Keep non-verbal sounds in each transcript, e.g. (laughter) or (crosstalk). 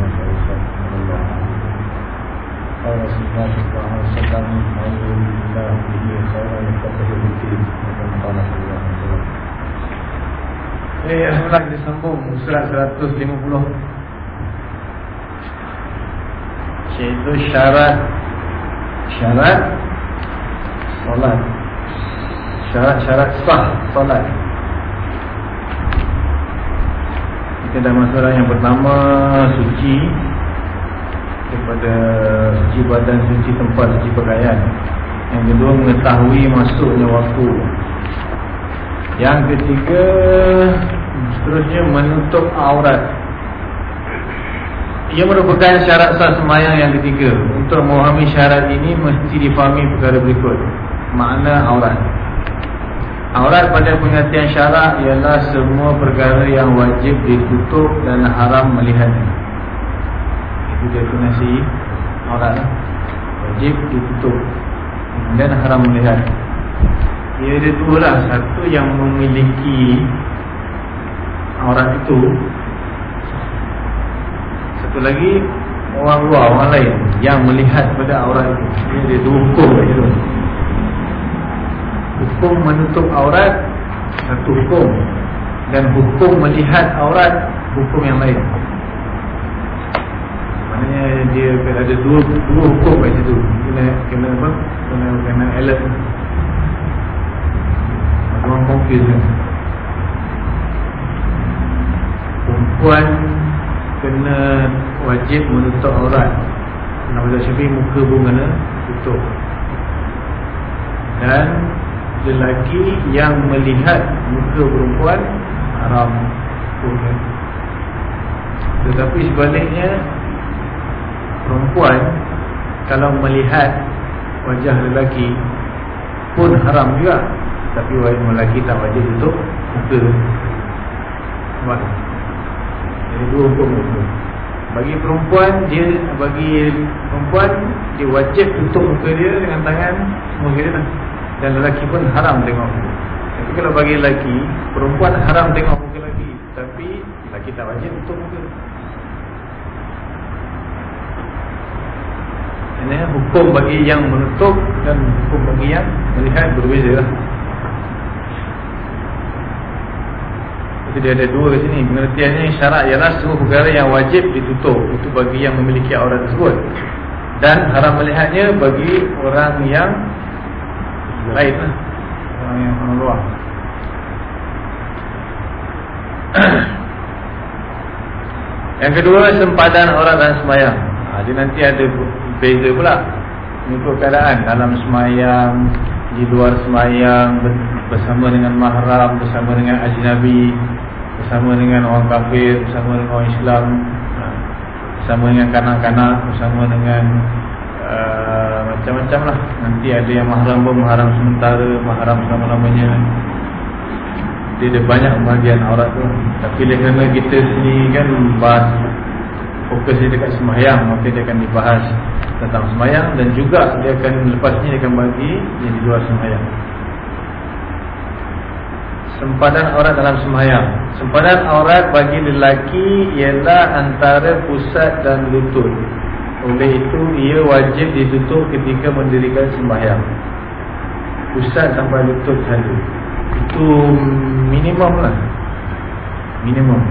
بالحق وتواصوا بالصبر قال رسول الله صلى الله عليه وسلم أعوذ بالله به خيرا يفقه في الدين وكما قال صلى الله عليه وسلم Eh, Alhamdulillah kita sambung surat 150 Iaitu syarat Syarat Solat Syarat-syarat sah solat Kita masalah yang pertama Suci. Daripada suci badan, suci tempat, suci pakaian. Yang kedua mengetahui masuknya waktu. Yang ketiga Seterusnya menutup aurat. Ia merupakan syarat sah semayang yang ketiga. Untuk memahami syarat ini Mesti difahami perkara berikut. Makna aurat Aurat pada pengertian syarak ialah semua perkara yang wajib ditutup dan haram melihatnya. Itu definisi aurat. Wajib ditutup dan haram melihat. Ia ada dua lah. Satu yang memiliki aurat itu. Satu lagi orang luar, orang lain yang melihat pada aurat itu. Ia ada dua hukum kat situ hukum menutup aurat satu hukum. Dan hukum melihat aurat hukum yang lain. Maknanya dia ada dua dua hukum kat situ. Kena kena apa? Kena kena alert. Orang confuse perempuan kena wajib menutup aurat. Nabi Syafi'i muka pun kena tutup. Dan lelaki yang melihat muka perempuan haram. Pun tetapi sebaliknya perempuan kalau melihat wajah lelaki pun haram juga. Tapi wajah lelaki tak wajib tutup muka. Sebab jadi dua hukum bagi perempuan dia bagi perempuan dia wajib tutup muka dia dengan tangan semua dia lah dan lelaki pun haram tengok Tapi kalau bagi lelaki Perempuan haram tengok muka lelaki. Tapi lelaki tak wajib tutup muka. Ini hukum bagi yang menutup Dan hukum bagi yang melihat berbeza lah. Jadi ada dua di sini. Pengertiannya syarat ialah semua perkara yang wajib ditutup. Itu bagi yang memiliki aurat tersebut. Dan haram melihatnya bagi orang yang lah Orang yang Yang kedua Sempadan orang dan semayang. Ha, Dia nanti ada beza pula Mengikut keadaan. Dalam semayang Di luar semayang Bersama dengan mahram Bersama dengan ajnabi Bersama dengan orang kafir Bersama dengan orang Islam ha, Bersama dengan kanak-kanak Bersama dengan Uh, macam-macam lah. Nanti ada yang mahram pun mahram sementara Mahram selama-lamanya. Dia ada banyak bahagian aurat tu. Tapi kerana kita sini kan Bahas Fokus dia dekat semayang. Maka dia akan dibahas Tentang semayang. Dan juga dia akan Lepas ni dia akan bagi Yang di luar semayang. Sempadan aurat dalam semayang. Sempadan aurat bagi lelaki Ialah antara pusat dan lutut oleh itu ia wajib ditutup ketika mendirikan sembahyang. Pusat sampai lutut saja Itu minimum lah. Minimum.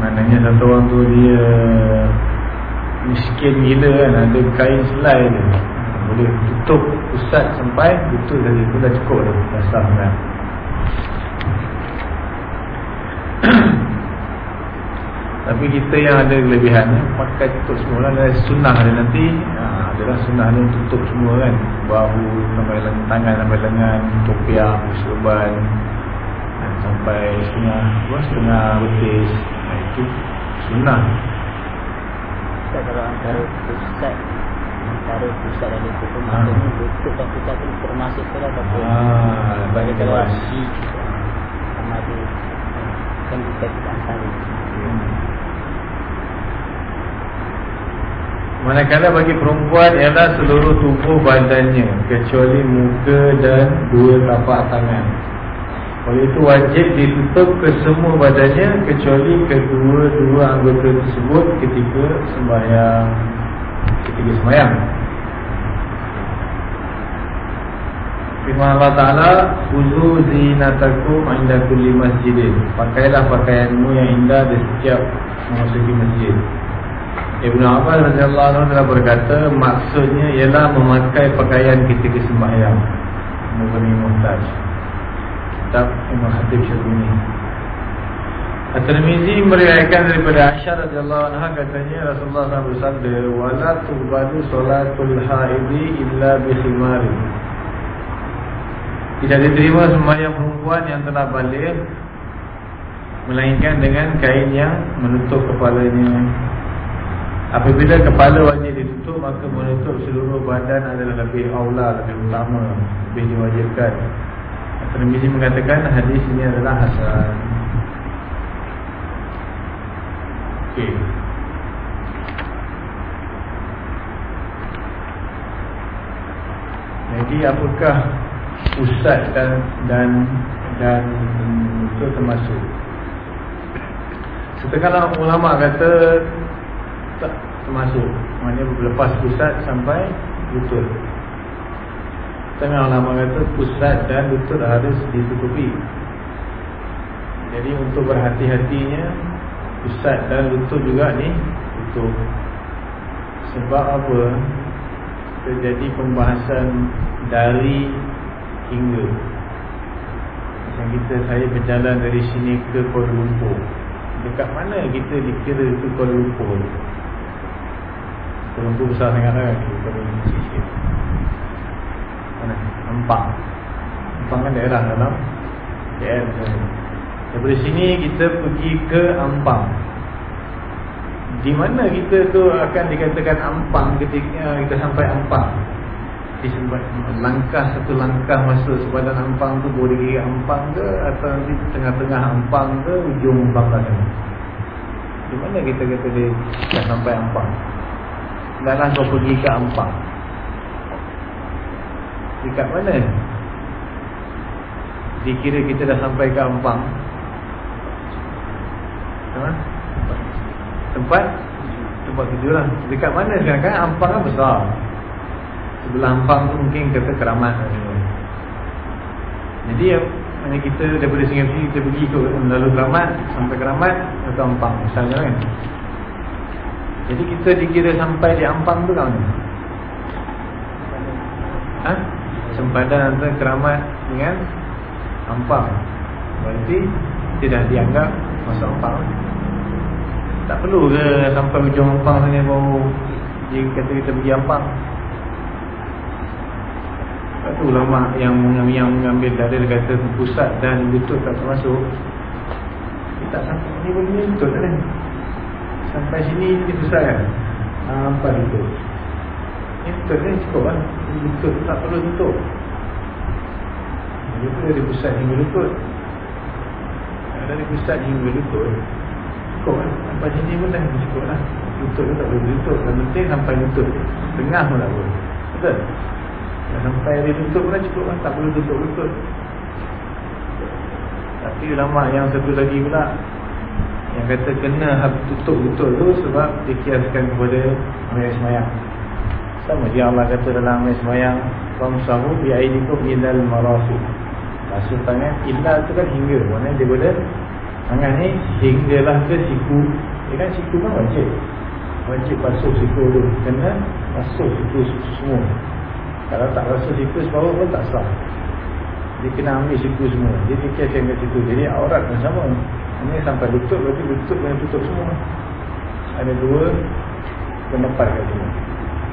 Maknanya satu orang tu dia Miskin gila kan Ada kain selai dia. Boleh tutup pusat sampai lutut saja Itu dah cukup dah. Basah kan Tapi kita yang ada kelebihan Pakai tutup semua lah Sunnah dia nanti. Ha, Adalah sunnah dia tutup semua kan. Bahu sampai lengan Tangan sampai lengan Topiak Serban sampai setengah apa setengah betis. Nah, itu sunnah. Ustaz kalau antara pusat antara pusat dan lutut tu maksudnya lutut dan pusat tu termasuk ke dalam apa? ah bagi Kalau keluar si sama ada kan kita tidak antara. Manakala bagi perempuan ialah seluruh tubuh badannya kecuali muka dan dua tapak tangan. Oleh itu wajib ditutup ke semua badannya kecuali kedua-dua anggota tersebut ketika sembahyang ketika sembahyang. Firman Allah Ta'ala Kuzu zinatakum inda kulli masjidin Pakailah pakaianmu yang indah di setiap memasuki masjid Ibn Abbas radhiyallahu anhu telah berkata maksudnya ialah memakai pakaian ketika sembahyang. Mubani muhtaj. Kitab Imam Hatib Syarbini. At-Tirmizi meriwayatkan daripada Aisyah radhiyallahu anha katanya Rasulullah SAW bersabda wala tubadu salatul haidi illa bi khimari. Tidak diterima sembahyang perempuan yang telah balik melainkan dengan kain yang menutup kepalanya Apabila kepala wajib ditutup Maka menutup seluruh badan adalah lebih aula, lebih utama Lebih diwajibkan. Tirmizi mengatakan hadis ini adalah hasan. Okey. Jadi apakah pusat dan dan dan itu termasuk? Setengah ulama kata tak termasuk Maknanya lepas pusat sampai lutut. Tengah ulama kata pusat dan lutut harus ditutupi. Jadi untuk berhati-hatinya Pusat dan lutut juga ni tutup. Sebab apa? Terjadi pembahasan dari hingga. Macam kita saya berjalan dari sini ke Kuala Lumpur. Dekat mana kita dikira itu Kuala Lumpur Kuala Lumpur besar sangat kan Kuala Lumpur sikit Mana? Ampang Ampang kan daerah dalam KL Daripada sini kita pergi ke Ampang. Di mana kita tu akan dikatakan Ampang ketika kita sampai Ampang? Di langkah satu langkah masuk sepadan Ampang tu boleh kira Ampang ke atau di tengah-tengah Ampang ke ujung Ampang sana di mana kita kata dia dah sampai Ampang Dalam kau pergi ke Ampang Dekat mana? Dikira kita dah sampai ke Ampang? Tempat? Tempat tujuh lah Dekat mana? Sekarang kan Ampang kan besar. Sebelah Ampang tu mungkin kata keramat. Jadi mana kita daripada Singapura kita pergi ke lalu keramat Sampai keramat atau Ampang misalnya kan Jadi kita dikira sampai di Ampang tu kan Ha? Sempadan antara keramat dengan Ampang. Berarti tidak dianggap masuk Ampang. Tak perlu ke sampai ujung Ampang sana baru Dia kata kita pergi Ampang? Sebab tu ulama yang, yang mengambil dalil kata pusat dan lutut tak termasuk. Dia tak sampai ni boleh lutut kan Sampai sini dia pusat kan? Apa lutut Ini lutut ni cukup kan? Lutut tak perlu tutup. Dia tu dari pusat hingga lutut. Dari pusat hingga lutut Cukup kan? Sampai sini pun dah cukup lah. Lutut tu tak perlu lutut Yang penting sampai lutut. Tengah pun tak perlu Betul? Sampai dari lutut pun cukup kan? Tak perlu tutup lutut. Tapi ulama yang satu lagi pula Yang kata kena tutup lutut tu Sebab dikiaskan kepada Amir Ismail sama dia Allah kata dalam ayat semayang Famsahu bi'aidikum ilal marafiq. Basuh tangan Illa tu kan hingga. Maksudnya dia boleh Tangan ni hinggalah ke siku. Dia kan siku kan wajib. Wajib basuh siku tu. Kena basuh siku semua. Kalau tak basuh siku separuh pun tak sah. Dia kena ambil siku semua. Dia fikirkan kat situ. Jadi aurat pun sama Ini sampai lutut Berarti lutut kena tutup semua. Ada dua Pendapat kat sini.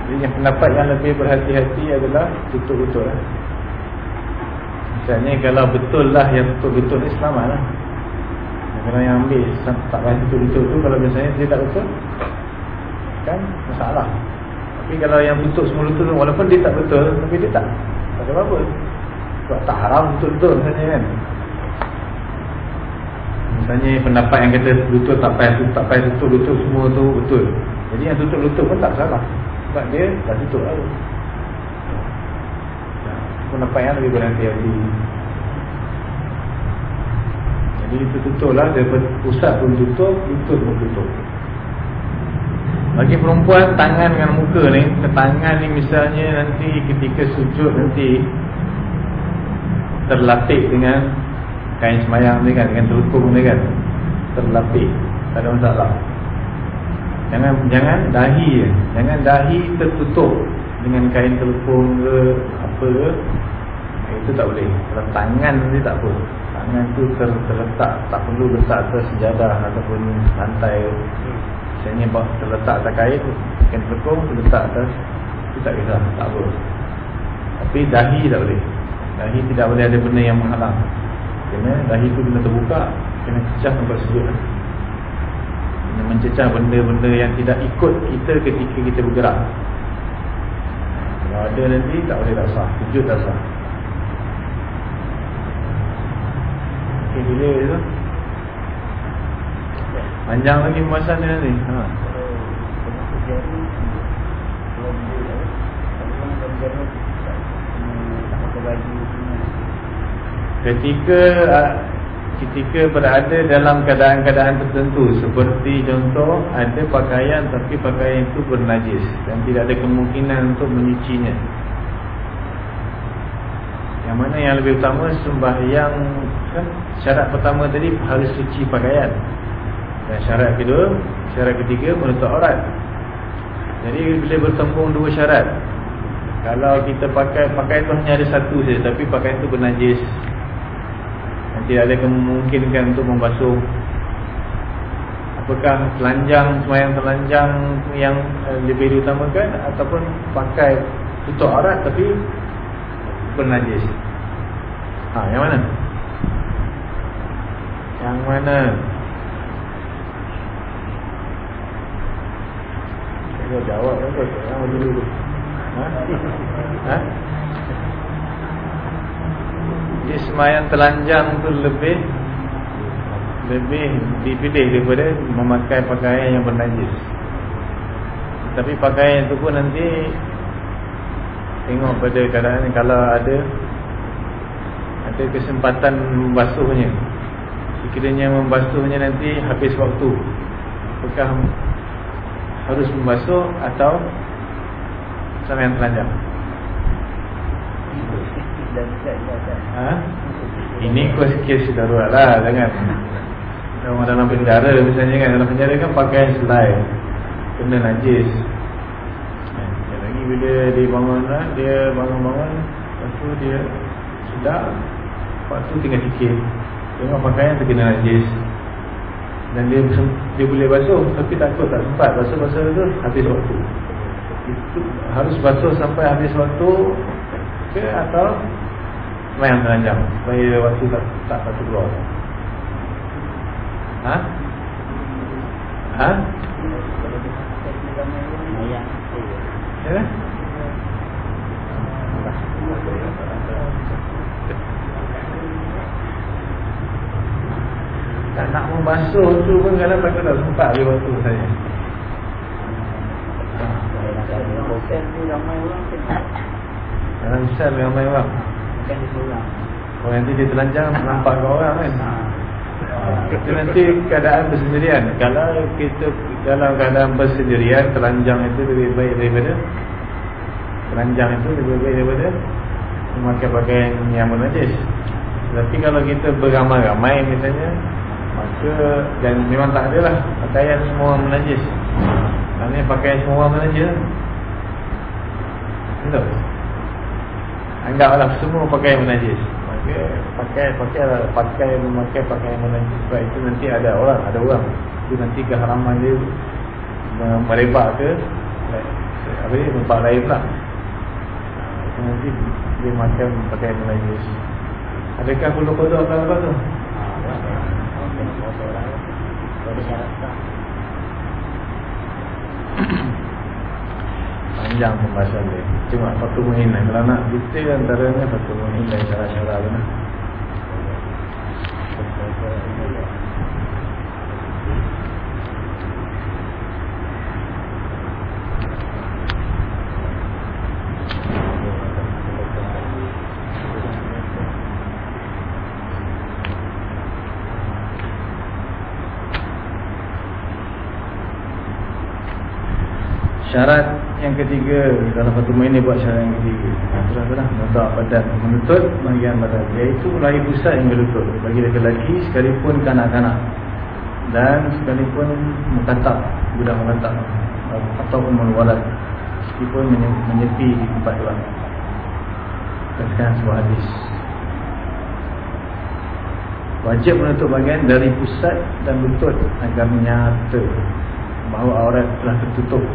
Jadi yang pendapat yang lebih berhati-hati adalah tutup lutut eh. Misalnya kalau betul lah yang betul-betul Islam lah. Kalau yang ambil tak payah betul-betul tu Kalau misalnya dia tak betul Kan masalah. Tapi kalau yang betul semua betul tu Walaupun dia tak betul Tapi dia tak Tak ada apa-apa. Sebab tak haram betul-betul misalnya kan Misalnya pendapat yang kata betul tak payah tak payah betul-betul semua tu betul. Jadi yang tutup-tutup pun tak salah. Sebab dia tak tutup lah pendapat yang lebih berhati-hati Jadi itu tutup lah pusat pun tutup Lutut pun tutup Bagi perempuan tangan dengan muka ni Tangan ni misalnya nanti ketika sujud nanti Terlapik dengan kain semayang ni kan Dengan terhukum ni kan Terlapik Tak ada masalah. Jangan jangan dahi Jangan dahi tertutup dengan kain telepon ke apa ke itu tak boleh. Kalau tangan ni tak apa. Tangan tu ter, terletak tak perlu letak atas sejadah ataupun lantai. Misalnya terletak atas kain kain telepon terletak atas itu tak kisah tak apa. Tapi dahi tak boleh. Dahi tidak boleh ada benda yang menghalang kena dahi tu kena terbuka kena cecah sampai sudut kena mencecah benda-benda yang tidak ikut kita ketika kita bergerak kalau ada nanti tak boleh tak sah Sujud tak sah Okey bila tu Panjang lagi pembahasan ni nanti ha. Ketika ketika berada dalam keadaan-keadaan tertentu seperti contoh ada pakaian tapi pakaian itu bernajis dan tidak ada kemungkinan untuk menyucinya. Yang mana yang lebih utama sembahyang kan syarat pertama tadi harus suci pakaian. Dan syarat kedua syarat ketiga menutup aurat. Jadi bila bertembung dua syarat kalau kita pakai pakaian itu hanya ada satu saja tapi pakaian itu bernajis tidak ada kemungkinan untuk membasuh. Apakah telanjang semayang telanjang yang eh, lebih diutamakan ataupun pakai tutup aurat tapi bernajis? Ha yang mana? Yang mana? Saya jawab apa yang dulu ha? Ha dia semayang telanjang tu lebih Lebih dipilih daripada Memakai pakaian yang bernajis Tapi pakaian tu pun nanti Tengok pada keadaan Kalau ada Ada kesempatan membasuhnya. Sekiranya membasuhnya nanti Habis waktu Apakah Harus membasuh Atau Semayang telanjang ha? Ini kes-kes darurat lah Jangan. Orang dalam penjara misalnya kan Dalam penjara kan pakai selai Kena najis. Ha, Lagi bila dia bangun lah Dia bangun-bangun Lepas tu dia Sedap Lepas tu tinggal fikir. Tengok pakaian tu kena najis. Dan dia dia boleh basuh Tapi takut tak sempat. Basuh-basuh tu habis waktu. Itu Harus basuh sampai habis waktu ke atau Semayang telanjang Supaya waktu tak, tak satu keluar Ha? Ha? Ya? Tak nak membasuh tu pun kalau tak tak sempat dia waktu saya. Dalam sel ramai orang Bukan dia seorang. Oh nanti dia telanjang nampak ke orang kan? Itu nanti keadaan bersendirian. Kalau kita dalam keadaan bersendirian Telanjang itu lebih baik daripada Telanjang itu lebih baik daripada Memakai pakaian yang menajis Tapi kalau kita beramai-ramai misalnya Maka Dan memang tak ada lah Pakaian semua menajis Maksudnya pakaian semua menajis Betul Anggaplah semua pakai menajis. Maka pakai pakai pakai memakai pakai menajis. Sebab itu nanti ada orang, ada orang. Itu nanti keharaman dia merebak ke apa ni tempat lain pula. Itu nanti dia makan pakai menajis. Adakah perlu kodok atau apa tu? (coughs) Panjang pembahasan dia Cuma satu muhin lah Kalau nak detail antaranya satu muhin dari cara-cara lah Syarat yang ketiga Dalam satu main ni buat syarat yang ketiga. Terus lah Menutup badan Menutup bahagian badan Iaitu lari pusat yang menutup Bagi lelaki sekalipun kanak-kanak. Dan sekalipun Mengkatap Budak mengkatap Ataupun menwalat Meskipun menyepi di tempat tuan Katakan sebuah hadis. Wajib menutup bahagian dari pusat dan lutut Agar menyata Bahawa aurat telah tertutup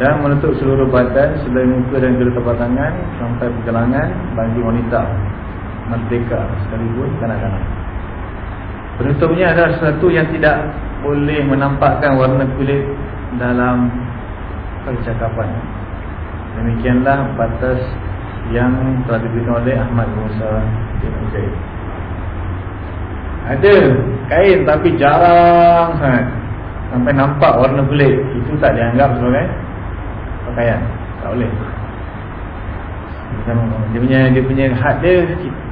dan menutup seluruh badan selain muka dan kedua tangan sampai pergelangan bagi wanita merdeka sekalipun kanak-kanak. Penutupnya adalah sesuatu yang tidak boleh menampakkan warna kulit dalam percakapan. Demikianlah batas yang telah diberikan oleh Ahmad Musa bin Zaid. Ada kain tapi jarang sangat sampai nampak warna kulit. Itu tak dianggap sebagai pakaian. Tak boleh. Dia punya dia punya had dia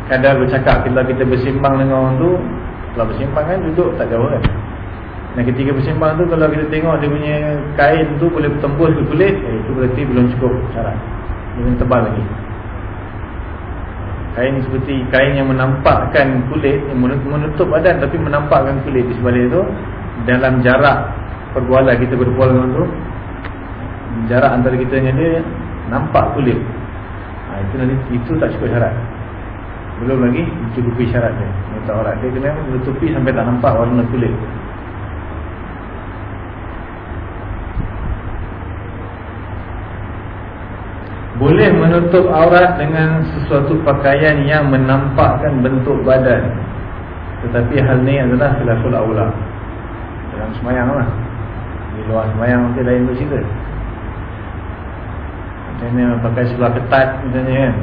kadar bercakap. Kalau kita bersimbang dengan orang tu kalau bersimbang kan duduk tak jauh kan. Dan ketika bersimbang tu kalau kita tengok dia punya kain tu boleh tembus ke kulit eh, itu berarti belum cukup syarat. Dia belum tebal lagi. Kain seperti kain yang menampakkan kulit yang menutup badan tapi menampakkan kulit di sebalik tu dalam jarak perbualan kita berbual dengan tu jarak antara kita dengan dia nampak kulit. Ha, itu nanti itu tak cukup syarat. Belum lagi mencukupi syarat dia. Minta orang dia kena menutupi sampai tak nampak warna kulit. Boleh menutup aurat dengan sesuatu pakaian yang menampakkan bentuk badan. Tetapi hal ni adalah khilaful aula. Dalam semayang lah. Di luar semayang nanti lain bercerita. Misalnya pakai sebelah ketat misalnya kan.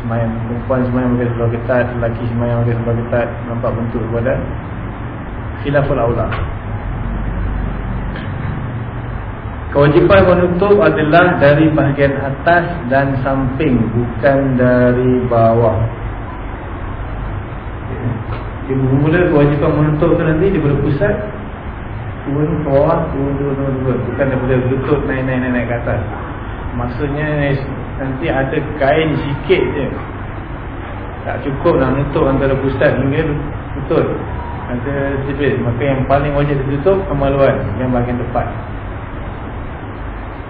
Semayang perempuan semayang pakai sebelah ketat Lelaki semayang pakai sebelah ketat Nampak bentuk kepada Khilaful awla Kewajipan menutup adalah dari bahagian atas dan samping Bukan dari bawah. Dia bermula kewajipan menutup tu nanti Dia berpusat Turun ke bawah Turun, turun, turun, Bukan daripada lutut naik-naik-naik ke atas Maksudnya nanti ada kain sikit je. Tak cukup nak nutup antara pusat hingga betul Ada sipit Maka yang paling wajib ditutup kemaluan. Yang bahagian depan.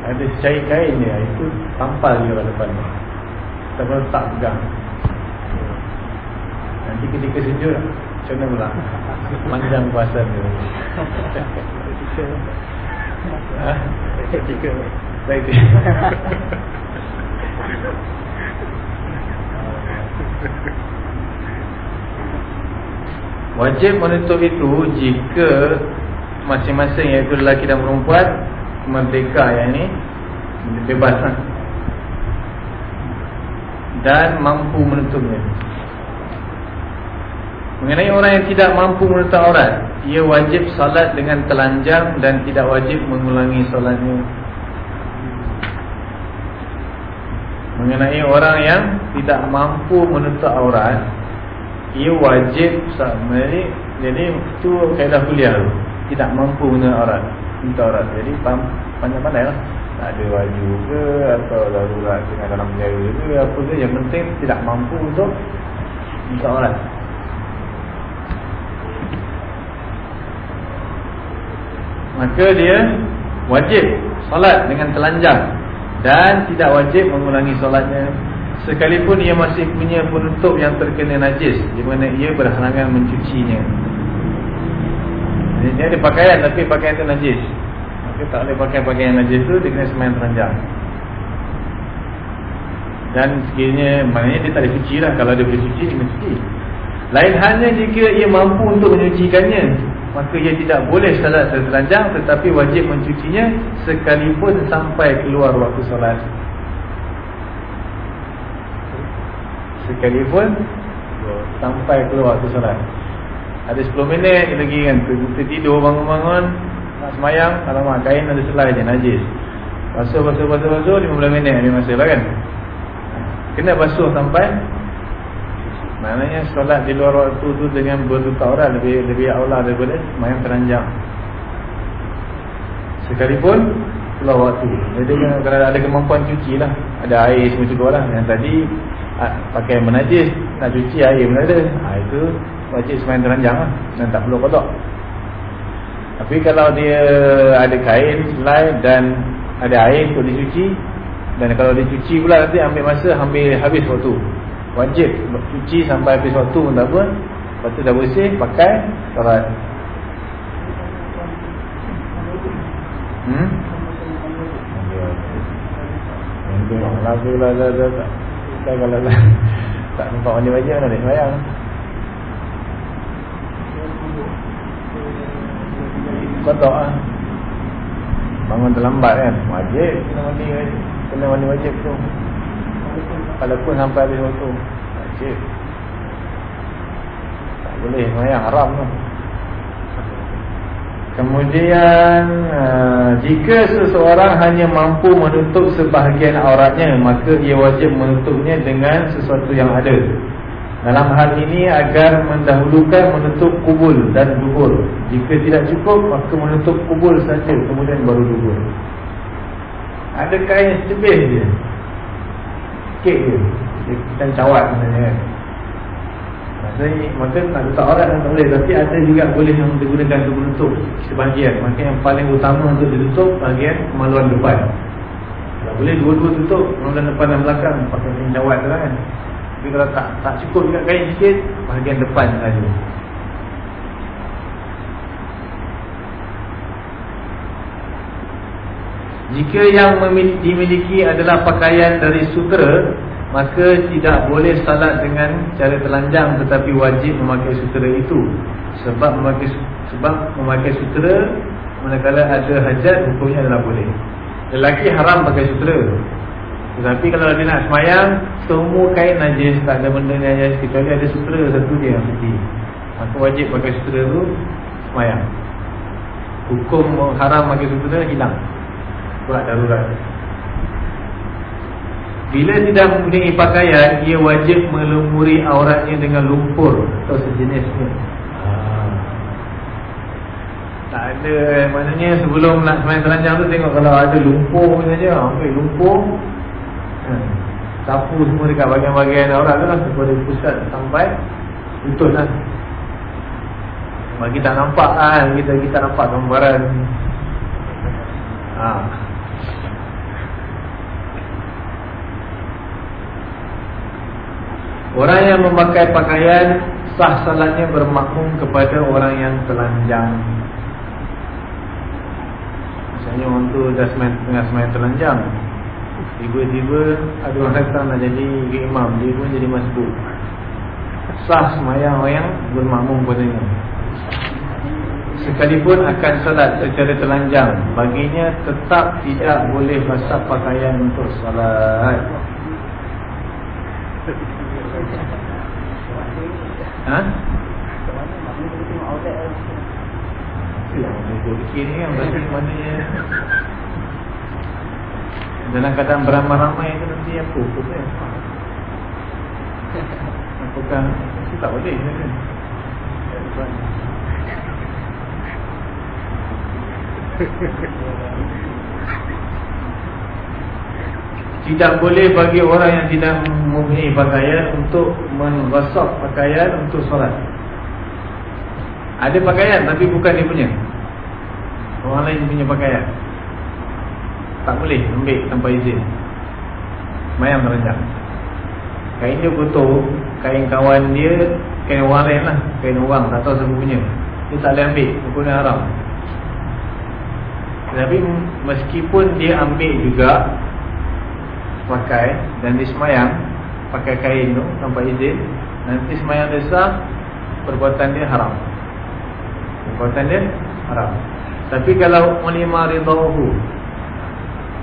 Ada cair kain je Itu tampal je kat depan. Kita pun tak pegang. Nanti ketika sejuk Macam mana pula? Panjang puasan dia. (laughs) Ketika Baik. (laughs) Wajib menutup itu jika masing-masing iaitu lelaki dan perempuan merdeka yang ini bebas lah. dan mampu menutupnya. Mengenai orang yang tidak mampu menutup aurat, ia wajib salat dengan telanjang dan tidak wajib mengulangi solatnya mengenai orang yang tidak mampu menutup aurat ia wajib jadi jadi itu kaedah kuliah tidak mampu menutup aurat menutup aurat. Jadi pandai-pandai lah. Tak ada baju ke atau darurat dengan dalam penjara ke apa ke. Yang penting tidak mampu untuk menutup aurat. Maka dia wajib salat dengan telanjang dan tidak wajib mengulangi solatnya. Sekalipun ia masih punya penutup yang terkena najis di mana ia berhalangan mencucinya. Ini ada pakaian tapi pakaian itu najis. Maka tak boleh pakai pakaian najis itu dia kena semayan teranjang Dan sekiranya Maknanya dia tak ada cuci lah. Kalau dia boleh cuci Dia boleh cuci. Lain halnya jika ia mampu untuk menyucikannya Maka ia tidak boleh salat setelanjang Tetapi wajib mencucinya Sekalipun sampai keluar waktu salat. Sekalipun Sampai keluar waktu salat. Ada 10 minit lagi kan Kita tidur bangun-bangun Nak semayang Alamak kain ada selai je Najis. Basuh, basuh, basuh, basuh 15 minit Ambil masa lah kan. Kena basuh sampai Maknanya solat di luar waktu tu Dengan bertukar orang Lebih lebih Allah daripada Semayang teranjang. Sekalipun Keluar waktu. Jadi kalau ada kemampuan cuci lah. Ada air semua cukup lah. Yang tadi ah, Pakai menajis Nak cuci air pun ada ha, Itu wajib semayang teranjang lah. Dan tak perlu kotak Tapi kalau dia Ada kain, selai dan Ada air untuk dicuci Dan kalau dicuci pula nanti ambil masa Ambil habis waktu Wajib cuci sampai habis waktu pun tak apa Lepas tu dah bersih Pakai Salat Hmm? Lagu lah lah lah tak tak kalau lah (laughs) tak nampak mandi wajib mana dia semayang. Kotak ah. Bangun terlambat kan. Wajib kena mandi wajib. Kena mandi wajib tu. Walaupun sampai habis waktu. Wajib. Tak boleh semayang haram tu. Kemudian uh, jika seseorang hanya mampu menutup sebahagian auratnya maka ia wajib menutupnya dengan sesuatu yang ada. Dalam hal ini agar mendahulukan menutup kubul dan dubur. Jika tidak cukup maka menutup kubul saja kemudian baru dubur. Ada kain setebih dia. Sikit. Dia kan cawat sebenarnya kan. Maksudnya, maka nak letak aurat tak boleh Tapi ada juga boleh yang digunakan untuk menutup Sebahagian. Maka yang paling utama untuk ditutup Bahagian kemaluan depan. Kalau boleh dua-dua tutup. Kemaluan depan dan belakang Pakai kain jawat tu lah kan. Tapi kalau tak tak cukup juga kain sikit Bahagian depan saja Jika yang dimiliki adalah pakaian dari sutera maka tidak boleh salat dengan cara telanjang tetapi wajib memakai sutera itu. Sebab memakai sebab memakai sutera manakala ada hajat hukumnya adalah boleh. Lelaki haram pakai sutera. Tetapi kalau dia nak semayang semua kain najis tak ada benda najis kecuali ada sutera satu dia yang suci maka wajib pakai sutera itu semayang. Hukum haram pakai sutera hilang buat darurat. Bila tidak mempunyai pakaian Ia wajib melumuri auratnya dengan lumpur Atau sejenisnya ah. Tak ada Maknanya sebelum nak semain teranjang tu Tengok kalau ada lumpur saja Ambil lumpur. Hmm. Sapu semua dekat bagian-bagian aurat tu lah Daripada pusat sampai Tutup lah. Bagi tak nampak kan Kita kita nampak gambaran. Haa ah. Orang yang memakai pakaian sah salatnya bermakmum kepada orang yang telanjang. Misalnya tu dah semain, tengah semain telanjang. Tiba-tiba ada orang datang nak jadi imam, dia pun jadi masbuk. Sah semayang orang yang bermakmum padanya. Sekalipun akan salat secara telanjang, baginya tetap tidak boleh basah pakaian untuk salat. Ha? Ni kan berarti maknanya Dalam keadaan beramai-ramai itu nanti apa? Pun kan? Apakah Itu tak boleh kan (laughs) Tidak boleh bagi orang yang tidak mempunyai pakaian Untuk menggosok pakaian untuk solat. Ada pakaian tapi bukan dia punya. Orang lain punya pakaian. Tak boleh ambil tanpa izin. Mayam terenjang Kain dia kotor Kain kawan dia Kain orang lain lah. Kain orang tak tahu siapa punya. Dia tak boleh ambil Hukumnya haram. Tapi meskipun dia ambil juga pakai dan dia semayang pakai kain tu tanpa izin nanti semayang dia sah perbuatan dia haram. Perbuatan dia haram. Tapi kalau ulima ridahu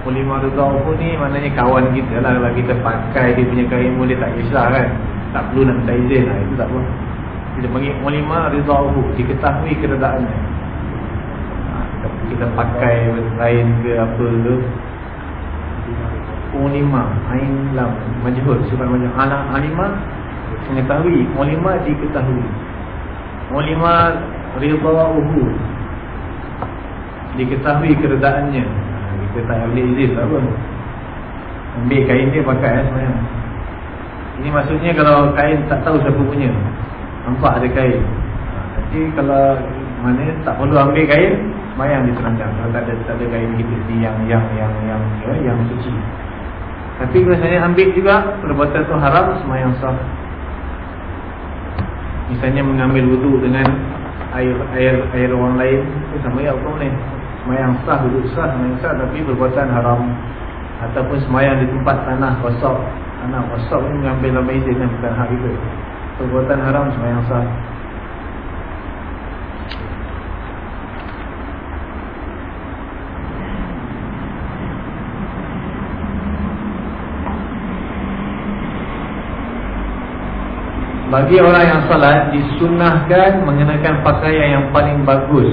ulima ridahu ni maknanya kawan kita lah. Kalau kita pakai dia punya kain dia tak kisah kan. Tak perlu nak minta izin lah itu tak apa. Kita panggil ulima ridahu diketahui keredaannya. Ha, kita pakai kain ke apa tu ulima ain lam majhul sebab macam anak alima mengetahui ulima diketahui. Ulima ridahu diketahui keredaannya. Ha, kita tak boleh izin tak apa. Ambil kain dia pakai eh, sebenarnya ini maksudnya kalau kain tak tahu siapa punya nampak ada kain. Ha, nanti kalau mana tak perlu ambil kain semayang diterangkan kalau tak ada, tak ada kain kita yang yang yang yang yang, yang suci tapi saya ambil juga perbuatan tu haram semayang sah. Misalnya mengambil wuduk dengan air air air orang lain itu sama ya hukum ni. Semayang sah wuduk sah semayang sah tapi perbuatan haram ataupun semayang di tempat tanah kosong. Tanah kosong ni mengambil izin yang bukan hak itu. Perbuatan haram semayang sah. Bagi orang yang salat disunahkan mengenakan pakaian yang paling bagus.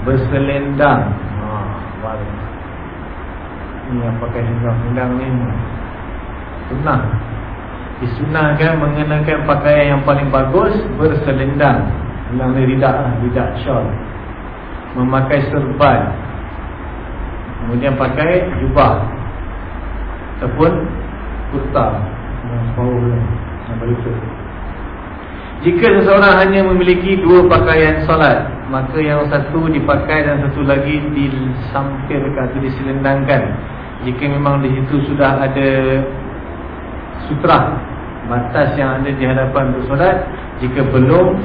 Berselendang. Ha, Ini yang pakai selendang ni. Sunnah. Disunahkan mengenakan pakaian yang paling bagus Berselendang. Selendang ni ridak lah, ridak shawl Memakai serban. Kemudian pakai jubah. Ataupun kurta. Yang separuh ni Yang balik jika seseorang hanya memiliki dua pakaian solat Maka yang satu dipakai dan satu lagi disampirkan atau diselendangkan. Jika memang di situ sudah ada sutra Batas yang ada di hadapan untuk solat Jika belum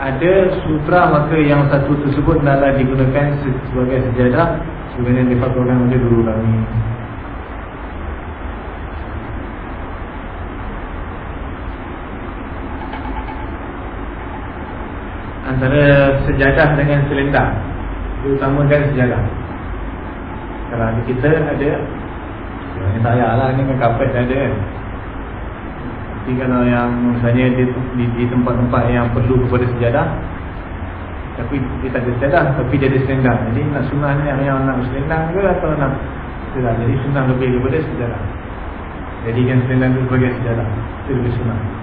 ada sutra Maka yang satu tersebut adalah digunakan sebagai sejadah Sebenarnya dipatulkan oleh dulu kami antara sejadah dengan selendang. Diutamakan sejadah. Ada kita ada. Yang tak payah lah ni kan kapet ada kan. Tapi kalau yang misalnya di, tempat-tempat yang perlu kepada sejadah tapi dia tak ada sejadah tapi dia ada selendang. Jadi nak sunnah ni yang nak selendang ke atau nak sejadah? Jadi sunnah lebih kepada sejadah. Jadikan selendang tu sebagai sejadah. Itu lebih sunnah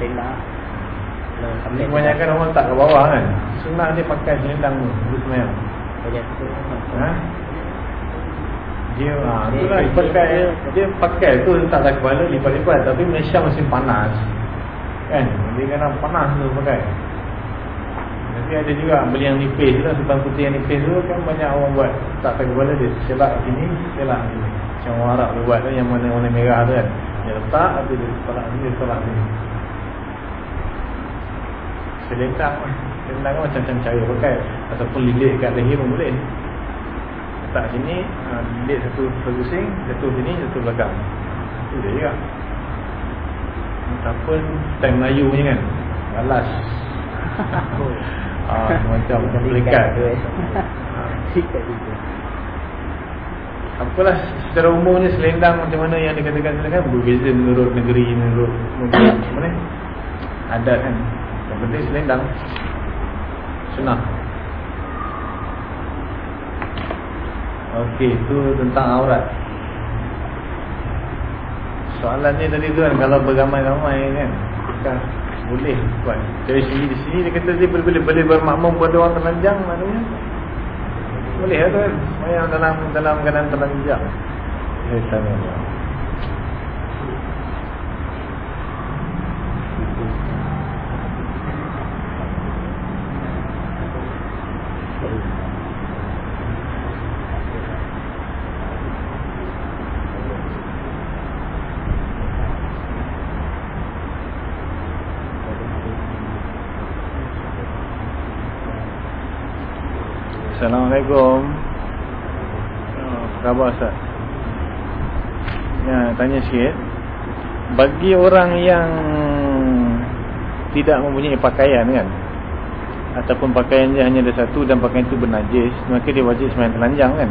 selendang Ini kebanyakan orang tak ke bawah kan? Sunnah dia pakai selendang tu Itu semayang. Ha? Dia, ha, dia, pakai, dia pakai tu tak ada kepala lipat-lipat Tapi Malaysia masih panas. Kan? Dia kena panas tu pakai. Nanti ada juga beli yang nipis tu lah Sebab putih yang nipis tu. Kan banyak orang buat. Tak tak kepala dia selak sini Selak sini Macam orang Arab dia buat tu yang mana warna merah tu kan. Dia letak Habis dia selak sini Dia selak sini selendang selendang kan macam-macam cara pakai. Ataupun lilit kat leher pun boleh. Letak sini ha, lilit satu pusing satu sini satu belakang. Itu dia juga. Ataupun time Melayu ni kan? Galas (laughs) ha, macam macam pelikat eh. ha. apalah secara umumnya selendang macam mana yang dikatakan selendang berbeza menurut negeri menurut mana? Adat kan penting selendang Sunnah. Okey, itu tentang aurat. Soalan ni tadi tu kan Kalau beramai-ramai kan Bukan boleh buat. Dari sini di sini dia kata dia boleh boleh bermakmum pada orang telanjang maknanya boleh lah kan. Semayang dalam dalam keadaan telanjang. Eh, tanya Assalamualaikum Khabar Ustaz Ya, tanya sikit Bagi orang yang Tidak mempunyai pakaian kan Ataupun pakaian dia hanya ada satu Dan pakaian itu bernajis Maka dia wajib semayang telanjang kan.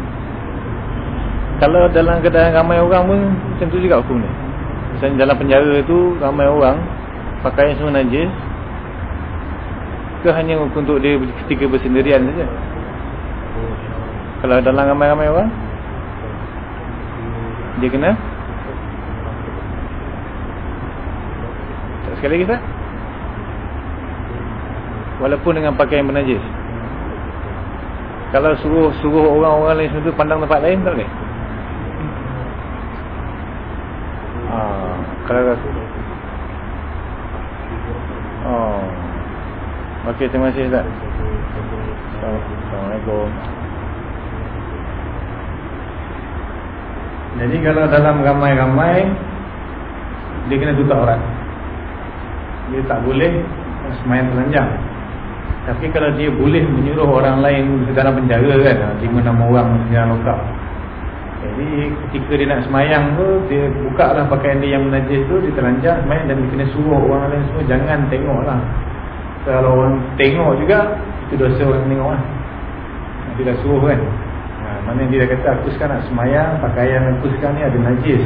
Kalau dalam keadaan ramai orang pun Macam tu juga hukum ni Misalnya dalam penjara tu Ramai orang Pakaian semua najis Ke hanya untuk dia ketika bersendirian saja? Kalau dalam ramai-ramai orang Dia kena Sekali lagi? Walaupun dengan pakaian bernajis Kalau suruh suruh orang-orang lain semua tu pandang tempat lain tak boleh? Ah, kalau Oh. Okey, terima kasih Ustaz. Assalamualaikum. Jadi kalau dalam ramai-ramai dia kena tutup aurat. Dia tak boleh semayang telanjang. Tapi kalau dia boleh menyuruh orang lain dalam penjara kan, lima enam orang dalam lokap. Jadi ketika dia nak semayang tu Dia buka lah pakaian dia yang menajis tu Dia telanjang semayang dan dia kena suruh orang lain semua Jangan tengok lah Kalau orang tengok juga Itu dosa orang tengok lah Dia dah suruh kan ha, Mana dia dah kata aku sekarang nak semayang Pakaian aku sekarang ni ada najis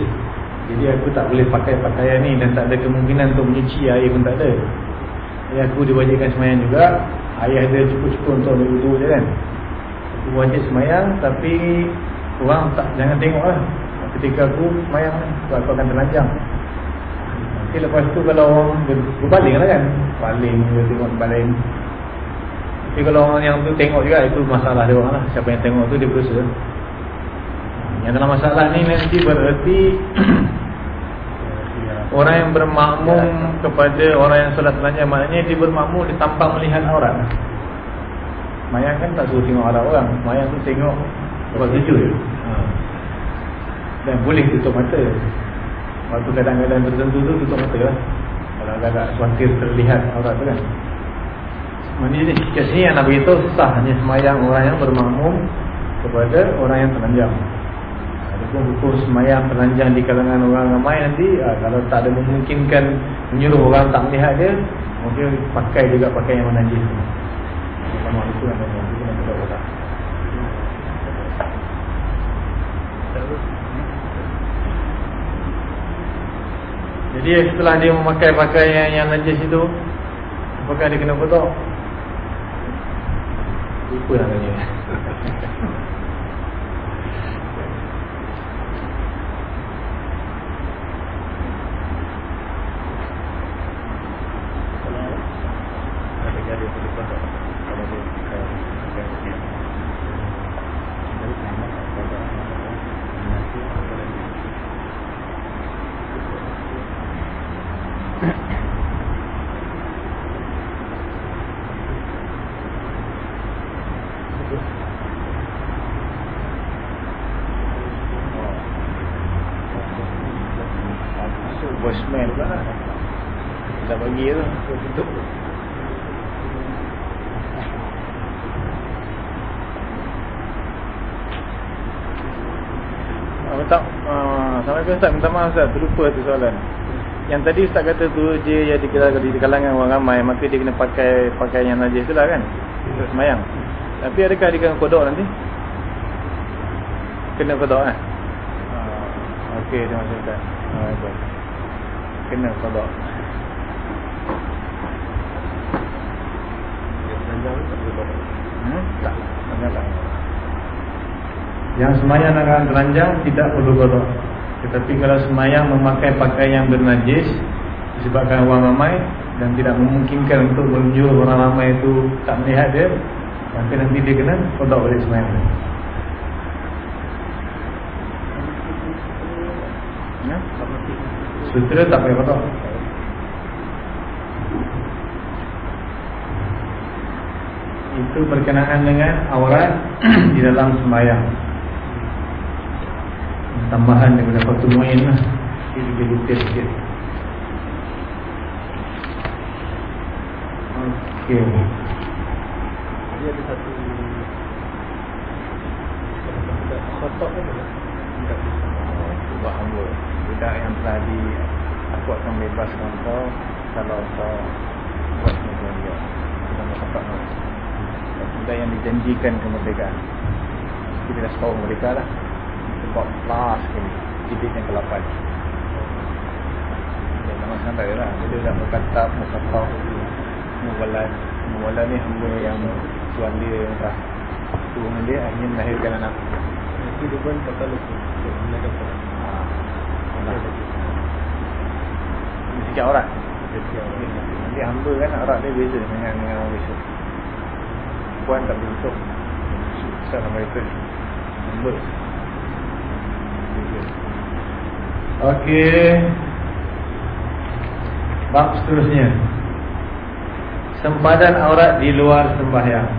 Jadi aku tak boleh pakai pakaian ni Dan tak ada kemungkinan untuk menyuci air pun tak ada. Jadi aku diwajibkan semayang juga. Ayah dia cukup-cukup untuk ambil wudhu je kan. Aku wajib semayang tapi Orang tak jangan tengok lah Ketika aku semayang Sebab aku akan telanjang. Nanti lepas tu kalau orang Berbaling lah kan. Baling dia tengok baling. Tapi kalau orang yang tu tengok juga Itu masalah dia orang lah. Siapa yang tengok tu dia berusaha Yang dalam masalah ni nanti bererti (coughs) Orang yang bermakmum Kepada orang yang solat telanjang Maknanya dia bermakmum Dia tampak melihat aurat Mayang kan tak suruh tengok aurat orang. Mayang tu tengok sebab tujuh je. Ha. Dan boleh tutup mata. Waktu kadang-kadang tertentu tu tutup mata lah. Kalau agak-agak suatir terlihat aurat tu kan. Maksudnya kes ni yang nak beritahu Sah hanya semayang orang yang bermakmum Kepada orang yang telanjang Adapun hukum semayang telanjang Di kalangan orang ramai nanti ha, Kalau tak ada memungkinkan Menyuruh orang tak melihat dia Mungkin pakai juga pakai yang menajis Assalamualaikum warahmatullahi wabarakatuh. Jadi setelah dia memakai pakaian yang najis itu Apakah dia kena kotor? Lupa tanya (laughs) Voicemail pula lah Dah bagi tu Tutup Tak, uh, Assalamualaikum Ustaz, minta maaf Ustaz, terlupa tu soalan. Yang tadi Ustaz kata tu, dia yang di, di kalangan orang ramai Maka dia kena pakai pakaian yang najis tu lah kan? Untuk semayang. Tapi adakah dia kena kodok nanti? Kena kodok kan? Uh, Okey, terima kasih Ustaz Assalamualaikum Kena kodok. Hmm? Tak, tak, tak. Yang semayang akan telanjang tidak perlu kodok Tetapi kalau semayang memakai pakaian yang bernajis Disebabkan orang ramai Dan tidak memungkinkan untuk menyuruh orang ramai itu tak melihat dia Maka nanti dia kena kodok oleh semayang. Ya? Sutera tak payah kodok Itu berkenaan dengan aurat di dalam semayang tambahan daripada Fatul Mu'in lah. Dia lebih detail sikit. Okey. Dia ada satu kotak oh, buat hamba budak yang telah di aku akan bebaskan kau kalau kau buat macam dia dalam kotak budak yang dijanjikan kemerdekaan. Kita dah setahun merdeka lah sebab last sekali jidit yang ke-8 dia memang santai lah. Dia dah berkata mukatab muwalan. Muwalan ni hamba yang tuan dia dah turun dia akhirnya melahirkan anak. Kehidupan kata lupa. Bila kata. anak. Dia sikit orang Nanti hamba kan arak dia beza dengan, dengan orang biasa. Puan tak beruntung Besar nama itu Hamba Okey. Bab seterusnya. Sempadan aurat di luar sembahyang.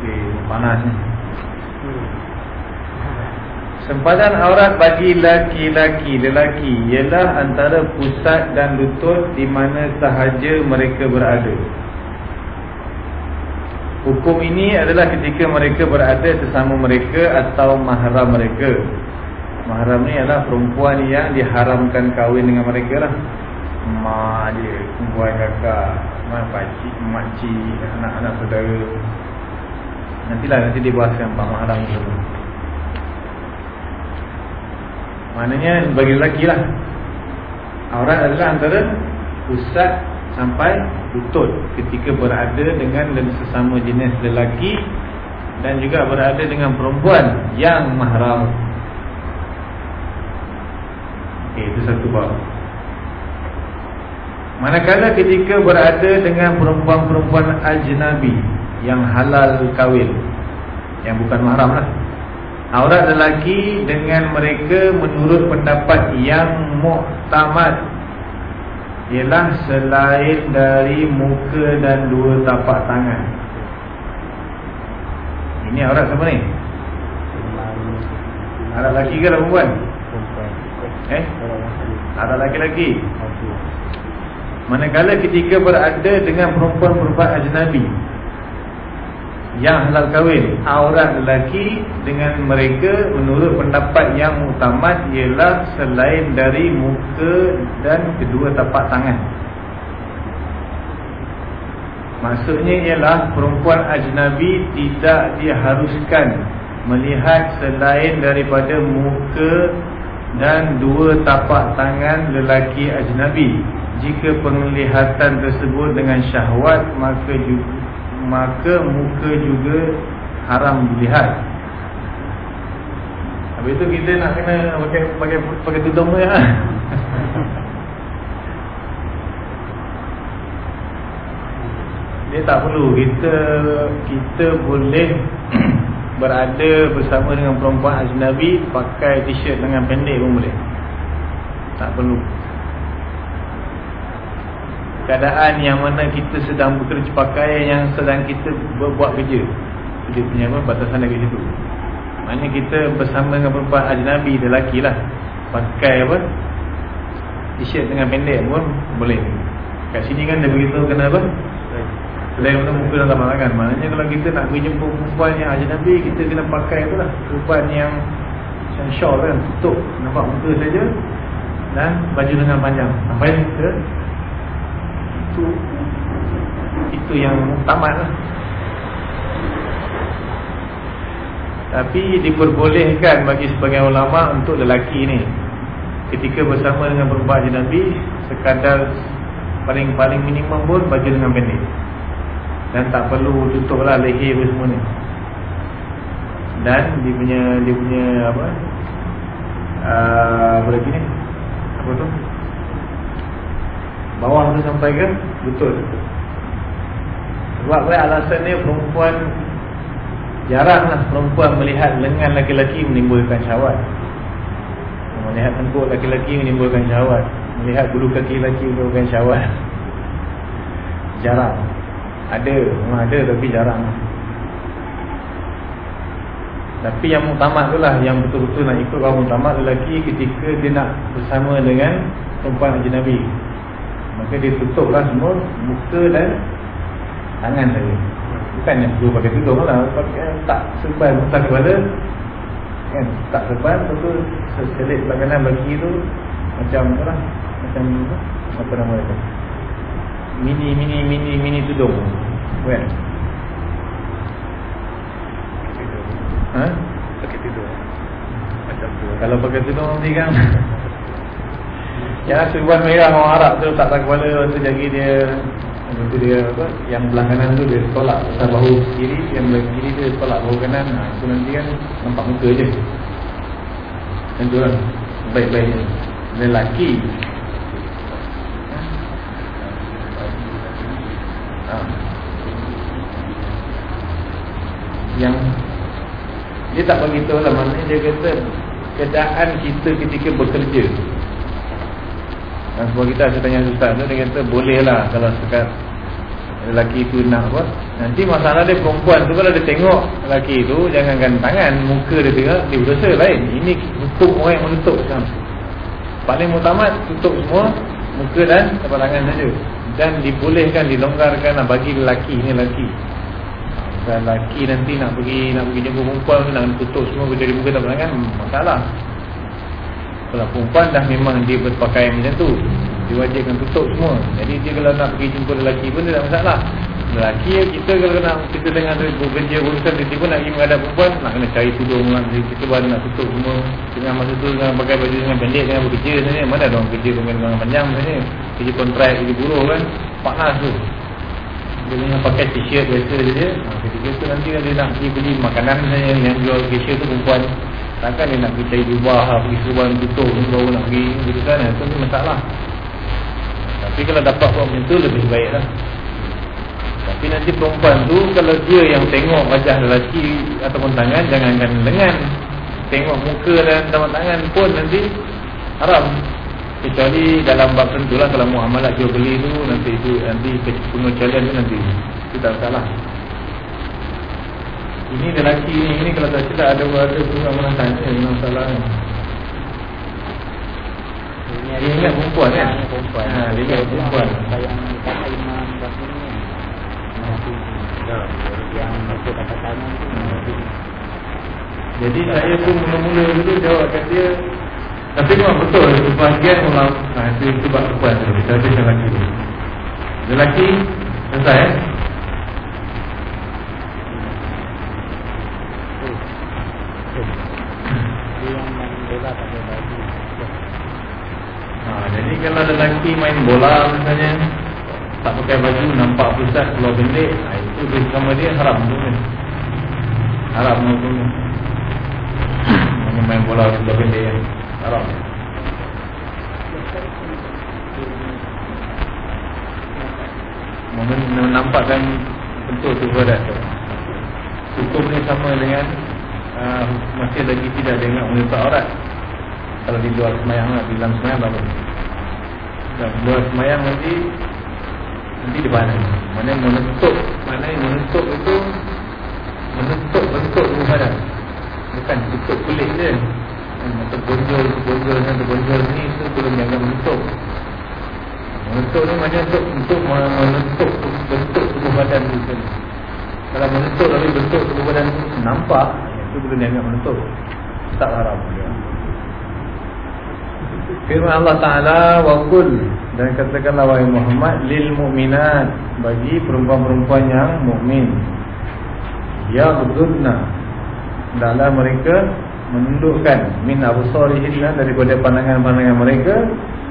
Okey, panas ni Sempadan aurat bagi laki-laki lelaki ialah antara pusat dan lutut di mana sahaja mereka berada. Hukum ini adalah ketika mereka berada bersama mereka atau mahram mereka. Mahram ni adalah perempuan yang diharamkan kahwin dengan mereka lah. Mak dia, perempuan kakak, mak pakcik, makcik, anak-anak saudara. Nantilah nanti dibahaskan pak mahram tu. Maknanya bagi lelaki lah Aurat adalah antara Pusat sampai lutut Ketika berada dengan sesama jenis lelaki Dan juga berada dengan perempuan Yang mahram okay, Itu satu bab Manakala ketika berada dengan perempuan-perempuan ajnabi Yang halal kahwin Yang bukan mahram lah Aurat lelaki dengan mereka menurut pendapat yang muktamad Ialah selain dari muka dan dua tapak tangan Ini aurat siapa ni? Aurat lelaki ke perempuan? Eh? Aurat lelaki-lelaki? Manakala ketika berada dengan perempuan-perempuan ajnabi yang halal kahwin aurat lelaki dengan mereka menurut pendapat yang muktamad ialah selain dari muka dan kedua tapak tangan. Maksudnya ialah perempuan ajnabi tidak diharuskan melihat selain daripada muka dan dua tapak tangan lelaki ajnabi jika penglihatan tersebut dengan syahwat maka juga maka muka juga haram dilihat. Habis itu kita nak kena pakai pakai pakai tudung tu ya. (laughs) Dia tak perlu kita kita boleh (clears throat) berada bersama dengan perempuan ajnabi pakai t-shirt dengan pendek pun boleh. Tak perlu. Keadaan yang mana kita sedang bekerja pakai yang sedang kita berbuat kerja. Dia punya apa? Batasan lagi situ. Maknanya kita bersama dengan perempuan ajnabi lelaki lah. Pakai apa? T-shirt dengan pendek pun boleh. Kat sini kan dia beritahu kena apa selain itu muka dalam tangan maknanya kalau kita nak pergi jumpa perempuan yang ajnabi kita kena pakai apa lah. Perempuan yang macam shawl kan tutup. Nampak muka saja. Dan baju dengan panjang. Sampai ke itu itu yang tamat lah. Tapi diperbolehkan bagi sebagian ulama untuk lelaki ni. Ketika bersama dengan perempuan Nabi sekadar paling-paling minimum pun baju dengan pendek dan tak perlu tutup lah leher pun semua ni. Dan dia punya dia punya apa? Uh, apa lagi ni? Apa tu? Bawah tu sampai ke? Betul. Sebab apa alasan ni perempuan Jaranglah perempuan melihat lengan laki-laki menimbulkan syawat Melihat tengkuk laki-laki menimbulkan syawat Melihat bulu kaki laki menimbulkan syawat (laughs) Jarang Ada, ada tapi jarang Tapi yang mutamat tu lah Yang betul-betul nak ikut orang mutamat lelaki Ketika dia nak bersama dengan Perempuan Haji Nabi Maka dia tutuplah semua muka dan tangan saja. Bukan yang perlu pakai tudung lah. Pakai, tak sebab muka kepada kan tak depan betul selit belakang bagi tu macam tu lah macam tu apa nama dia mini mini mini mini tudung. Kan ha? Pakai tidur macam tu. Kalau pakai tudung nanti kan? Ya, serban merah orang Arab tu tak tak kepala tu jagi dia itu dia apa yang belah kanan tu dia tolak pasal bahu kiri yang belah kiri dia tolak bahu kanan. Ha, itu nanti kan nampak muka je. Macam tu lah. Baik-baiknya lelaki ha. yang dia tak beritahu lah maknanya dia kata keadaan kita ketika bekerja. Dan sebab kita saya tanya Ustaz tu Dia kata boleh lah Kalau sekat Lelaki tu nak apa Nanti masalah dia perempuan tu Kalau dia tengok Lelaki tu Jangankan tangan Muka dia tengok Dia berdosa lain. Ini hukum orang yang menutup Paling mutamat Tutup semua Muka dan Tapak tangan saja Dan dibolehkan Dilonggarkan lah Bagi lelaki Ini lelaki. Dan lelaki nanti nak pergi Nak pergi jumpa perempuan Nak tutup semua Jadi muka tapak tangan Masalah. Kalau perempuan dah memang dia berpakaian macam tu Diwajibkan tutup semua. Jadi dia kalau nak pergi jumpa lelaki pun dia tak masalah. Lelaki kita kalau nak kita dengan bekerja urusan dia pun nak pergi menghadap perempuan Nak kena cari tudung lah Jadi kita baru nak tutup semua. Dengan masa tu dengan pakai baju dengan pendek dengan bekerja sebenarnya Mana ada orang kerja dengan panjang sebenarnya Kerja kontrak, kerja buruh kan Panas tu. Dia dengan pakai t-shirt biasa je ha, Ketika tu nanti dia nak pergi beli makanan sebenarnya Yang jual cashier tu perempuan. Takkan dia nak pergi cari jubah lah, Pergi serban tutup Baru nak pergi Gitu kan. Itu ni masalah. Tapi kalau dapat buat macam tu Lebih baik lah. Tapi nanti perempuan tu Kalau dia yang tengok wajah lelaki Ataupun tangan Jangankan lengan. Tengok muka dan tangan pun nanti Haram Kecuali dalam bab tentu lah Kalau muamalat jual beli tu Nanti itu Nanti pengecualian tu nanti Itu tak salah ini lelaki ni, ini kalau tak silap ada ada orang orang tanya dengan masalah ni. Dia ingat perempuan kan? Perempuan. Ha, dia ingat perempuan. Yang kata imam. Yang masuk kata tangan tu. Jadi saya pun mula-mula dulu jawab kat dia Tapi memang betul Sebahagian orang ha, Itu sebab perempuan tu. Kita ada lelaki tu. Lelaki Selesai eh? Ha, jadi kalau ada lelaki main bola misalnya tak pakai baju nampak pusat keluar pendek ha, itu dia sama dia haram tu kan haram tu hanya (coughs) main bola keluar pendek kan haram. Menampakkan bentuk tu badan hukum ni sama dengan uh, masih lagi tidak dengan menutup aurat. Kalau di luar semayang lah, di dalam semayang bagus Dan luar semayang nanti Nanti di mana Mana menutup Mana yang menutup itu Menutup bentuk badan Bukan tutup kulit je Atau bonjol, bonjol atau bonjol ni Itu belum jangan menutup Menutup ni macam untuk, untuk menutup bentuk tubuh badan itu Kalau menutup tapi bentuk tubuh badan itu nampak Itu belum jangan menutup. Tak haram dia. Firman Allah Ta'ala wa kul Dan katakanlah wahai Muhammad Lil mu'minat Bagi perempuan-perempuan yang mu'min Ya berdudna Dalam mereka Menundukkan Min abu salihinna Daripada pandangan-pandangan mereka.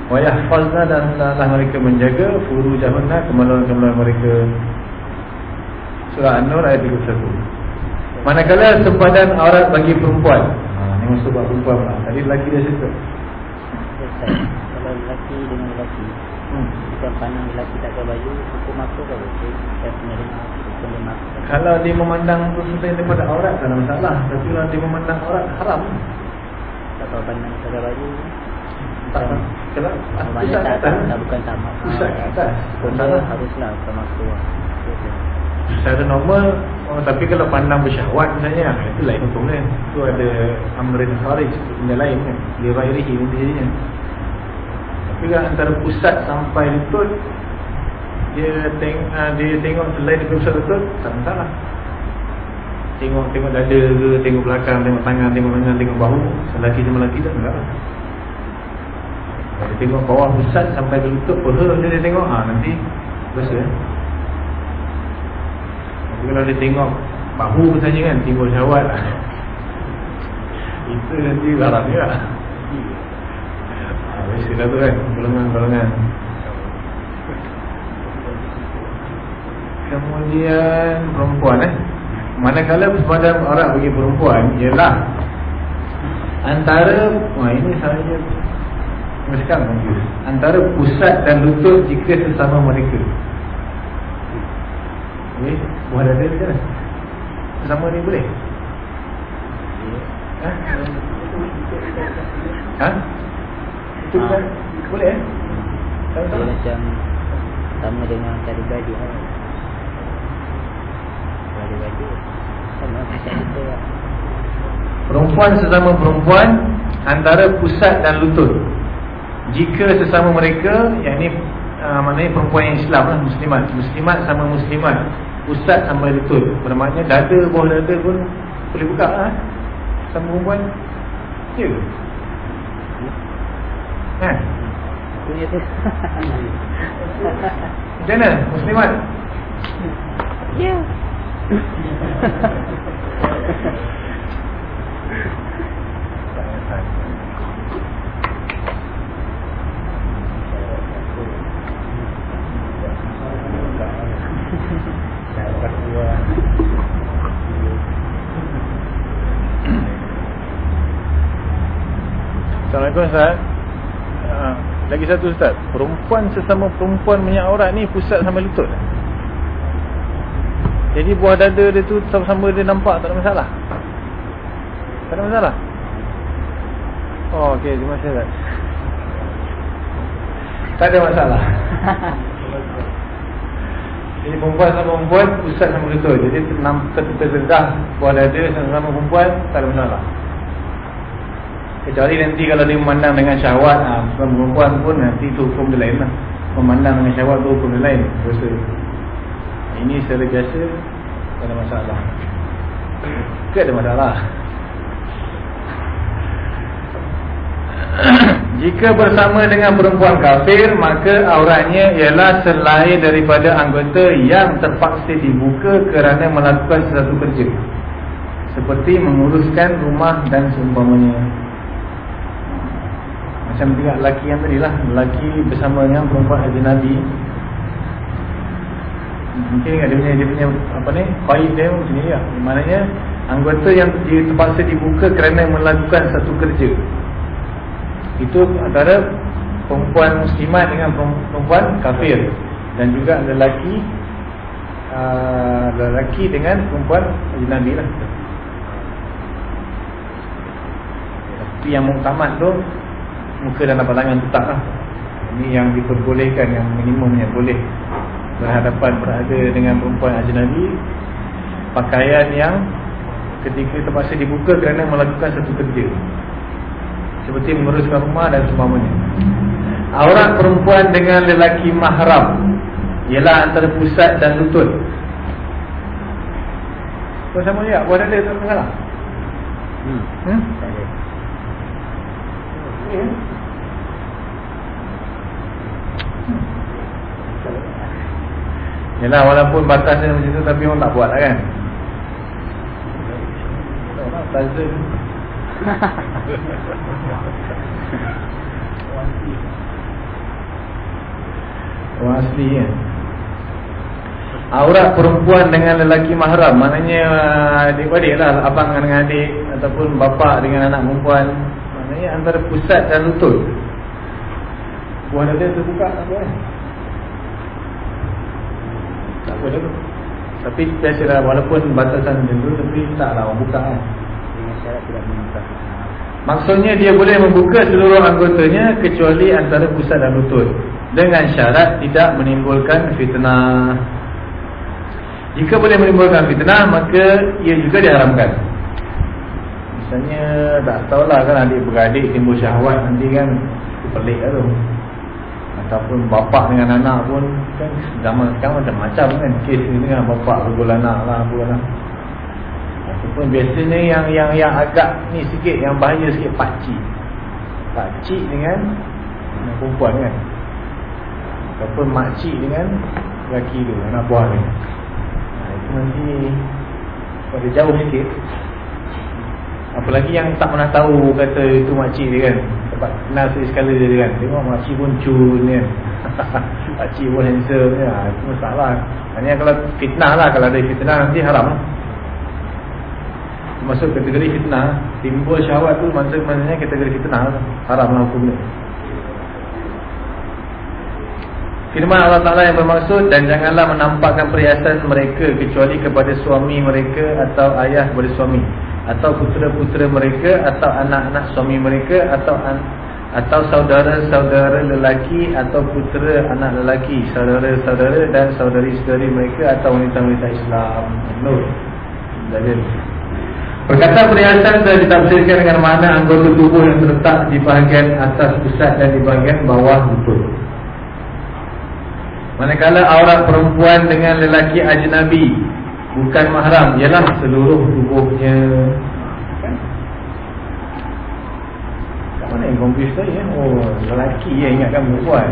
Wa yahfazna dan hendaklah mereka menjaga Furu jahunna Kemaluan-kemaluan mereka. Surah An-Nur ayat 31 Manakala sempadan aurat bagi perempuan. Ha, Ini maksud buat perempuan lah. Tadi lelaki dia situ kalau lelaki dengan lelaki. Hmm. Kita pandang lelaki tak pakai baju Hukum apa ke? Kita punya dengar Kalau dia memandang Khususnya daripada aurat Tak ada masalah. Tapi kalau dia memandang aurat Haram. Tak tahu pandang pakai baju Tak Pusat tak, tak, tak, bukan tak maaf Pusat kat atas? Hukum dia haruslah Bukan masuk Secara normal oh, Tapi kalau pandang bersyahwat misalnya Itu lain hukum dia. Itu ada Amrin Kharij Benda lain kan. Dia rairihi benda jadinya. Tapi kalau antara pusat sampai lutut Dia, teng uh, dia tengok selain daripada pusat lutut Tak masalah Tengok tengok dada ke, tengok belakang, tengok tangan, tengok lengan, tengok bahu. Lelaki sama lelaki tak enggak lah. Dia tengok bawah pusat sampai lutut Peha dia, dia tengok, ha, nanti Berasa eh? Tapi kalau dia tengok bahu misalnya kan, timbul syawat (laughs) Itu nanti larang juga ha, Biasalah tu kan, golongan-golongan Kemudian perempuan eh? Manakala pada orang bagi perempuan Ialah Antara Wah ini saya Mereka confused Antara pusat dan lutut Jika sesama mereka. Okey Buat ada macam mana Sesama ni boleh? Ha? Itu bukan Boleh eh? Dia macam sama dengan tadi baju kan. Lah. Perempuan sesama perempuan Antara pusat dan lutut Jika sesama mereka Yang ni uh, maknanya perempuan yang Islam lah Muslimat Muslimat sama muslimat Pusat sama lutut Bermakna dada bawah dada pun Boleh buka lah Sama perempuan Ya? Kan? Punya tu. Macam mana? Muslimat? Ya. Assalamualaikum Ustaz. Uh, Lagi satu Ustaz. Perempuan sesama perempuan punya aurat ni Pusat sampai lutut Jadi buah dada dia tu Sama-sama dia nampak tak ada masalah? Tak ada masalah? Oh ok terima kasih Ustaz. Tak ada masalah. (laughs) Jadi perempuan sama perempuan Pusat sama lutut Jadi terdedah Buah dada sama-sama perempuan Tak ada masalah. Kecuali nanti kalau dia memandang dengan syahwat ha, Perempuan pun nanti itu hukum dia lain lah. Memandang dengan syahwat tu hukum dia lain Dosa Ini secara biasa ada masalah. Ke ada masalah? (coughs) Jika bersama dengan perempuan kafir Maka auratnya ialah selain daripada anggota Yang terpaksa dibuka kerana melakukan sesuatu kerja. Seperti menguruskan rumah dan seumpamanya. Macam juga lelaki yang tadi lah. Lelaki bersama dengan perempuan haji Nabi Mungkin dia punya, dia punya apa ni Kain dia macam ni lah. Maknanya Anggota yang dia terpaksa dibuka kerana melakukan satu kerja. Itu antara Perempuan muslimat dengan perempuan kafir. Dan juga lelaki uh, Lelaki dengan perempuan haji Nabi lah. Tapi yang muktamad tu muka dan tapak tangan tetap lah. Ini yang diperbolehkan Yang minimum yang boleh Berhadapan berada dengan perempuan ajnabi Pakaian yang Ketika terpaksa dibuka kerana melakukan satu kerja Seperti menguruskan rumah dan seumpamanya Aurat perempuan dengan lelaki mahram Ialah antara pusat dan lutut Kau sama je tak? Buat ada tak salah? Hmm. Hmm? Tak ada. Hmm? Yalah walaupun batasnya macam tu tapi orang tak buat lah kan (laughs) Orang asli kan? Aurat perempuan dengan lelaki mahram. Maknanya adik-adik lah. Abang dengan adik Ataupun bapa dengan anak perempuan. Maknanya antara pusat dan lutut. Buah dada terbuka tak apa kan Tak apa dah tu Tapi biasalah walaupun batasan macam tu Tapi taklah orang buka kan. Dengan syarat tidak menyimpan. Maksudnya dia boleh membuka seluruh anggotanya Kecuali antara pusat dan lutut. Dengan syarat tidak menimbulkan fitnah. Jika boleh menimbulkan fitnah Maka ia juga diharamkan. Misalnya tak tahulah kan adik beradik timbul syahwat Nanti kan pelik lah tu Ataupun bapak dengan anak pun kan Zaman sekarang macam-macam kan Kes ni dengan bapak pukul anak lah apa lah Pun biasanya yang yang yang agak ni sikit yang bahaya sikit pakcik. Pakcik dengan dengan perempuan kan. Ataupun makcik dengan lelaki tu, anak buah ni. Ha, itu nanti pada jauh sikit. Apalagi yang tak pernah tahu kata itu makcik dia kan. Sebab kenal sekali dia kan. Tengok makcik pun cun kan. (laughs) makcik pun handsome ya. Itu masalah. Hanya kalau fitnah lah. Kalau ada fitnah nanti haram. Masuk kategori fitnah. Timbul syahwat tu maksudnya kategori fitnah. Haram lah hukum ni. Firman Allah Ta'ala yang bermaksud Dan janganlah menampakkan perhiasan mereka Kecuali kepada suami mereka Atau ayah kepada suami Atau putera-putera mereka Atau anak-anak suami mereka Atau atau saudara-saudara lelaki Atau putera anak lelaki Saudara-saudara dan saudari-saudari mereka Atau wanita-wanita Islam No Jadi Perkataan perhiasan telah ditafsirkan dengan mana anggota tubuh yang terletak di bahagian atas pusat dan di bahagian bawah lutut. Manakala aurat perempuan dengan lelaki ajnabi bukan mahram ialah seluruh tubuhnya. Kan? Mana yang tadi ya? Oh, lelaki yang ingatkan perempuan.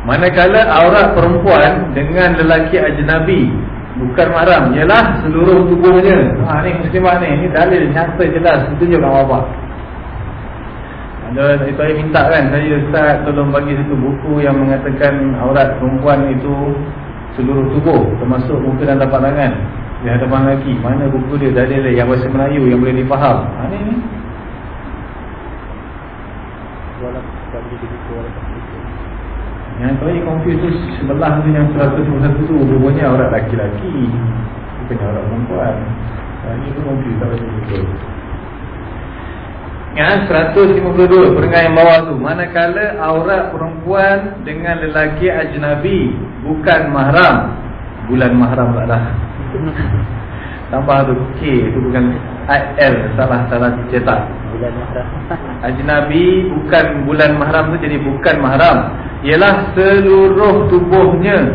Manakala aurat perempuan dengan lelaki ajnabi bukan mahram ialah seluruh tubuhnya. Ha ni muslimah ni, ni dalil nyata jelas tunjuk kat apa. Ada saya minta kan saya Ustaz tolong bagi satu buku yang mengatakan aurat perempuan itu seluruh tubuh termasuk muka dan tapak tangan di hadapan lelaki. Mana buku dia ada yang bahasa Melayu yang boleh difaham. Ha ni ni. Yang yang confuse tu sebelah tu yang 151 tu rupanya aurat laki-laki. Bukan aurat perempuan. Ha, ini tu confuse tak betul. Ya, 152 perengai yang bawah tu Manakala aurat perempuan dengan lelaki ajnabi Bukan mahram. Bulan mahram tak dah. (laughs) Tambah tu K tu bukan IL Salah-salah cetak Bulan mahram. (laughs) Ajnabi bukan bulan mahram tu jadi bukan mahram. Ialah seluruh tubuhnya.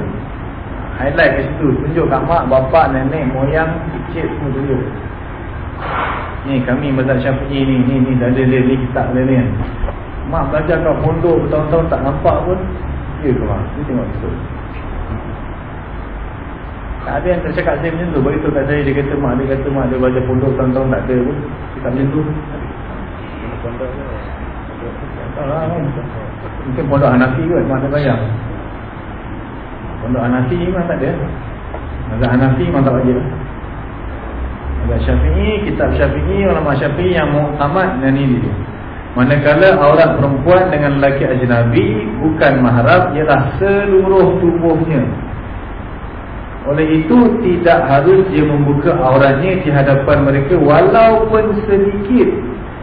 Highlight kat situ Tunjuk kat mak, bapak, nenek, moyang Kecil semua tunjuk Ni kami mazhab syafi'i ni Ni ni dalil dia ni kitab dia ni Mak belajar kat pondok bertahun-tahun tak nampak pun Ya ke mak? Ni tengok betul Tak ada yang tercakap saya macam tu. Beritahu kat saya dia kata mak dia kata mak dia belajar pondok tahun-tahun tak ada pun. Cakap macam tu. Pondok Tak lah kan Mungkin pondok Hanafi kot mak dia bayar. Pondok Hanafi memang tak ada. Mazhab Hanafi memang tak wajib Mazhab Syafi'i, kitab Syafi'i, ulama Syafi'i yang muktamad dan ini dia. Manakala aurat perempuan dengan lelaki ajnabi bukan mahram ialah seluruh tubuhnya. Oleh itu tidak harus dia membuka auratnya di hadapan mereka walaupun sedikit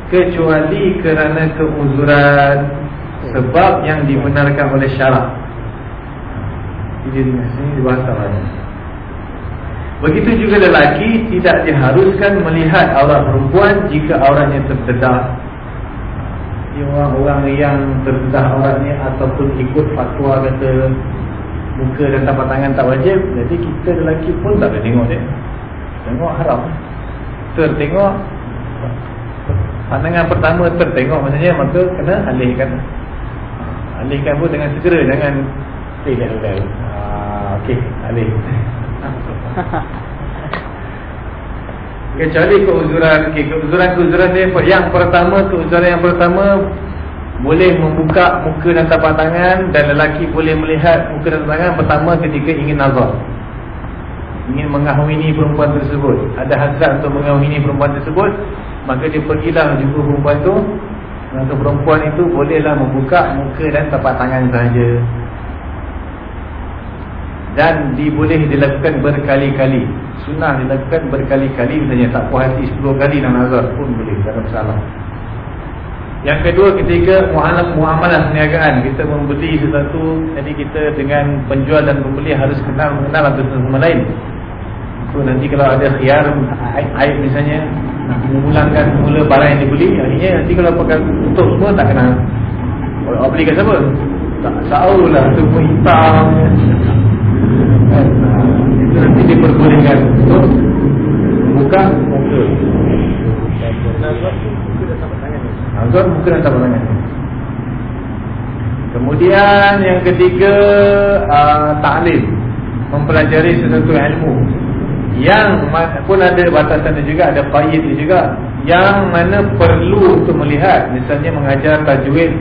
kecuali kerana keuzuran sebab yang dibenarkan oleh syarak. Ini di sini dibahas lagi. Begitu juga lelaki tidak diharuskan melihat aurat perempuan jika auratnya terdedah. Orang-orang yang terdedah auratnya ataupun ikut fatwa kata muka dan tapak tangan tak wajib, jadi kita lelaki pun tak boleh tengok dia. Tengok haram. Tertengok pandangan pertama tertengok maksudnya maka kena alihkan. Alihkan pun dengan segera jangan boleh. Ah okey, alih. (laughs) Kecuali keuzuran. Okay, Keuzuran-keuzuran dia Yang pertama Keuzuran yang pertama Boleh membuka muka dan tapak tangan Dan lelaki boleh melihat Muka dan tangan Pertama ketika ingin nazar. Ingin mengahwini perempuan tersebut. Ada hasrat untuk mengahwini perempuan tersebut Maka dia pergilah jumpa perempuan itu Maka perempuan itu bolehlah membuka muka dan tapak tangan sahaja dan diboleh dilakukan berkali-kali. Sunnah dilakukan berkali-kali misalnya tak puas hati 10 kali dan nazar pun boleh tak ada masalah. Yang kedua ketika muamalah muamalah perniagaan. Kita membeli sesuatu jadi kita dengan penjual dan pembeli harus kenal mengenal satu sama lain. So nanti kalau ada khiyar aib misalnya nak memulangkan mula barang yang dibeli akhirnya nanti kalau pakai tutup semua tak kenal. Orang beli kat siapa? Tak tahu lah semua hitam Itu nanti diperbolehkan. Untuk Membuka muka Nazar tu muka dah tapak tangan Azad muka dan tapak tangan Kemudian yang ketiga uh, Ta'lim. Mempelajari sesuatu ilmu. Yang pun ada batasan dia juga Ada payit dia juga. Yang mana perlu untuk melihat. Misalnya mengajar tajwid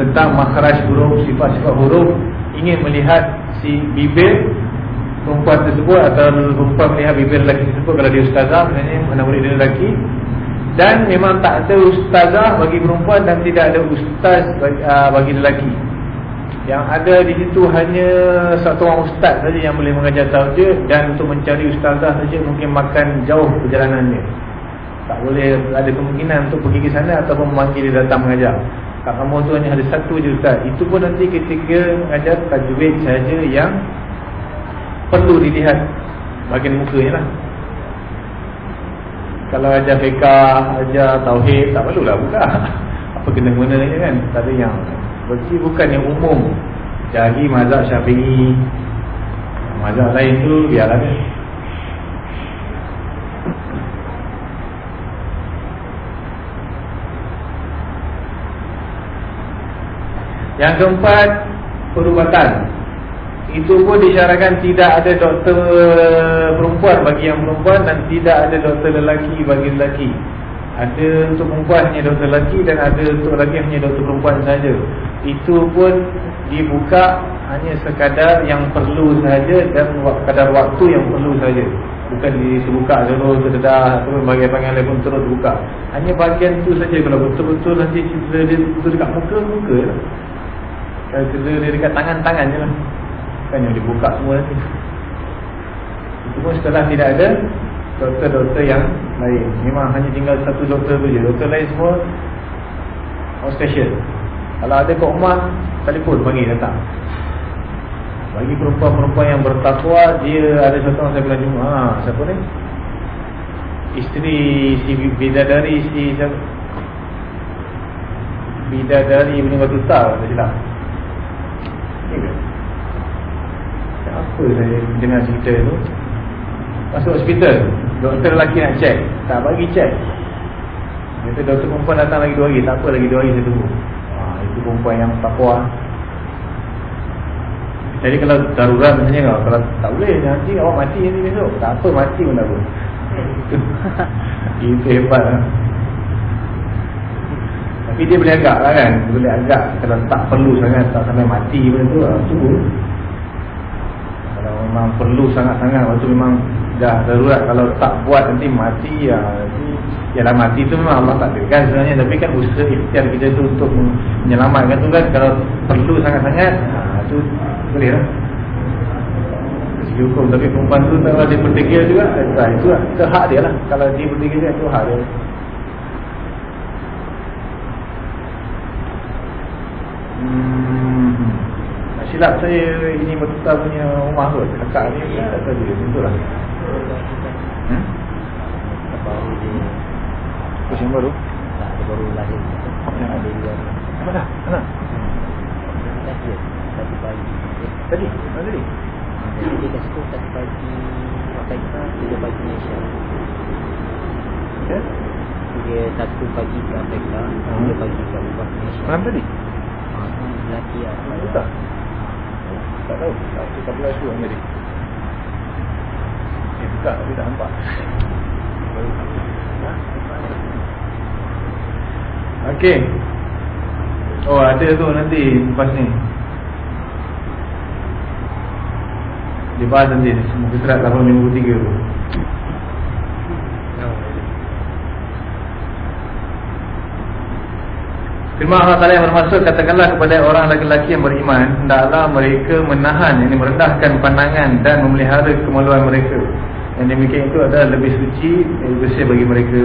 Tentang makhraj huruf, sifat-sifat huruf. Ingin melihat si bibir Perempuan tersebut Atau perempuan melihat bibir lelaki tersebut Kalau dia ustazah Misalnya anak murid dia lelaki dan memang tak ada ustazah bagi perempuan dan tidak ada ustaz bagi, uh, bagi lelaki. Yang ada di situ hanya satu orang ustaz saja yang boleh mengajar tajwid dan untuk mencari ustazah saja mungkin makan jauh perjalanannya. Tak boleh ada kemungkinan untuk pergi ke sana ataupun memanggil dia datang mengajar. Kat kampung tu hanya ada satu je ustaz. Itu pun nanti ketika mengajar tajwid saja yang perlu dilihat bahagian mukanya lah. Kalau ajar fiqah, ajar tauhid, tak perlulah buka. (laughs) Apa kena-menanya kan? Tak ada yang Berarti bukan yang umum Cari mazhab syafi'i Mazhab lain tu biarlah kan Yang keempat Perubatan Itu pun disyaratkan tidak ada doktor perempuan. Bagi yang perempuan Dan tidak ada doktor lelaki bagi lelaki. Ada untuk perempuan hanya doktor lelaki Dan ada untuk lelaki hanya doktor perempuan saja. Itu pun dibuka hanya sekadar yang perlu saja Dan kadar waktu yang perlu saja. Bukan dibuka terus terdedah Terus bagian-bagian lain pun terus dibuka Hanya bagian tu saja. Kalau betul-betul nanti cerita dia betul dekat muka, muka lah. Kalau cedera dia dekat tangan-tangan je lah Kan yang dibuka semua nanti. Itu pun setelah tidak ada Doktor-doktor yang lain. Memang hanya tinggal satu doktor tu je Doktor lain semua Outstation Kalau ada kat rumah Telefon bagi datang. Bagi perempuan-perempuan yang bertakwa Dia ada satu orang saya pernah jumpa ha, Siapa ni? Isteri si bidadari si siapa? Bidadari punya batu tar Tak silap apa saya dengar cerita tu? Masuk hospital Doktor lelaki nak cek Tak bagi Dia kata doktor perempuan datang lagi 2 hari. Tak apa lagi 2 hari saya tunggu. Ha, Itu perempuan yang takwa Jadi kalau darurat macamnya kau Kalau tak boleh nanti awak mati nanti besok. Tak apa mati pun tak apa. (laughs) Itu hebat lah. Tapi dia boleh agak lah kan. Boleh agak. Kalau tak perlu sangat Tak sampai mati pun tu Tunggu kalau memang perlu sangat-sangat Waktu memang dah darurat. Kalau tak buat nanti mati ya, nanti, Yalah mati tu memang Allah tak kan sebenarnya. Tapi kan usaha ikhtiar kita tu Untuk menyelamatkan tu kan Kalau perlu sangat-sangat ha, tu boleh lah. Hukum. Tapi perempuan tu kalau dia berdegil juga Itu lah, itu hak dia lah. Kalau dia berdegil juga itu hak dia. Hmm silap saya ini betul punya rumah kot Kakak ni tak tahu dia Tentu lah hmm? baru dia yang baru tak baru lahir yang ada Apa dah? Anak? lahir satu pagi Tadi? Mana tadi? jadi dia kat situ satu pagi Afrika tiga pagi Malaysia Ya? dia satu pagi ke Afrika Hmm. tiga pagi ke Malaysia Malam tadi? Ah, tu lelaki lah Betul tak? Tak tahu. Tak tahu tak belas tu yang tadi Eh buka tapi tak nampak? Okey Oh ada tu nanti Lepas ni. Dia bahas nanti Semua keserat 853 tu Firman Allah Ta'ala yang bermaksud Katakanlah kepada orang lelaki yang beriman Hendaklah mereka menahan Yang merendahkan pandangan Dan memelihara kemaluan mereka. Yang demikian itu adalah lebih suci Lebih bersih bagi mereka.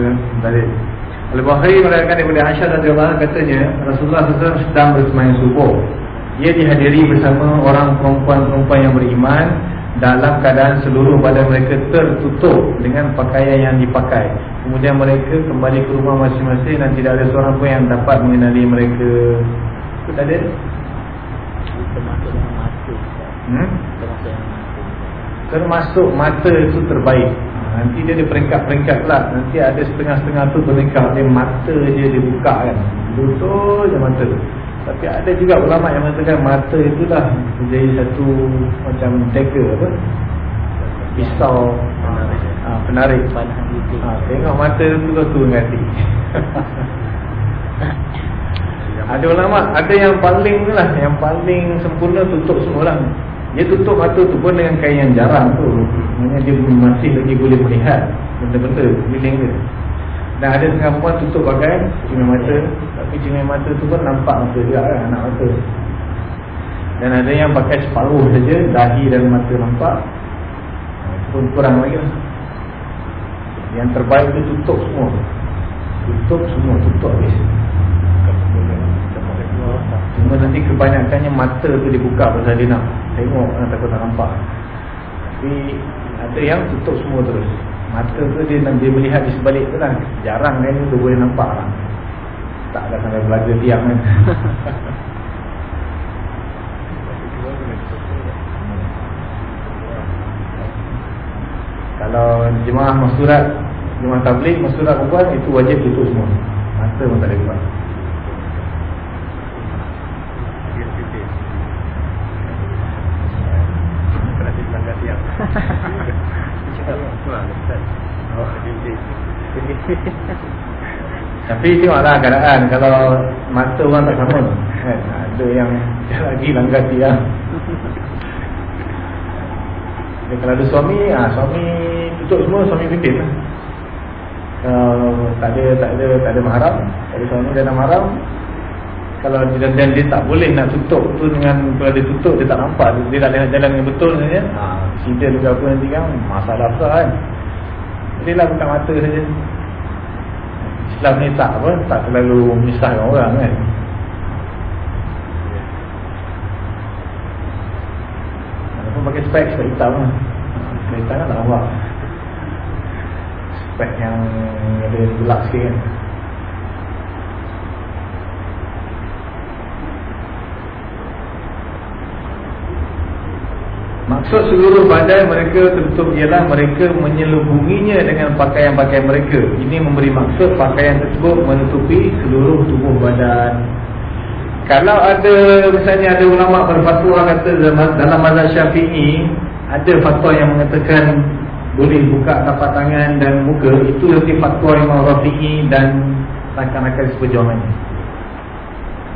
Al-Bahri merayakan daripada Aisyah dan Allah katanya Rasulullah SAW sedang bersemayam subuh. Ia dihadiri bersama orang perempuan-perempuan yang beriman Dalam keadaan seluruh badan mereka tertutup Dengan pakaian yang dipakai Kemudian mereka kembali ke rumah masing-masing Dan tidak ada seorang pun yang dapat mengenali mereka. Itu tak ada? termasuk dengan mata Hmm? termasuk mata termasuk mata itu terbaik. Ha, nanti dia ada peringkat-peringkat pula. Nanti ada setengah-setengah tu peringkat dia mata je dia buka kan. Betul je mata. Tapi ada juga ulama yang mengatakan mata itulah menjadi satu macam dagger apa pisau. Ha, penarik. Ha, tengok mata tu tu (laughs) hati ada ulama ada yang paling lah yang paling sempurna tutup semua lah dia tutup mata tu pun dengan kain yang jarang tu. Maksudnya dia masih lagi boleh melihat Benda-benda Biling dia. Dan ada tengah perempuan tutup pakai Cimai mata Tapi cimai mata tu pun nampak mata juga kan Anak mata. Dan ada yang pakai separuh saja Dahi dan mata nampak Pun kurang lagi lah Yang terbaik tu tutup semua Tutup semua Tutup habis Cuma nanti kebanyakannya mata tu dibuka pasal dia nak tengok kan takut tak nampak. Tapi ada yang tutup semua terus. Mata tu dia nak dia melihat di sebalik tu lah. Jarang kan tu boleh nampak lah. Tak ada sampai belajar diam kan. (laughs) (laughs) Kalau jemaah masurat Jemaah tablik, masurat perempuan Itu wajib tutup semua. Mata pun tak ada buat Tapi tengoklah keadaan Kalau mata orang tak sama kan? Ada yang (laughs) lagi langgar dia Jadi, Kalau ada suami ha, Suami tutup semua Suami pimpin lah. Kalau tak ada tak ada tak ada mahram, tak ada suami dan mahram, kalau dia dan dia tak boleh nak tutup tu dengan kalau dia tutup dia tak nampak dia, dia tak boleh jalan dengan betul saja ha cerita juga apa nanti kan masalah besar kan. Jadi lah buka mata saja. Islam ni tak apa tak terlalu menyusahkan orang kan Walaupun pakai spek, spek hitam lah hitam kan nampak Spek yang ada gelap sikit kan Maksud seluruh badan mereka tertutup ialah mereka menyelubunginya dengan pakaian-pakaian mereka. Ini memberi maksud pakaian tersebut menutupi seluruh tubuh badan. Kalau ada misalnya ada ulama berfatwa kata dalam mazhab Syafi'i ada fatwa yang mengatakan boleh buka tapak tangan dan muka itu lebih fatwa Imam Rafi'i dan rakan-rakan seperjuangannya.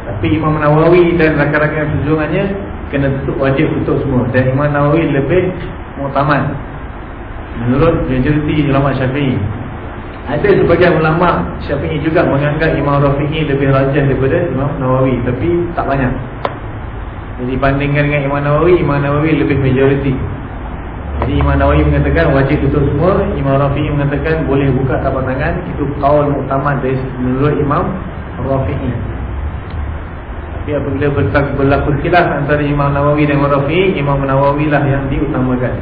Tapi Imam Nawawi dan rakan-rakan seperjuangannya kena tutup wajib tutup semua dan Imam Nawawi lebih mutamad menurut majoriti ulama Syafi'i ada sebagian ulama Syafi'i juga menganggap Imam Rafi'i lebih rajah daripada Imam Nawawi tapi tak banyak. Jadi bandingkan dengan Imam Nawawi Imam Nawawi lebih majoriti. Jadi Imam Nawawi mengatakan wajib tutup semua Imam Rafi'i mengatakan boleh buka tapak tangan. Itu kaul mutamad dari menurut Imam Rafi'i. Tapi apabila berlaku khilaf antara Imam Nawawi dan Rafi, Imam Nawawi lah yang diutamakan.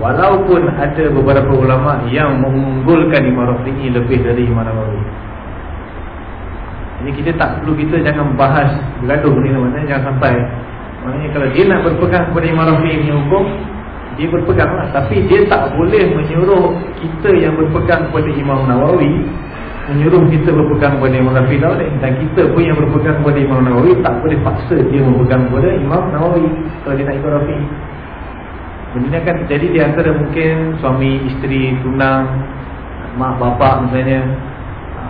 Walaupun ada beberapa ulama yang mengunggulkan Imam Rafi'i lebih dari Imam Nawawi. Jadi kita tak perlu kita jangan bahas bergaduh ni mana jangan sampai. Maknanya kalau dia nak berpegang kepada Imam Rafi'i punya hukum, dia berpeganglah. Tapi dia tak boleh menyuruh kita yang berpegang kepada Imam Nawawi menyuruh kita berpegang kepada Imam Rafi Dawli dan kita pun yang berpegang kepada Imam Nawawi tak boleh paksa dia berpegang kepada Imam Nawawi kalau dia nak ikut Rafi benda ni akan terjadi di antara mungkin suami, isteri, tunang mak, bapak misalnya ha.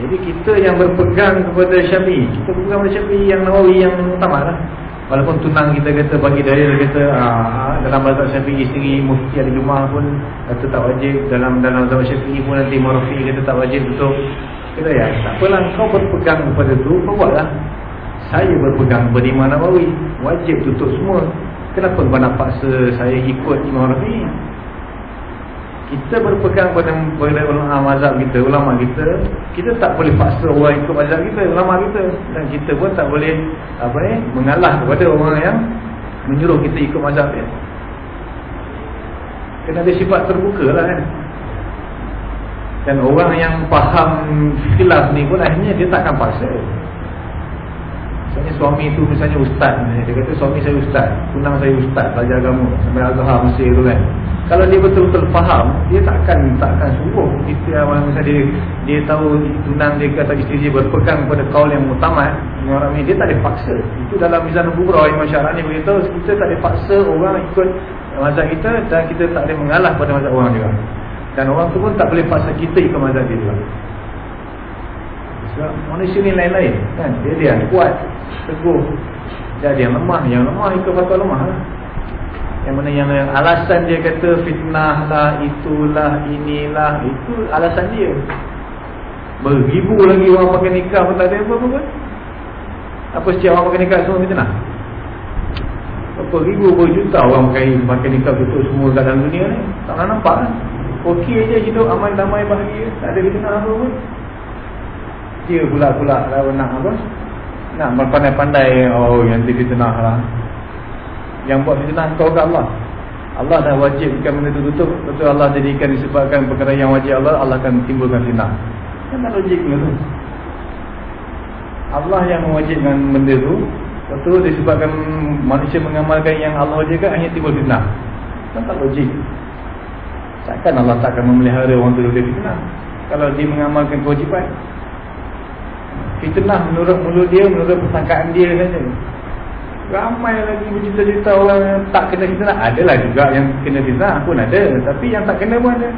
jadi kita yang berpegang kepada Syafi'i kita berpegang kepada Syafi'i yang Nawawi yang utama lah Walaupun tunang kita kata bagi dalil kita aa, dalam mazhab Syafi'i isteri mufti ada Jumaah pun kata tak wajib dalam dalam mazhab Syafi'i pun nanti Marafi kata tak wajib betul. Kita ya, tak apalah kau berpegang kepada tu, kau. Saya berpegang kepada Imam Nawawi, wajib tutup semua. Kenapa nak paksa saya ikut Imam Rafi? kita berpegang pada, pada ulama mazhab kita, ulama kita, kita tak boleh paksa orang ikut mazhab kita, ulama kita dan kita pun tak boleh apa ni mengalah kepada orang yang menyuruh kita ikut mazhab dia. Kena ada sifat terbuka lah kan. Dan orang yang faham khilaf ni pun akhirnya dia takkan paksa. Misalnya suami tu misalnya ustaz, dia kata suami saya ustaz, tunang saya ustaz, belajar agama sampai Azhar Mesir tu kan. Kalau dia betul-betul faham, dia takkan takkan suruh kita orang misalnya dia dia tahu tunang dia kata isteri dia berpegang pada kaul yang utama orang ni dia tak ada paksa. Itu dalam mizan kubra yang masyarakat ni kita tak ada paksa orang ikut mazhab kita dan kita tak boleh mengalah pada mazhab orang juga. Dan orang tu pun tak boleh paksa kita ikut mazhab dia juga. Sebab manusia ni lain-lain kan. Dia dia kuat, teguh. Jadi yang lemah, yang lemah ikut fatwa lemah lah. Yang mana yang, alasan dia kata fitnah lah, itulah, inilah, itu alasan dia. Beribu lagi orang pakai nikah pun tak ada apa pun. Apa setiap orang pakai nikah semua fitnah? Berapa ribu, berapa juta orang pakai, pakai nikah betul semua dalam dunia ni. Tak nak nampak kan? Okey je hidup aman damai bahagia. Tak ada fitnah apa pun. Dia pula-pula lah nak apa? Nak berpandai-pandai. Oh, yang fitnah lah. Yang buat fitnah kau ke Allah? Allah dah wajibkan benda itu tutup. Betul Allah jadikan disebabkan perkara yang wajib Allah Allah akan timbulkan fitnah. Kan tak logik benda tu. Allah yang mewajibkan benda tu. Betul disebabkan manusia mengamalkan yang Allah wajibkan Hanya timbul fitnah. Kan tak logik. Takkan Allah takkan memelihara orang tu dari fitnah. Kalau dia mengamalkan kewajipan Fitnah menurut mulut dia Menurut persangkaan dia saja. Ramai lagi berjuta-juta orang yang tak kena fitnah. Adalah juga yang kena fitnah pun ada. Tapi yang tak kena pun ada.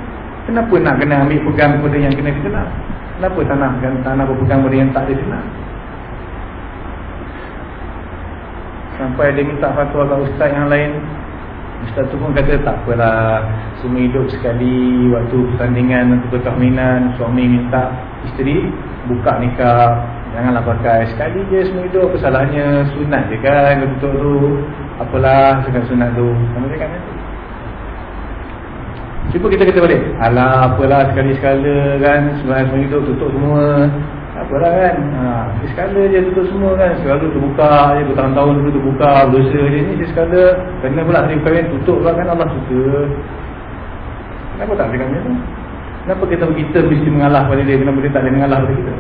Kenapa nak kena ambil pegang pada yang kena fitnah? Kenapa tak nak berpegang pada yang tak ada fitnah? Sampai dia minta fatwa kat ustaz yang lain. Ustaz tu pun kata tak apalah Semua hidup sekali Waktu pertandingan Waktu perkahwinan Suami minta isteri Buka nikah Janganlah pakai sekali je semua itu apa salahnya? Sunat je kan betul tu. Apalah sekat sunat tu. Sama cakap kan cuba kita kata balik. Alah apalah sekali-sekala kan. Semua semua itu tutup semua. Apalah kan? Ha, sekala je tutup semua kan. Selalu terbuka je bertahun-tahun dulu terbuka berdosa je ni sekala. Kena pula hari kahwin tutup pula kan Allah suka. Kenapa tak cakap macam tu kenapa kita kita mesti mengalah pada dia? Kenapa dia tak boleh mengalah pada kita?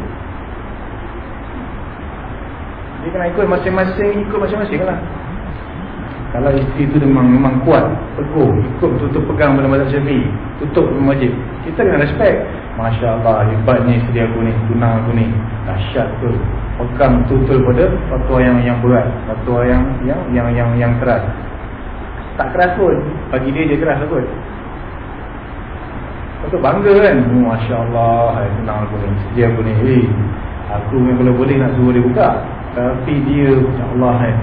Dia kena ikut masing-masing Ikut masing-masing lah. Kalau isteri tu memang, memang kuat Teguh Ikut betul-betul pegang pada mazhab syafi'i Tutup wajib Kita kena respect. Masya Allah Hebatnya isteri aku ni Tunang aku ni. Dahsyat tu Pegang betul-betul pada Fatwa yang yang berat Fatwa yang yang yang yang, yang keras. Tak keras pun. Bagi dia dia keras lah kot Betul bangga kan? Masya Allah tunang aku ni Isteri aku ni hey, Aku memang boleh-boleh nak suruh dia buka. Tapi dia Ya Allah kan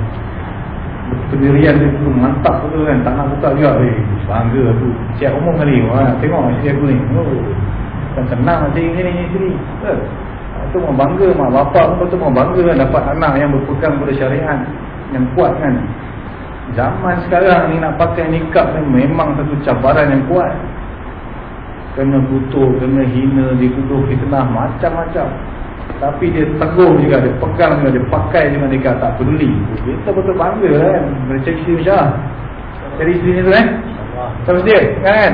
Pendirian dia tu mantap betul kan? Tak nak buka juga eh, Bangga tu Siap umum kali ha, Tengok isteri aku ni. Oh, Kan senang macam ni isteri Betul? Itu mau bangga Mak bapak pun betul mau bangga kan? Dapat anak yang berpegang pada syariat Yang kuat kan? Zaman sekarang ni nak pakai nikab ni Memang satu cabaran yang kuat Kena kutuk, kena hina, dituduh fitnah Macam-macam. Tapi dia teguh juga, dia pegang juga, dia pakai juga dia tak peduli. Kita betul bangga lah kan? Macam isteri Masya Cari isteri ni tu kan? Sama dia, kan?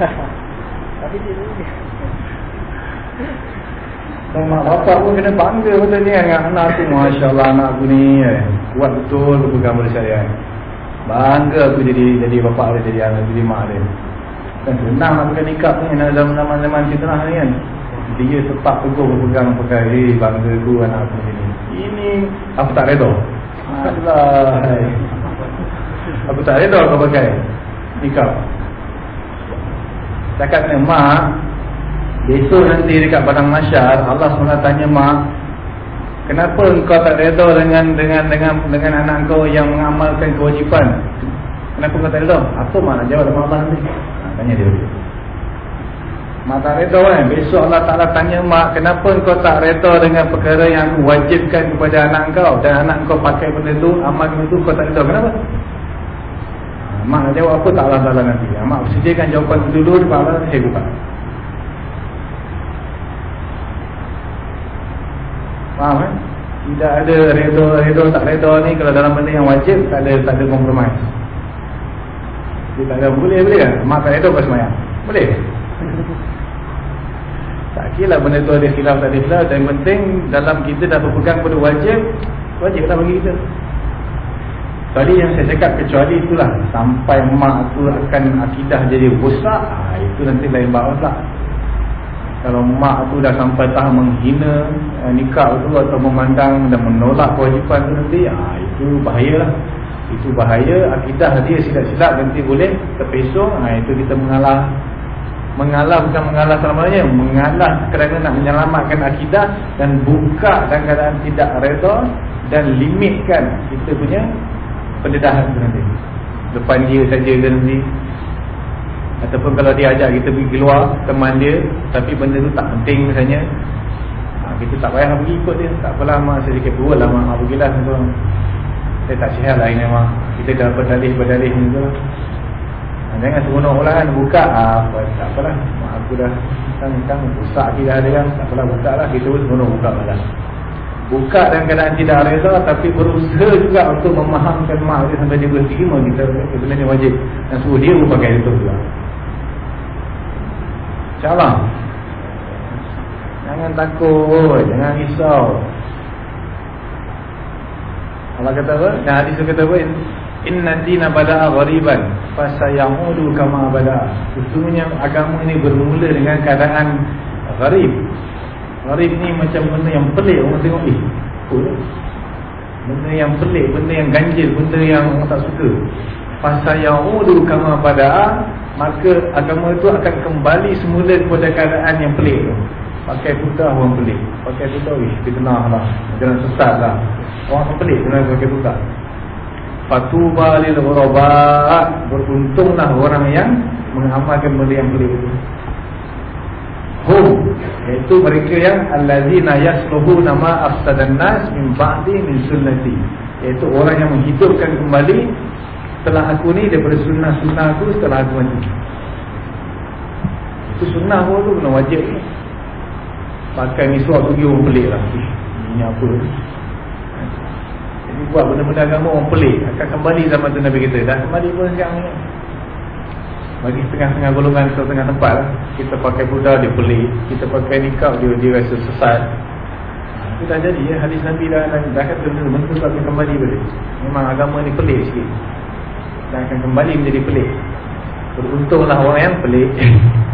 (laughs) Tapi dia dulu Dan mak bapak pun kena bangga betul ni kan? Anak aku, Masya Allah anak aku ni eh. Kuat betul berpegang pada syariat Bangga aku jadi jadi bapak dia, jadi anak, jadi mak dia Kan senang nak pakai nikah ni Zaman-zaman fitnah ni kan. Dia tetap teguh berpegang perkara eh, bangga tu anak aku ni. Ini apa tak reda? Allah apa tak reda kau pakai nikah? Cakap ni mak besok nanti dekat padang masyar Allah SWT tanya mak kenapa kau tak reda dengan dengan dengan dengan anak kau yang mengamalkan kewajipan? Kenapa kau tak reda? Apa mak nak jawab sama Allah nanti tanya dia Mak tak reda kan? Besok Allah Ta'ala tanya mak Kenapa kau tak reda dengan perkara yang wajibkan kepada anak kau? Dan anak kau pakai benda tu Amal benda tu kau tak reda. Kenapa? Ha, mak nak jawab apa? Tak Allah Ta'ala nanti. Ha, Mak sediakan jawapan tu dulu Sebab Allah saya buka. Faham kan? Tidak ada reda-reda tak reda ni Kalau dalam benda yang wajib Tak ada, tak ada kompromis Dia tak ada boleh boleh kan? Mak tak reda kau semayang? Boleh? Tak kira lah benda tu ada khilaf tak ada Dan penting dalam kita dah berpegang pada wajib Wajib lah bagi kita. Tadi yang saya cakap kecuali itulah. Sampai mak tu akan akidah jadi rosak ha, Itu nanti lain bahawa lah. Kalau mak tu dah sampai tahap menghina eh, Nikah tu atau memandang dan menolak kewajipan tu nanti ha, Itu bahayalah Itu bahaya Akidah dia silap-silap nanti boleh terpesong. Ha, Itu kita mengalah Mengalah bukan mengalah selamanya Mengalah kerana nak menyelamatkan akidah Dan buka dalam keadaan tidak reda Dan limitkan kita punya pendedahan tu nanti. Depan dia saja nanti. Ataupun kalau dia ajak kita pergi keluar Teman dia Tapi benda tu tak penting misalnya. Ha, Kita tak payah pergi ikut dia. Tak apalah mak sikit perut lah mak Pergilah tu Saya tak sihat lah ini mak Kita dah berdalih-berdalih ni tu ha, Jangan seronok lah kan Buka. Ha, apa, Tak apalah Mak aku dah Kan, kan rusak kita ada kan. Tak apalah buka lah. Kita pun seronok buka lah Buka dalam keadaan tidak reza Tapi berusaha juga untuk memahamkan mak dia Sampai dia berterima kita. Sebenarnya wajib. Dan suruh dia pun pakai itu juga. InsyaAllah Jangan takut Jangan risau Allah kata apa? Dan hadis kata apa? Inna dina bada'a ghariban. Fasayamudu kama bada'a. Sesungguhnya agama ini bermula dengan keadaan Gharib. Gharib ni macam benda yang pelik Orang tengok eh Benda yang pelik, benda yang ganjil Benda yang orang tak suka. Fasayaudu kama pada Maka agama itu akan kembali semula kepada keadaan yang pelik tu Pakai putah orang pelik. Pakai putah, wih, fitnah lah. Jangan sesat lah. Orang pelik kena pakai putah Fatuba lil ghuraba. Beruntunglah orang yang Mengamalkan benda yang pelik itu. Hum. Iaitu mereka yang allazina yasluhu nama afsadan nas min ba'di min sunnati. Iaitu orang yang menghidupkan kembali setelah aku ni daripada sunnah-sunnah aku setelah aku mati. Itu sunnah pun tu kena wajib ni pakai miswak pergi orang pelik lah. Ini apa jadi buat benda-benda agama orang pelik. Akan kembali zaman tu Nabi kita dah kembali pun sekarang ni. Bagi setengah-setengah golongan setengah tempat lah. Kita pakai Buddha dia pelik. Kita pakai nikah dia dia rasa sesat. Itu dah jadi ya. Hadis Nabi dah, dah, dah kata Bentuk akan kembali balik. Memang agama ni pelik sikit. Dan akan kembali menjadi pelik. Beruntunglah orang yang pelik (laughs)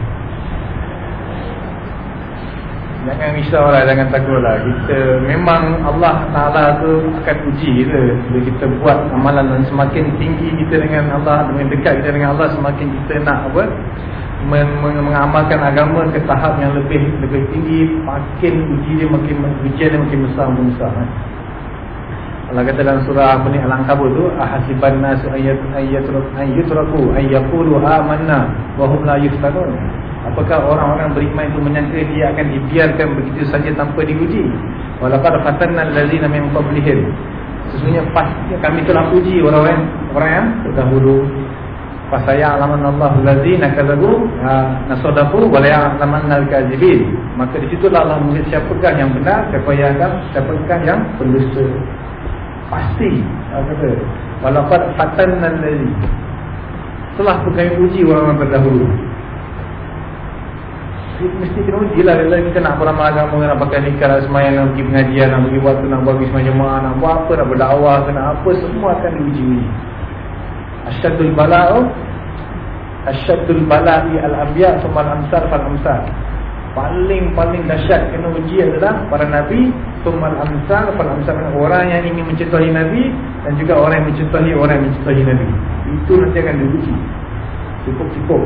Jangan risau lah, jangan takut lah. Kita memang Allah Ta'ala tu akan uji kita. Bila kita buat amalan dan semakin tinggi kita dengan Allah Semakin dekat kita dengan Allah Semakin kita nak apa? Men men Mengamalkan agama ke tahap yang lebih lebih tinggi Makin uji dia makin ujian dia makin besar makin besar kan? Allah kata dalam surah apa ni Al-Ankabut tu ahasiban nasu ayat ayyutraku ayyaqulu amanna wa hum la yuftanun Apakah orang-orang beriman itu menyangka dia akan dibiarkan begitu saja tanpa diuji? Walaqad fatanna allazina min qablihim. Sesungguhnya pasti kami telah uji orang-orang orang yang terdahulu. Fasaya alaman Allah allazina kadzabu nasadafu wa la ya'laman al-kadzibin. Maka di situ Allah mengetahui siapakah yang benar, siapa yang siapakah yang pendusta. Pasti kata? Walaqad fatanna allazi. Telah kami uji orang-orang terdahulu mesti kena uji lah. Kalau kita nak beramal agama nak pakai nikah nak semayang nak pergi pengajian nak pergi waktu nak buat bismillah jemaah nak buat apa nak berdakwah kena apa semua akan diuji asyadul bala'u asyadul bala'i al-anbiya sumal amsar fal amsar paling-paling dahsyat kena uji adalah para nabi sumal amsar fal amsar orang yang ingin mencintai nabi dan juga orang yang mencintai orang yang mencintai nabi. Itu nanti akan diuji. Cukup-cukup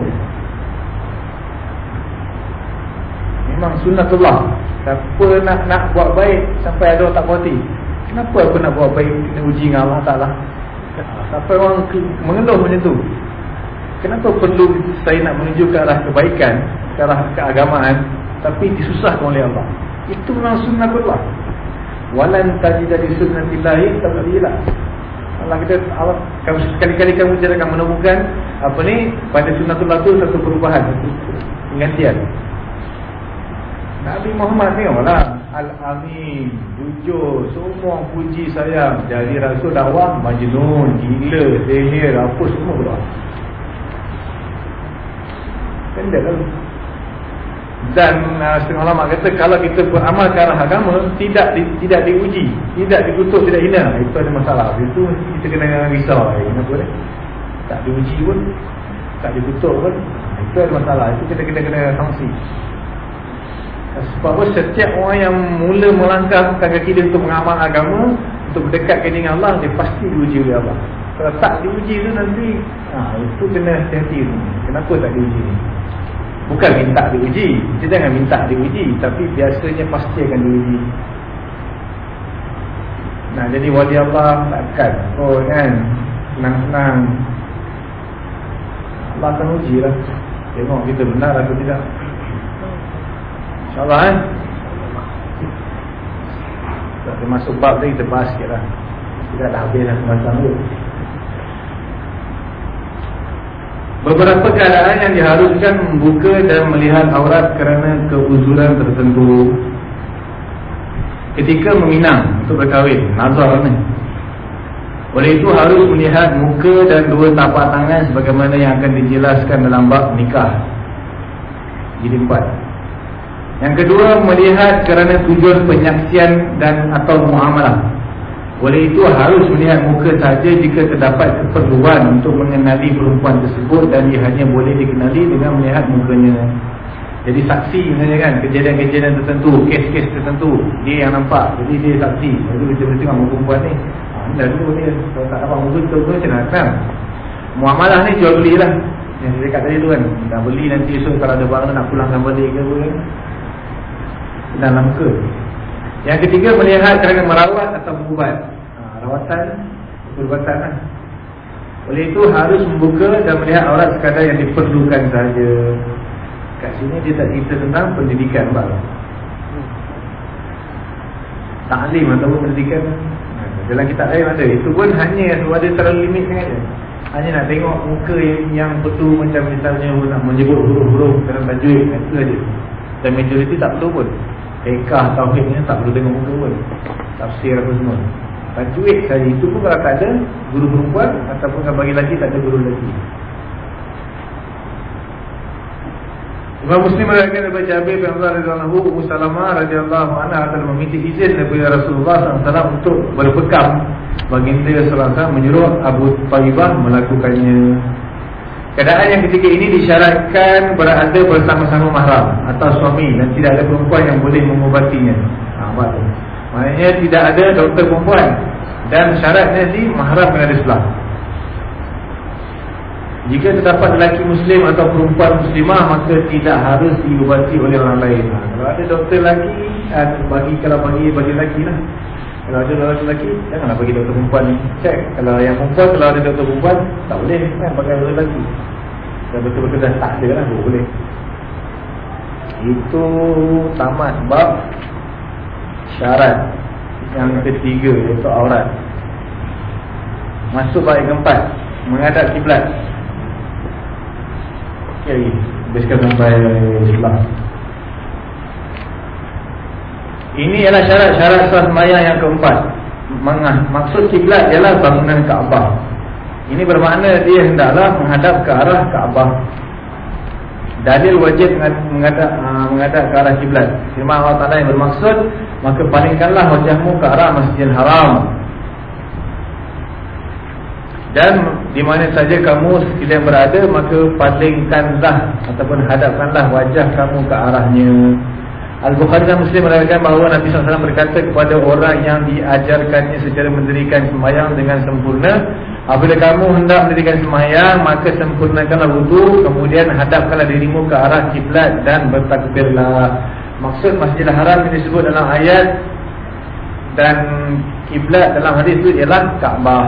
Memang sunnatullah Siapa nak nak buat baik Sampai ada orang tak berhati Kenapa aku nak buat baik Kena uji dengan Allah Ta'ala? Sampai orang mengeluh macam tu? Kenapa perlu saya nak menuju ke arah kebaikan Ke arah keagamaan Tapi disusahkan oleh Allah? Itu memang sunnatullah Walan tajida di sunnatillahi Tabadilah Allah kata Allah, sekali-kali kamu akan menemukan apa ni pada sunnatullah tu satu perubahan penggantian Nabi Muhammad ni lah Al-Amin Jujur Semua puji saya Jadi rasul dakwah Majnun Gila Sehir Apa semua pula Pendek kan dan uh, setengah ulama kata kalau kita beramal ke arah agama tidak di, tidak diuji, tidak dikutuk, tidak hina, itu ada masalah. Itu kita kena risau. Eh, kenapa ni? Tak diuji pun, tak dikutuk pun, itu ada masalah. Itu kita kena kena sanksi. Sebab setiap orang yang mula melangkah kaki dia untuk mengamal agama, untuk berdekatkan dengan Allah, dia pasti diuji oleh Allah. Kalau tak diuji tu nanti, ha, itu kena hati-hati. Kenapa tak diuji ni? Bukan minta diuji. Kita jangan minta diuji Tapi biasanya pasti akan diuji. Nah jadi wali Allah takkan. Oh kan? Senang-senang. Allah akan uji lah. Tengok kita benar atau tidak InsyaAllah kan Kita masuk bab tadi kita bahas sikit lah. Kita dah habis lah tu. Beberapa keadaan yang diharuskan membuka dan melihat aurat kerana keuzuran tertentu. Ketika meminang untuk berkahwin, nazar ni. Oleh itu harus melihat muka dan dua tapak tangan sebagaimana yang akan dijelaskan dalam bab nikah. Jadi empat Yang kedua, melihat kerana tujuan penyaksian dan atau muamalah oleh itu harus melihat muka saja jika terdapat keperluan untuk mengenali perempuan tersebut dan ia hanya boleh dikenali dengan melihat mukanya. Jadi saksi misalnya kan kejadian-kejadian tertentu, kes-kes tertentu, dia yang nampak. Jadi dia saksi. Jadi kita mesti tengok muka perempuan ni. Ha, dulu dia kalau tak dapat muka tu macam mana kan? Muamalah ni jual beli lah. Yang saya cakap tadi tu kan. Dah beli nanti esok kalau ada barang nak pulangkan balik ke apa kan. Dalam muka. Yang ketiga melihat kerana merawat atau berubat ha, Rawatan Perubatan lah. Oleh itu harus membuka dan melihat aurat sekadar yang diperlukan saja Kat sini dia tak cerita tentang pendidikan bang. Taklim ataupun pendidikan. Ha, Dalam kitab lain ada. Itu pun hanya dia terlalu limit sangat je. Hanya nak tengok muka yang, yang betul macam misalnya Nak menyebut huruf-huruf dalam tajwid Itu saja Dan majoriti tak betul pun Ekah tauhid ni tak perlu tengok muka pun. Tafsir apa semua Tajwid saja itu pun kalau tak ada Guru perempuan Ataupun kalau bagi lelaki tak ada guru lelaki. Imam Muslim merayakan daripada Jabir bin Abdullah radhiyallahu anhu Ummu Salamah radhiyallahu anha telah meminta izin daripada Rasulullah SAW untuk berpekam. Baginda sallallahu menyuruh Abu Talibah melakukannya Keadaan yang ketiga ini disyaratkan berada bersama-sama mahram atau suami dan tidak ada perempuan yang boleh mengubatinya. Ha, Maknanya tidak ada doktor perempuan dan syaratnya di mahram kena ada sebelah. Jika terdapat lelaki muslim atau perempuan muslimah maka tidak harus diubati oleh orang lain. Ha, kalau ada doktor lelaki, bagi kalau bagi bagi lelaki lah. Kalau ada orang lelaki, janganlah bagi doktor perempuan. Cek. Kalau yang perempuan, kalau ada doktor perempuan, tak boleh kan pakai orang lelaki. Dan betul-betul dah tak ada lah, boleh. Itu tamat bab syarat yang ketiga iaitu aurat. Masuk bab yang keempat, menghadap kiblat. Okey, habiskan sampai sebelah. Ini adalah syarat-syarat sah sembahyang yang keempat. Maksud kiblat ialah bangunan Kaabah. Ini bermakna dia hendaklah menghadap ke arah Kaabah. Dalil wajib menghadap menghadap ke arah kiblat. Firman Allah Taala yang bermaksud, maka palingkanlah wajahmu ke arah Masjidil Haram. Dan di mana saja kamu sekalian berada, maka palingkanlah ataupun hadapkanlah wajah kamu ke arahnya. Al-Bukhari dan Muslim merayakan bahawa Nabi SAW berkata kepada orang yang diajarkannya secara mendirikan sembahyang dengan sempurna Apabila kamu hendak mendirikan sembahyang maka sempurnakanlah wudhu Kemudian hadapkanlah dirimu ke arah kiblat dan bertakbirlah. Maksud Masjidil Haram yang disebut dalam ayat Dan kiblat dalam hadis itu ialah Kaabah.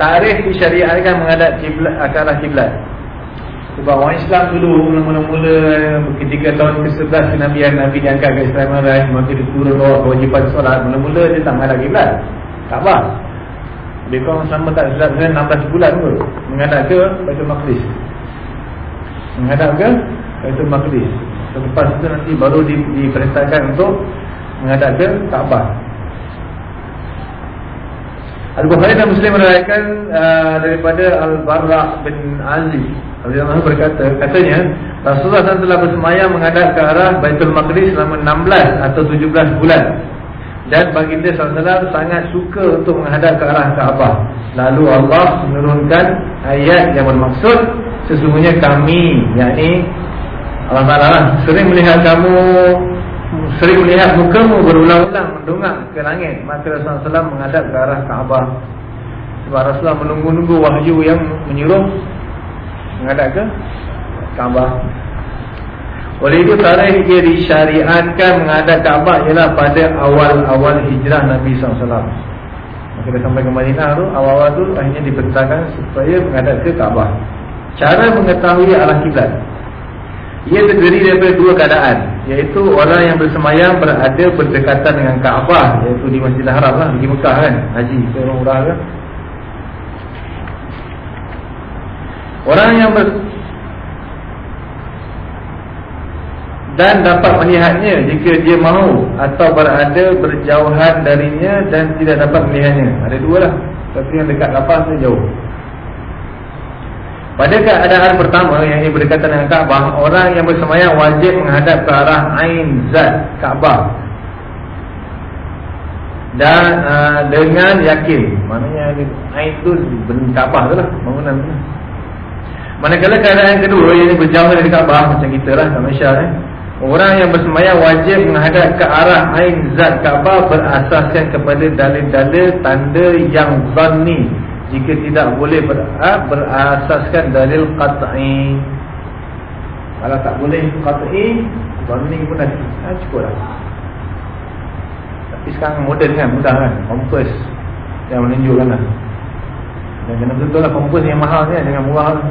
Tarikh disyariatkan menghadap kiblat, ke arah kiblat sebab orang Islam dulu mula-mula ketika tahun ke-11 kenabian Nabi diangkat ke Islam Rai maka dia turun bawa kewajipan solat mula-mula dia tak menghadap kiblat. Kaabah. Dia kau sama tak silap dengan 16 bulan pun menghadap ke Baitul Maqdis. Menghadap ke Baitul Maqdis. Selepas itu nanti baru di, diperintahkan untuk menghadap ke Kaabah. Al-Bukhari dan Muslim meriwayatkan uh, daripada Al-Barra bin Aziz Radhiyallahu berkata katanya Rasulullah SAW telah bersemayam menghadap ke arah Baitul Maqdis selama 16 atau 17 bulan. Dan baginda SAW sangat suka untuk menghadap ke arah Kaabah. Lalu Allah menurunkan ayat yang bermaksud sesungguhnya kami yakni Allah Taala lah, sering melihat kamu sering melihat mukamu berulang-ulang mendongak ke langit. Maka Rasulullah menghadap ke arah Kaabah. Sebab Rasulullah menunggu-nunggu wahyu yang menyuruh menghadap ke Kaabah. Oleh itu tarikh dia disyariatkan menghadap Kaabah ialah pada awal-awal hijrah Nabi SAW maka dia sampai ke Madinah tu awal-awal tu akhirnya diperintahkan supaya menghadap ke Kaabah. Cara mengetahui arah kiblat ia terdiri daripada dua keadaan Iaitu orang yang bersemayam berada berdekatan dengan Kaabah Iaitu di Masjidil Haram lah, di Mekah kan Haji, orang murah kan Orang yang ber Dan dapat melihatnya jika dia mahu Atau berada berjauhan darinya dan tidak dapat melihatnya. Ada dua lah Satu yang dekat lapas tu jauh pada keadaan pertama yang ini berdekatan dengan Kaabah, orang yang bersemayam wajib menghadap ke arah Ain Zat Kaabah. Dan uh, dengan yakin, maknanya Ain itu benda Kaabah tu lah, bangunan tu. Manakala keadaan kedua yang berjauh dari Kaabah macam kita lah Malaysia eh. Orang yang bersemayam wajib menghadap ke arah Ain Zat Kaabah berasaskan kepada dalil-dalil tanda yang zanni jika tidak boleh ber, ha, berasaskan dalil qat'i. Kalau tak boleh qat'i zanni pun dah ha, cukup lah. Tapi sekarang moden kan mudah kan? Kompas yang menunjukkan lah. Dan kena betul lah kompas yang mahal ni jangan murah lah.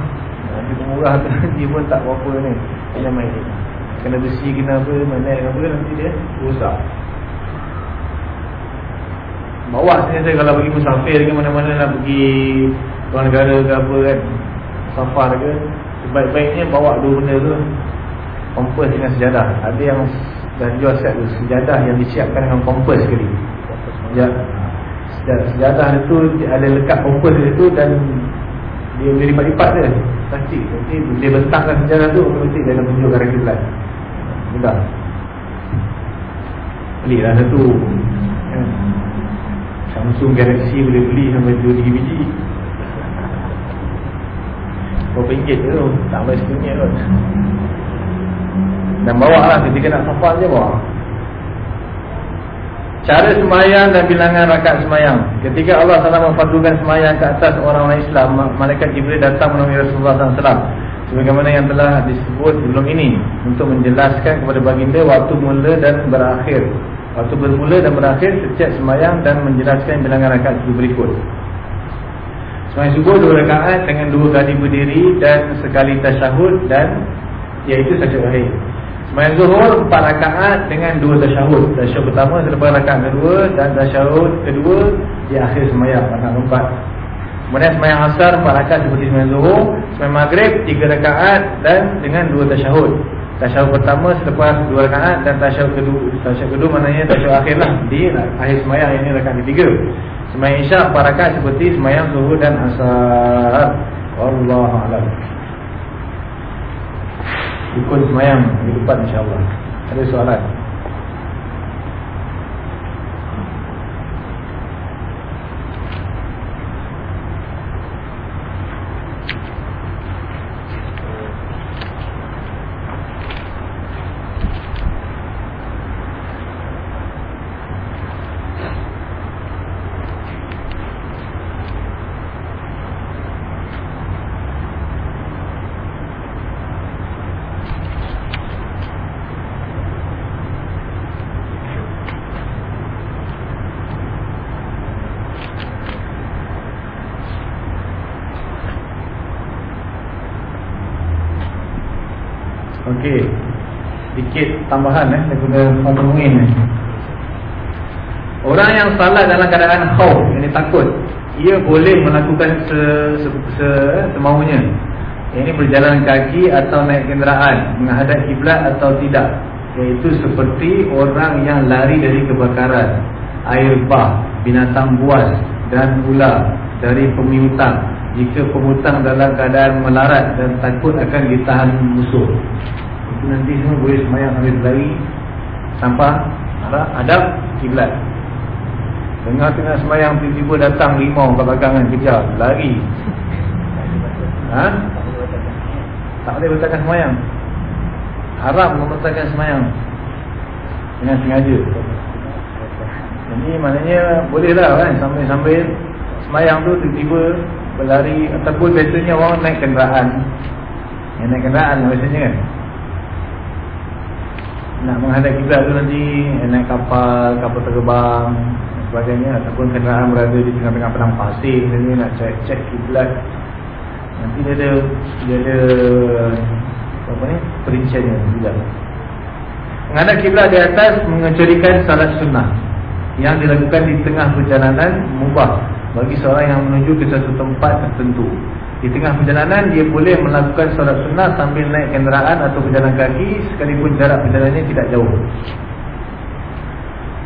Nanti murah tu (laughs) nanti pun tak berapa ni. Jangan main. Kena besi kena apa mana apa nanti dia rosak Bawa saya kalau pergi musafir ke mana-mana nak pergi luar negara ke apa kan Safar ke Sebaik-baiknya bawa dua benda tu. Kompas dengan sejadah. Ada yang dah jual set tu Sejadah yang disiapkan dengan kompas sekali. Sejadah, sejadah itu ada lekat kompas itu dan Dia boleh lipat-lipat je. Plastik. Nanti dia bentakkan sejadah tu Mesti dia akan tunjukkan rekiblat Mudah Beli lah satu Samsung Galaxy boleh beli sampai 2-3 biji Berapa ringgit tu? Tak RM10 tu Dan bawa lah ketika nak safar je bawa Cara semayang dan bilangan rakat semayang. Ketika Allah SWT memfadukan semayang ke atas orang-orang Islam Malaikat Jibril datang menemui Rasulullah SAW Sebagaimana yang telah disebut sebelum ini Untuk menjelaskan kepada baginda waktu mula dan berakhir Waktu bermula dan berakhir setiap semayang dan menjelaskan bilangan rakaat subuh berikut. Semayang subuh dua rakaat dengan dua kali berdiri dan sekali tasyahud dan iaitu tasyahud akhir. Semayang zuhur empat rakaat dengan dua tasyahud. Tasyahud pertama selepas rakaat kedua dan tasyahud kedua di akhir semayang rakaat keempat. Kemudian semayang asar empat rakaat seperti semayang zuhur. Semayang maghrib tiga rakaat dan dengan dua tasyahud. Tasyahud pertama selepas dua rakaat dan tasyahud kedua tasyahud kedua maknanya tasyahud akhirlah di akhir sembahyang ini rakaat ketiga. Sembahyang Isyak empat rakaat seperti sembahyang zuhur dan asar. Wallahu a'lam. Ikut sembahyang di depan insya-Allah. Ada soalan? Okey. Sedikit tambahan eh daripada Fadlungin ni. Orang yang salat dalam keadaan khauf, ini takut, ia boleh melakukan se, se, se semaunya. Ini berjalan kaki atau naik kenderaan, menghadap kiblat atau tidak. Iaitu seperti orang yang lari dari kebakaran, air bah, binatang buas, dan ular dari pemihutang jika pemutang dalam keadaan melarat dan takut akan ditahan musuh nanti semua boleh semayang sambil berlari tanpa ada adab kiblat. Tengah-tengah semayang tiba-tiba datang limau kat belakang kejar lari. Ha? tak boleh bertakan semayang. Haram membatalkan semayang. Dengan sengaja. Jadi maknanya boleh lah kan sambil-sambil semayang tu tiba-tiba berlari ataupun biasanya orang naik kenderaan. Yang naik kenderaan biasanya kan nak menghadap kiblat tu nanti naik kapal, kapal terbang sebagainya ataupun kenderaan berada di tengah-tengah padang pasir misalnya nak cek cek kiblat. Nanti dia ada dia ada apa ni perinciannya juga menghadap kiblat di atas mengecurikan salat sunnah yang dilakukan di tengah perjalanan mubah bagi seorang yang menuju ke satu tempat tertentu di tengah perjalanan dia boleh melakukan solat sunnah sambil naik kenderaan atau berjalan kaki sekalipun jarak perjalanannya tidak jauh.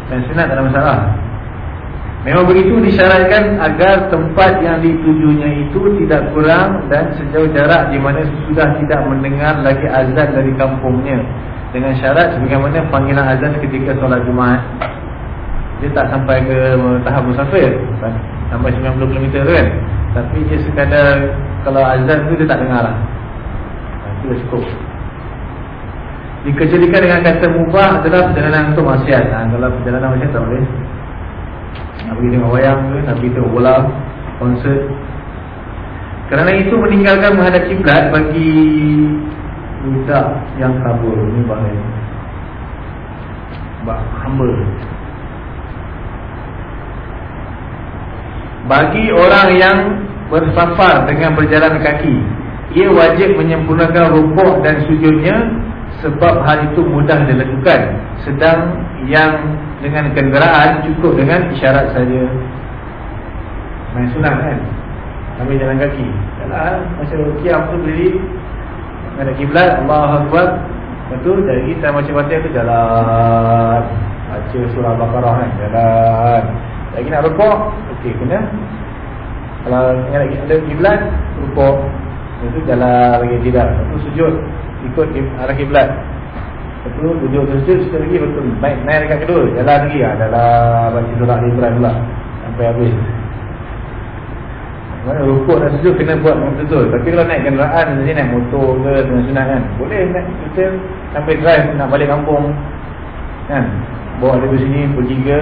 Dan sunat tak ada masalah. Memang begitu disyaratkan agar tempat yang ditujunya itu tidak kurang dan sejauh jarak di mana sudah tidak mendengar lagi azan dari kampungnya. Dengan syarat sebagaimana panggilan azan ketika solat Jumaat. Dia tak sampai ke tahap musafir. Sampai 90 km tu kan. Tapi dia sekadar Kalau azan tu dia tak dengar lah. Itu dah cukup. Dikecualikan dengan kata mubah adalah perjalanan untuk maksiat. Ha, Kalau perjalanan maksiat tak boleh. Nak pergi tengok wayang ke Nak pergi tengok bola Konsert. Kerana itu meninggalkan menghadap kiblat Bagi Budak yang kabur. Ini bahaya. Bak hamba Bagi orang yang bersafar dengan berjalan kaki Ia wajib menyempurnakan rukuk dan sujudnya Sebab hal itu mudah dilakukan Sedang yang dengan kenderaan cukup dengan isyarat saja. Main sunat kan? Sambil jalan kaki. Yalah, Macam kiam tu berdiri Ada kiblat Allah Akbar. Betul, jadi kita macam baca tu jalan. Baca surah Al-Baqarah kan? Jalan lagi nak rukuk Okey kena. Kalau ingat lagi ada kiblat Rukuk Itu jalan lagi tidak Itu sujud Ikut arah kiblat. Itu sujud Sujud lagi betul. Naik, naik dekat kedua Jalan lagi. Lah Dalam baca surah Al-Ibran pula Sampai habis. Mana rukuk dan sujud kena buat betul Tapi kalau naik kenderaan Misalnya naik motor ke Dengan sunat kan. Boleh naik kita Sampai drive Nak balik kampung. Kan? Bawa dari sini Pergi ke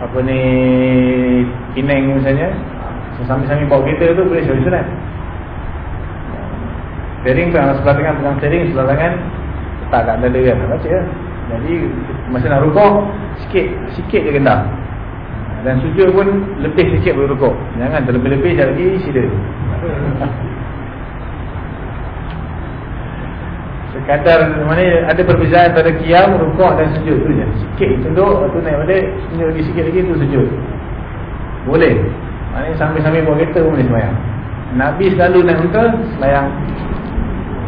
apa ni Penang misalnya. Sambil-sambil bawa kereta tu boleh syurga sunat Steering pun sebelah tengah pegang steering Sebelah tangan. Tak kat dada kan Baca. Ya Jadi masa nak rukuk Sikit Sikit je kendak Dan sujud pun Lebih sikit boleh rukuk. Jangan terlebih-lebih Sekejap lagi Sekadar mana ada perbezaan antara kiam, rukuk dan sujud tu je. Sikit tunduk, tu naik balik, senyum lagi sikit lagi tu sujud. Boleh. Maknanya sambil-sambil buat kereta pun boleh sembahyang. Nabi selalu naik unta, sembahyang.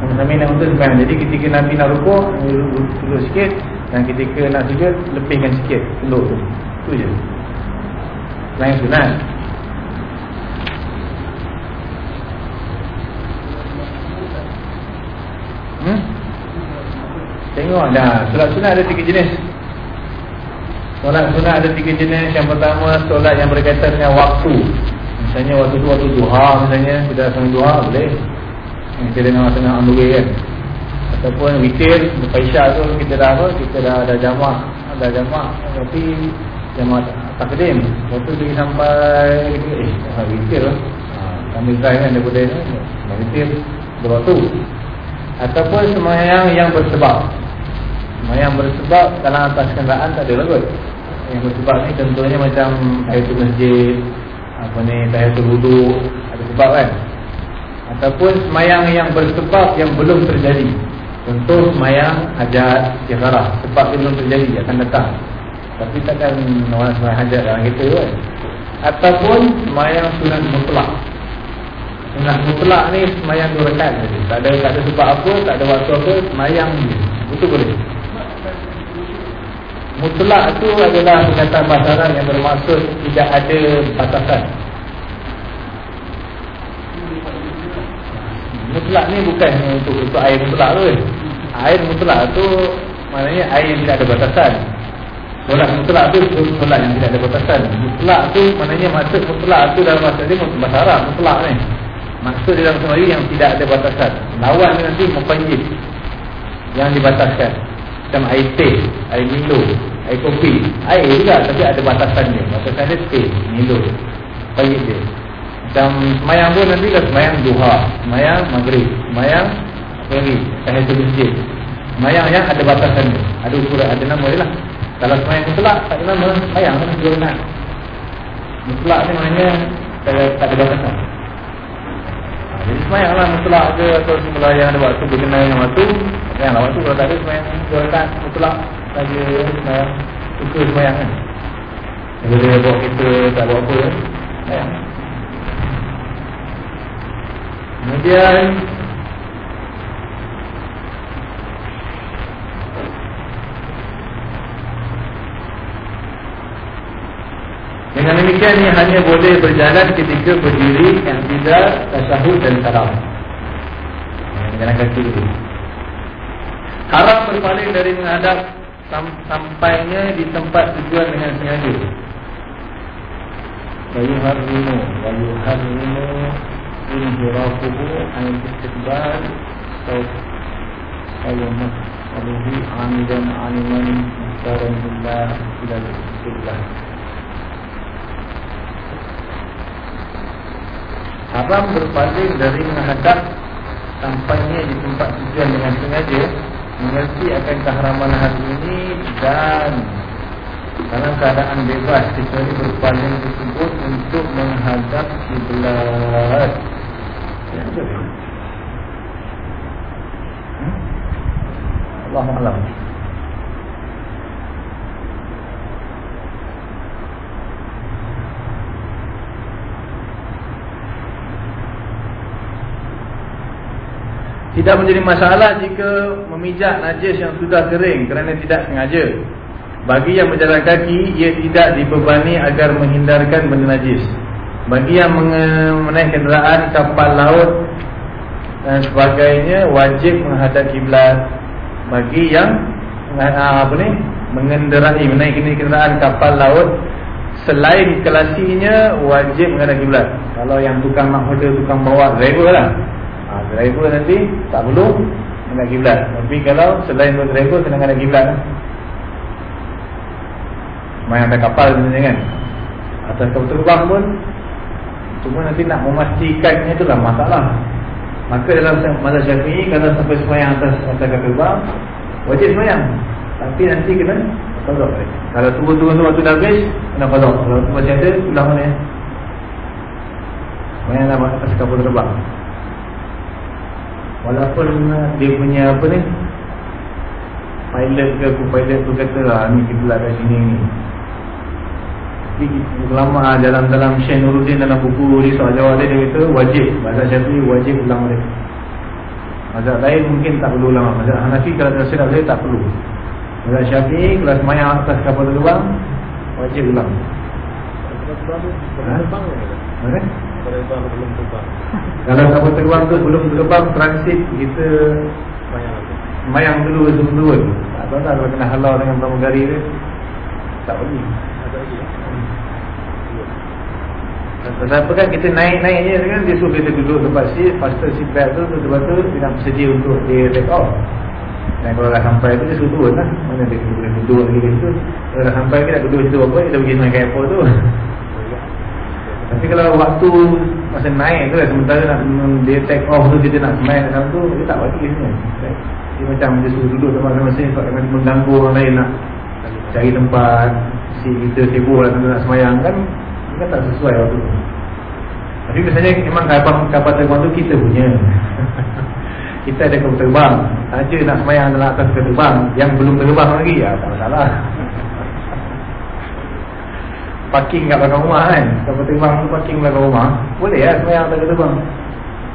Sambil-sambil naik unta sembahyang. Jadi ketika Nabi nak rukuk, tunduk sikit. Dan ketika nak sujud, lebihkan sikit tunduk tu. Tu je. Selain sunat. Hmm? Tengok. Dah Solat sunat ada tiga jenis. Solat sunat ada tiga jenis. Yang pertama solat yang berkaitan dengan waktu. Misalnya waktu tu waktu duha Misalnya. Kita datang duha boleh. Kita dengan tengah on the way kan. Ataupun witir Berpaisyak tu kita dah apa? Kita dah ada jamak. Dah jamak Tapi jamak takdim. Waktu pergi sampai Eh dah witir lah Sambil drive kan daripada ni. Witir Berwaktu Ataupun semayang yang bersebab Semayang bersebab dalam atas kenderaan tak ada lah kot Yang bersebab ni contohnya macam Tahiyatul masjid Apa ni Tahiyatul wudu Ada sebab kan. Ataupun semayang yang bersebab yang belum terjadi. Contoh semayang hajat Jakarah Sebab dia belum terjadi akan datang. Tapi takkan orang semayang hajat dalam kereta kan. Ataupun semayang sunat mutlak. Sunat mutlak ni semayang dua saja. Tak ada tak ada sebab apa, tak ada waktu apa, semayang je. Itu boleh. Mutlak tu adalah perkataan bahasa yang bermaksud tidak ada batasan. Mutlak ni bukan untuk untuk air mutlak tu. Air mutlak tu maknanya air tidak ada batasan. Tolak mutlak tu tolak yang tidak ada batasan. Mutlak tu maknanya maksud mutlak tu dalam bahasa dia bahasa Arab mutlak ni. Maksud dalam bahasa Melayu yang tidak ada batasan. Lawan nanti muqayyid yang dibataskan. Macam air teh, air Milo, air kopi. Air juga tapi ada batasan dia. Batasan dia teh, Milo. Muqayyid dia. Macam semayang pun nanti kan semayang duha, semayang maghrib, semayang apa lagi? Tahiyatul masjid. Semayang yang ada batasan dia. Ada ukuran, ada nama dia lah. Kalau semayang mutlak, tak ada nama. Semayang kan dua nak. Mutlak ni maknanya tak ada batasan. Jadi semayang lah mutlak ke atau semula yang ada waktu berkenaan dengan waktu. Semayang lah waktu kalau tak ada semayang nak mutlak. Saja semayang. Suka semayang kan. Kalau dia bawa kita tak bawa apa kan. Semayang. Kemudian Dengan demikian ia hanya boleh berjalan ketika berdiri yang tidak tasyahud dan salam. Jalan kaki itu. Haram berpaling dari menghadap sam sampainya di tempat tujuan dengan sengaja. Wayuharrimu Wayuharrimu Inhirafuhu Al-Istiqbal Sayyamah Aluhi Amidan Aliman Mustaran Billah Ilal Istiqbal Haram berpaling dari menghadap Sampainya di tempat tujuan dengan sengaja Mengerti akan keharaman hal ini Dan dalam keadaan bebas kecuali berpaling tersebut untuk menghadap kiblat. Ya, hmm? Allah Alam. Tidak menjadi masalah jika memijak najis yang sudah kering kerana tidak sengaja. Bagi yang berjalan kaki, ia tidak dibebani agar menghindarkan benda najis. Bagi yang menaik kenderaan, kapal laut dan sebagainya, wajib menghadap kiblat. Bagi yang ah, apa ni, mengenderai, menaik kenderaan, kapal laut, selain kelasinya, wajib menghadap kiblat. Kalau yang tukang nakhoda, tukang bawa, driver lah. Driver nanti tak perlu menghadap kiblat. Tapi kalau selain driver, kena menghadap kiblat lah. Main atas kapal sebenarnya kan. Atas kapal terbang pun cuma nanti nak memastikannya itulah masalah. Maka dalam masa syafi'i kalau sampai semayang atas atas kapal terbang wajib semayang. Tapi nanti kena kodok. Kalau tunggu-tunggu tu waktu dah habis kena kodok. Kalau masih ada ulang mana ya atas kapal terbang walaupun dia punya apa ni pilot ke pilot tu kata lah ni kita lah kat sini ni ulama dalam dalam Syekh Nuruddin dalam buku ni soal jawab dia dia kata wajib mazhab Syafi'i wajib ulang balik. Mazhab lain mungkin tak perlu ulang. Mazhab Hanafi kalau tak silap saya tak perlu. Mazhab Syafi'i kalau semayang atas kapal terbang wajib ulang. Kalau (laughs) kapal terbang. Tu belum terbang transit kita semayang dulu sebelum turun. Tak tahu tak kalau kena halau dengan pramugari dia. Tak pergi. Kenapa kan kita naik-naik je kan Dia suruh kita duduk tempat seat Faster seat belt tu Lepas tu dia nak bersedia untuk dia take off. Dan kalau dah sampai tu dia suruh turun lah. Mana dia boleh duduk lagi situ. Kalau dah sampai kita nak duduk situ apa Kita pergi naik airport tu (laughs) Tapi kalau waktu masa naik tu lah Sementara nak dia take off tu Kita nak semain dalam tu Dia tak bagi sebenarnya Dia macam dia suruh duduk tempat-tempat Sebab dia mengganggu orang lain nak Cari tempat Si kita sibuk lah nak semayang kan kan tak sesuai waktu tu. Tapi biasanya memang kapal, kapal terbang tu kita punya. (laughs) kita ada kapal terbang. Saja nak semayang dalam atas kapal terbang yang belum terbang lagi, ya tak masalah. Parking kat belakang rumah kan. Kapal terbang tu parking belakang rumah. Boleh lah semayang kapal terbang.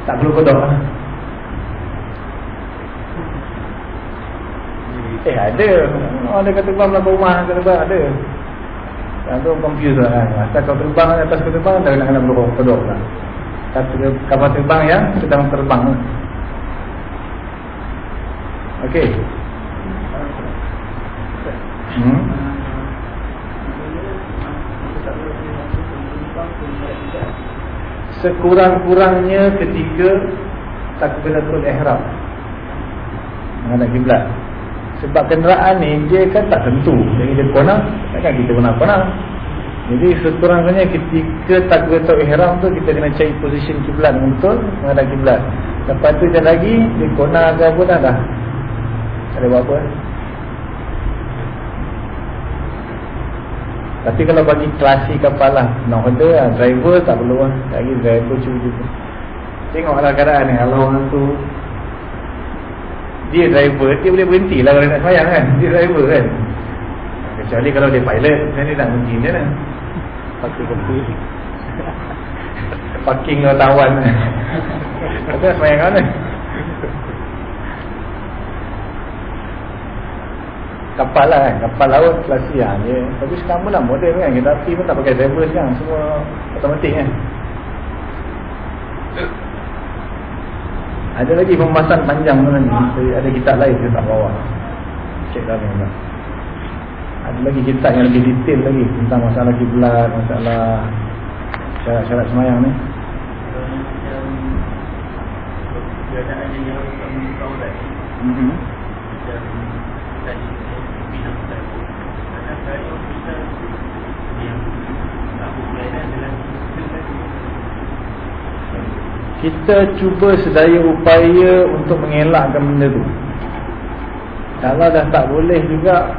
Tak perlu kodok lah. Eh ada. Ada kata terbang belakang rumah, kata terbang ada. Yang tu confuse lah kan Atas kau terbang atas kau terbang Tak kena berdoa Kedok lah kapal terbang yang sedang terbang. Okey. Hmm. Sekurang-kurangnya ketika takbiratul ihram menghadap kiblat. Sebab kenderaan ni dia kan tak tentu. Jadi dia konang, takkan kita pernah konang. Jadi sekurang-kurangnya ketika takbiratul ihram tu kita kena cari position kiblat betul menghadap kiblat. Lepas tu je lagi dia konang ke apa dah dah. Ada buat apa. Tapi kalau bagi klasi kapal lah Nak order lah Driver tak perlu lah. Lagi driver cuba-cuba Tengoklah keadaan ni Kalau orang tu Dia driver Dia boleh berhenti lah Kalau nak sayang kan. Dia driver kan. Kecuali kalau dia pilot Macam ni nak berhenti dia lah. Pakai kopi. (laughs) Parking kau tawan Tapi nak sayang kan kapal lah kan kapal laut kelasi lah dia. tapi sekarang pun dah modern kan kereta api pun tak pakai driver sekarang semua automatik kan ada lagi pembahasan panjang tu nanti ada kitab lain saya tak bawa cek dah ni ada lagi kitab yang lebih detail lagi tentang masalah kiblat masalah syarat-syarat semayang ni Mm-hmm. Kita cuba sedaya upaya untuk mengelakkan benda tu. Kalau dah tak boleh juga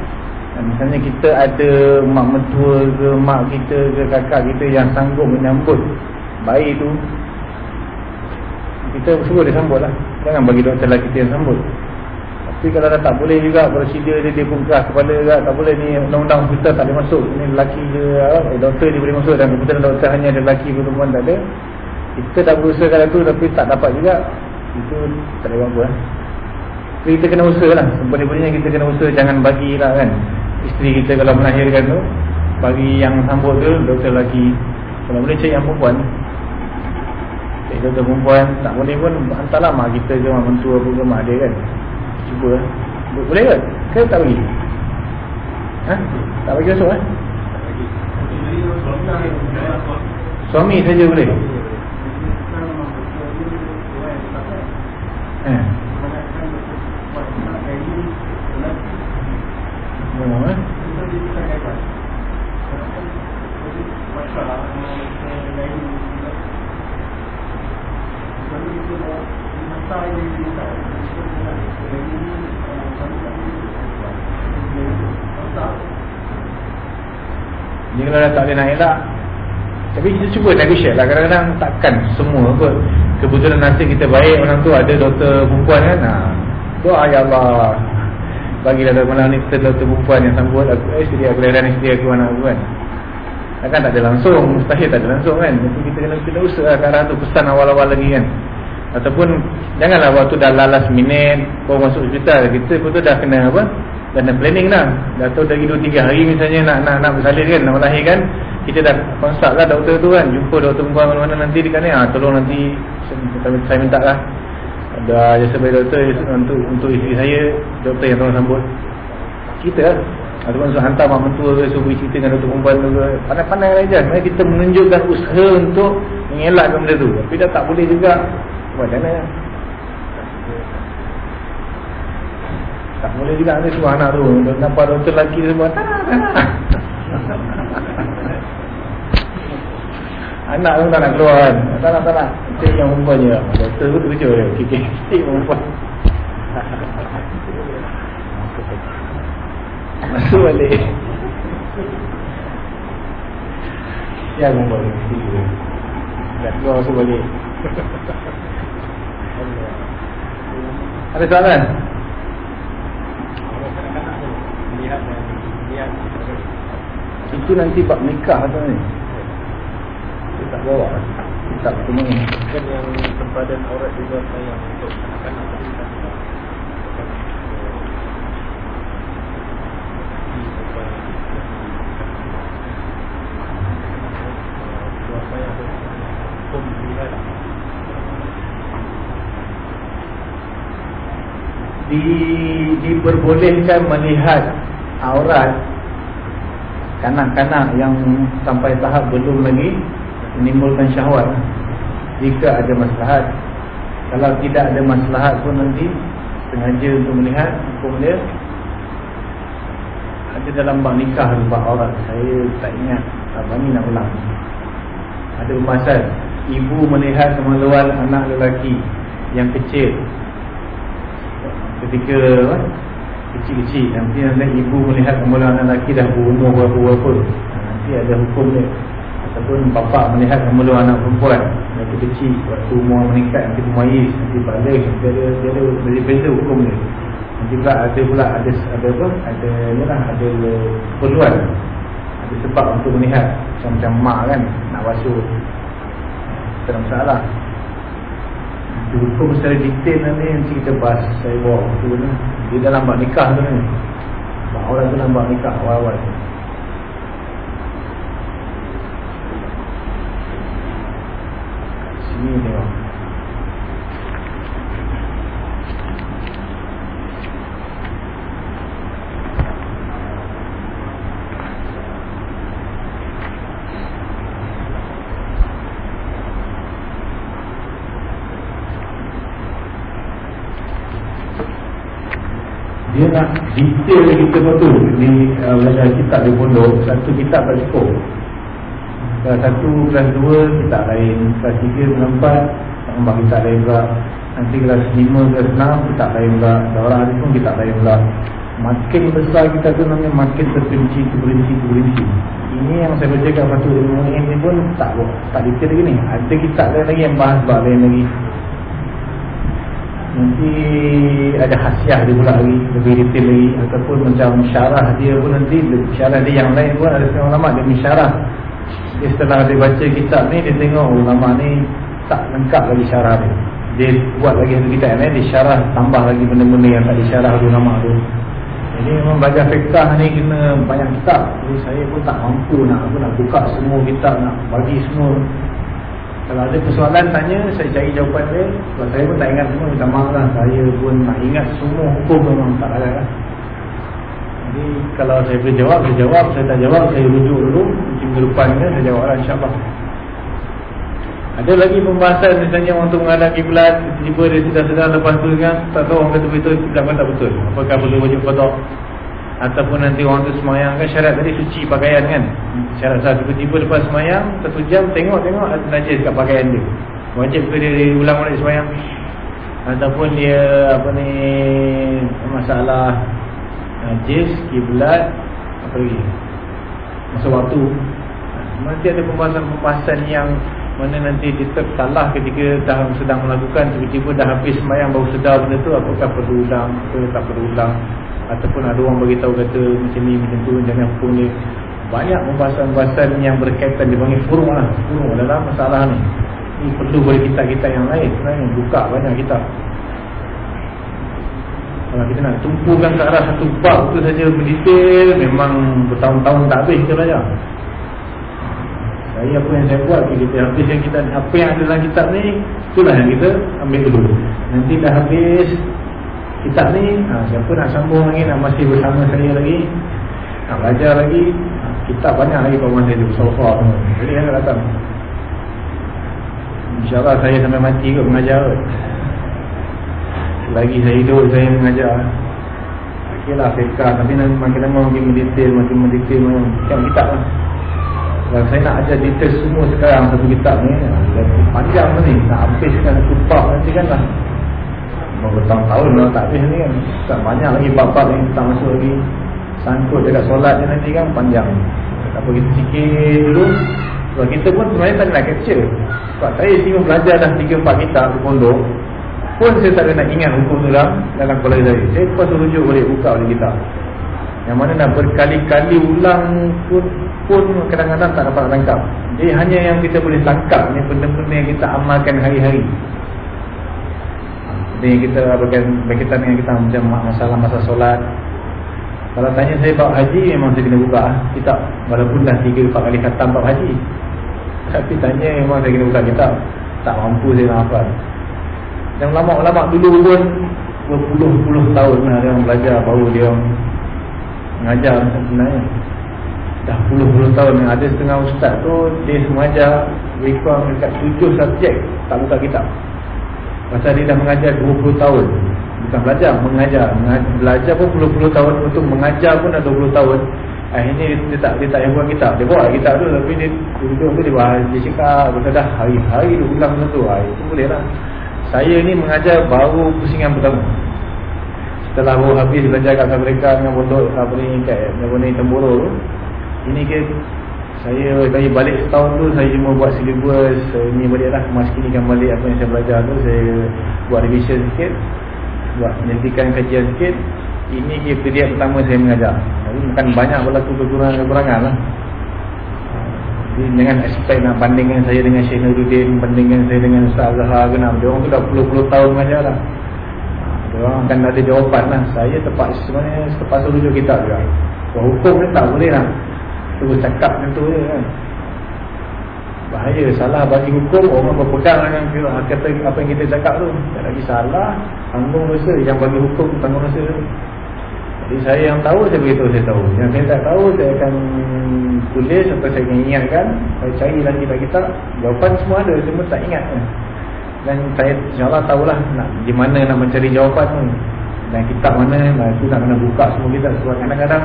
misalnya kita ada mak mentua ke mak kita ke kakak kita yang sanggup menyambut bayi tu kita suruh dia sambut lah. Jangan bagi doktor lelaki kita yang sambut tapi kalau dah tak boleh juga prosedur dia dia pun keras kepala juga tak boleh ni undang-undang kita tak boleh masuk. Ni lelaki je eh, doktor dia boleh masuk dan kebetulan doktor hanya ada lelaki perempuan tak ada. Kita dah berusaha kalau tu tapi tak dapat juga. Itu tak ada apa lah tapi kita kena usaha lah. Sebenarnya kita kena usaha. Jangan bagilah kan. Isteri kita kalau melahirkan tu bagi yang sambut tu doktor lelaki. Kalau boleh cari yang perempuan. Cari doktor perempuan tak boleh pun hantarlah mak kita ke mak mentua pun ke mak dia kan cuba lah boleh ke? ke tak bagi? ha? tak bagi masuk eh? suami saja boleh? Eh. Oh, eh. Jadi kalau dah tak boleh nak elak Tapi kita cuba negotiate lah. Kadang-kadang takkan semua kot Kebetulan nanti kita baik Orang tu ada doktor perempuan kan? Ha. Doa ya Allah. Bagilah doktor malam ni kita doktor perempuan yang sambut aku Eh isteri aku dan isteri aku anak aku kan? Takkan tak ada langsung. Mustahil tak ada langsung kan? Jadi kita kena, kena usaha ke arah tu Pesan awal-awal lagi kan Ataupun Janganlah waktu dah lalas minit Baru masuk hospital Kita tu dah kena apa Dah kena planning dah Dah tahu lagi 2-3 hari misalnya Nak nak nak bersalin kan Nak melahirkan Kita dah consult lah doktor tu kan Jumpa doktor perempuan mana-mana nanti Dekat ni ha, Tolong nanti Saya minta lah. Ada jasa baik doktor Untuk untuk isteri saya Doktor yang tolong sambut. Kita lah. Ataupun suruh hantar mak mentua ke Suruh cerita dengan doktor perempuan tu ke Pandai-pandai lah kita menunjukkan usaha untuk Mengelakkan benda tu. Tapi dah tak boleh juga Macam mana? Tak boleh juga ada suruh anak tu. Nampak doktor lelaki semua Tak nak, tak. Nak (laughs) Anak tu tak nak keluar kan? Tak nak, tak nak. Cik yang perempuan je Doktor tu kerja je Kikik cik perempuan (laughs) Masuk balik. Ya perempuan Dah keluar masuk balik (laughs) Ada soalan? Itu nanti bab nikah tu ni. Kita tak bawa. Kita tak cuma ni. Kan yang sempadan aurat juga sayang untuk anak-anak tadi kan. Pun bila dah di, diperbolehkan melihat aurat kanak-kanak yang sampai tahap belum lagi menimbulkan syahwat. Jika ada maslahat. Kalau tidak ada maslahat pun nanti sengaja untuk melihat hukum dia ada dalam bak nikah bak aurat. Saya tak ingat apa ni nak ulang. Ada pembahasan ibu melihat kemaluan anak lelaki yang kecil ketika kecil-kecil. Nanti nanti ibu melihat kemaluan anak lelaki dah berumur berapa-berapa. Nanti ada hukum dia. Ataupun bapa melihat kemaluan anak perempuan. Waktu kecil waktu umur meningkat nanti bermayis nanti balik nanti ada dia ada berbeza hukum dia. Nanti pula ada pula ada ada apa? Ada ni lah ada keperluan. Ada sebab untuk melihat. Macam-macam mak kan nak basuh. Tak ada masalah hukum secara detail nanti nanti kita bahas saya bawa waktu ni. Di dalam bak nikah tu ni. Orang tu dalam bak nikah awal-awal sini tengok dia nak detail kita betul ni uh, belajar kitab di pondok satu kitab tak cukup kelas satu, kelas dua kitab lain. Kelas tiga, kelas empat tambah kitab lain pula. Nanti kelas lima, kelas enam kitab lain pula. Orang hari pun kitab lain pula. Makin besar kita tu namanya makin terperinci, terperinci, terperinci. Ini yang saya baca kat Fatul Ilmu ini pun tak tak detail lagi ni. Ada kitab lain lagi yang bahas bahas lain lagi nanti ada khasiah dia pula lagi lebih detail lagi. Ataupun macam syarah dia pun nanti syarah dia yang lain pun ada setengah ulama dia mensyarah dia setelah dia baca kitab ni dia tengok ulama ni tak lengkap lagi syarah dia. Dia buat lagi satu kitab ni dia syarah tambah lagi benda-benda yang tak disyarah oleh ulama tu. Jadi memang belajar fiqah ni kena banyak kitab. Jadi saya pun tak mampu nak aku nak buka semua kitab nak bagi semua kalau ada persoalan tanya, saya cari jawapan dia. Kalau saya pun tak ingat semua, minta maaf lah. Saya pun nak ingat semua hukum memang tak ada lah. Jadi kalau saya boleh jawab, saya jawab. Saya tak jawab, saya rujuk dulu. Minggu depan ni saya jawab lah insyaAllah. Ada lagi pembahasan misalnya untuk menghadap kiblat Tiba-tiba dia tidak sedar lepas tu kan Tak tahu orang kata betul, kiblat kan tak betul Apakah perlu wajib kodok Ataupun nanti orang tu semayang kan syarat tadi suci pakaian kan Syarat sah tiba-tiba lepas semayang Satu jam tengok-tengok ada najis kat pakaian dia. Wajib ke dia ulang balik semayang? Ataupun dia apa ni Masalah Najis, kiblat Apa lagi? Masa waktu. Nanti ada pembahasan-pembahasan yang Mana nanti dia tersalah ketika dah sedang melakukan Tiba-tiba dah habis semayang baru sedar benda tu Apakah perlu ulang atau tak perlu ulang? Ataupun ada orang beritahu kata macam ni macam tu jangan hukum dia banyak pembahasan-pembahasan yang berkaitan dipanggil furu lah. Furu dalam masalah ni. Ni perlu bagi kitab-kitab yang lain. Sebenarnya buka banyak kitab. Kalau kita nak tumpukan ke arah satu bab tu saja berdetail memang bertahun-tahun tak habis kita belajar. Saya apa yang saya buat kita habis yang kita apa yang ada dalam kitab ni itulah yang kita ambil dulu. Nanti dah habis kitab ni ha, siapa nak sambung lagi nak masih bersama saya lagi nak belajar lagi kitab banyak lagi kawan saya so far jadi saya datang. insyaAllah saya sampai mati kot mengajar lagi saya hidup saya mengajar. Ok lah fiqah tapi nanti makin lama makin mendetail makin mendetail macam kitab lah. Kalau saya nak ajar detail semua sekarang satu kitab ni. Panjang ni nak habiskan bab nanti kan lah. Bertahun-tahun lah tak habis ni kan. Tak banyak lagi bab-bab yang kita masuk lagi sangkut dekat solat ni nanti kan panjang. Tak apa kita sikit dulu. Sebab kita pun sebenarnya tak nak capture sebab saya tengok belajar dah 3-4 kitab di pondok pun saya tak nak ingat hukum tu dalam dalam kepala saya. Saya lepas rujuk boleh buka oleh kitab. Yang mana nak berkali-kali ulang pun pun kadang-kadang tak dapat tangkap jadi hanya yang kita boleh tangkap ni benda-benda yang kita amalkan hari-hari. Ni kita berkaitan dengan kita macam masalah masa solat kalau tanya saya bab haji memang saya kena buka? Kitab walaupun dah 3 4 kali khatam bab haji. (laughs) Tapi tanya memang saya kena buka kitab tak? Mampu saya nak hafal. Dan ulama-ulama dulu pun berpuluh-puluh tahun lah dia belajar baru dia mengajar sebenarnya. Dah puluh-puluh tahun ada setengah ustaz tu dia mengajar rekod dekat tujuh subjek tak buka kitab. Pasal dia dah mengajar 20 tahun bukan belajar, mengajar, belajar pun puluh-puluh tahun untuk mengajar pun dah 20 tahun. Akhirnya dia, tak dia tak yang buat kitab. Dia buat kitab tu tapi dia duduk tu dia bahas dia cakap dah hari-hari dia ulang tu. Hari itu boleh lah. Saya ni mengajar baru pusingan pertama. Setelah baru habis belajar kat mereka dengan pondok apa ni kat ni Temboro tu ini ke saya saya balik setahun tu saya cuma buat syllabus ni balik lah maskinikan balik apa yang saya belajar tu saya buat revision sikit buat menyentikan kajian sikit ini period pertama saya mengajar. Jadi bukan banyak berlaku kekurangan-kekurangan lah. Jadi dengan aspek nak bandingkan saya dengan Syekh Nuruddin Bandingkan saya dengan Ustaz Zahar ke nak tu dah puluh-puluh tahun mengajar lah orang akan ada jawapan lah. Saya terpaksa sebenarnya terpaksa rujuk kitab juga. Kalau hukum ni tak boleh lah. Terus cakap macam tu je kan Bahaya salah bagi hukum. Orang berpegang dengan kata apa yang kita cakap tu. Tak lagi salah Tanggung dosa yang bagi hukum tanggung dosa tu. Jadi saya yang tahu saya beritahu saya tahu. Yang saya tak tahu saya akan tulis Atau saya ingatkan. Saya cari lagi bagi kita Jawapan semua ada Cuma tak ingat? Dan saya insyaAllah tahulah nak, Di mana nak mencari jawapan tu. Dan kitab mana nah, Itu nak kena buka semua kita Sebab kadang-kadang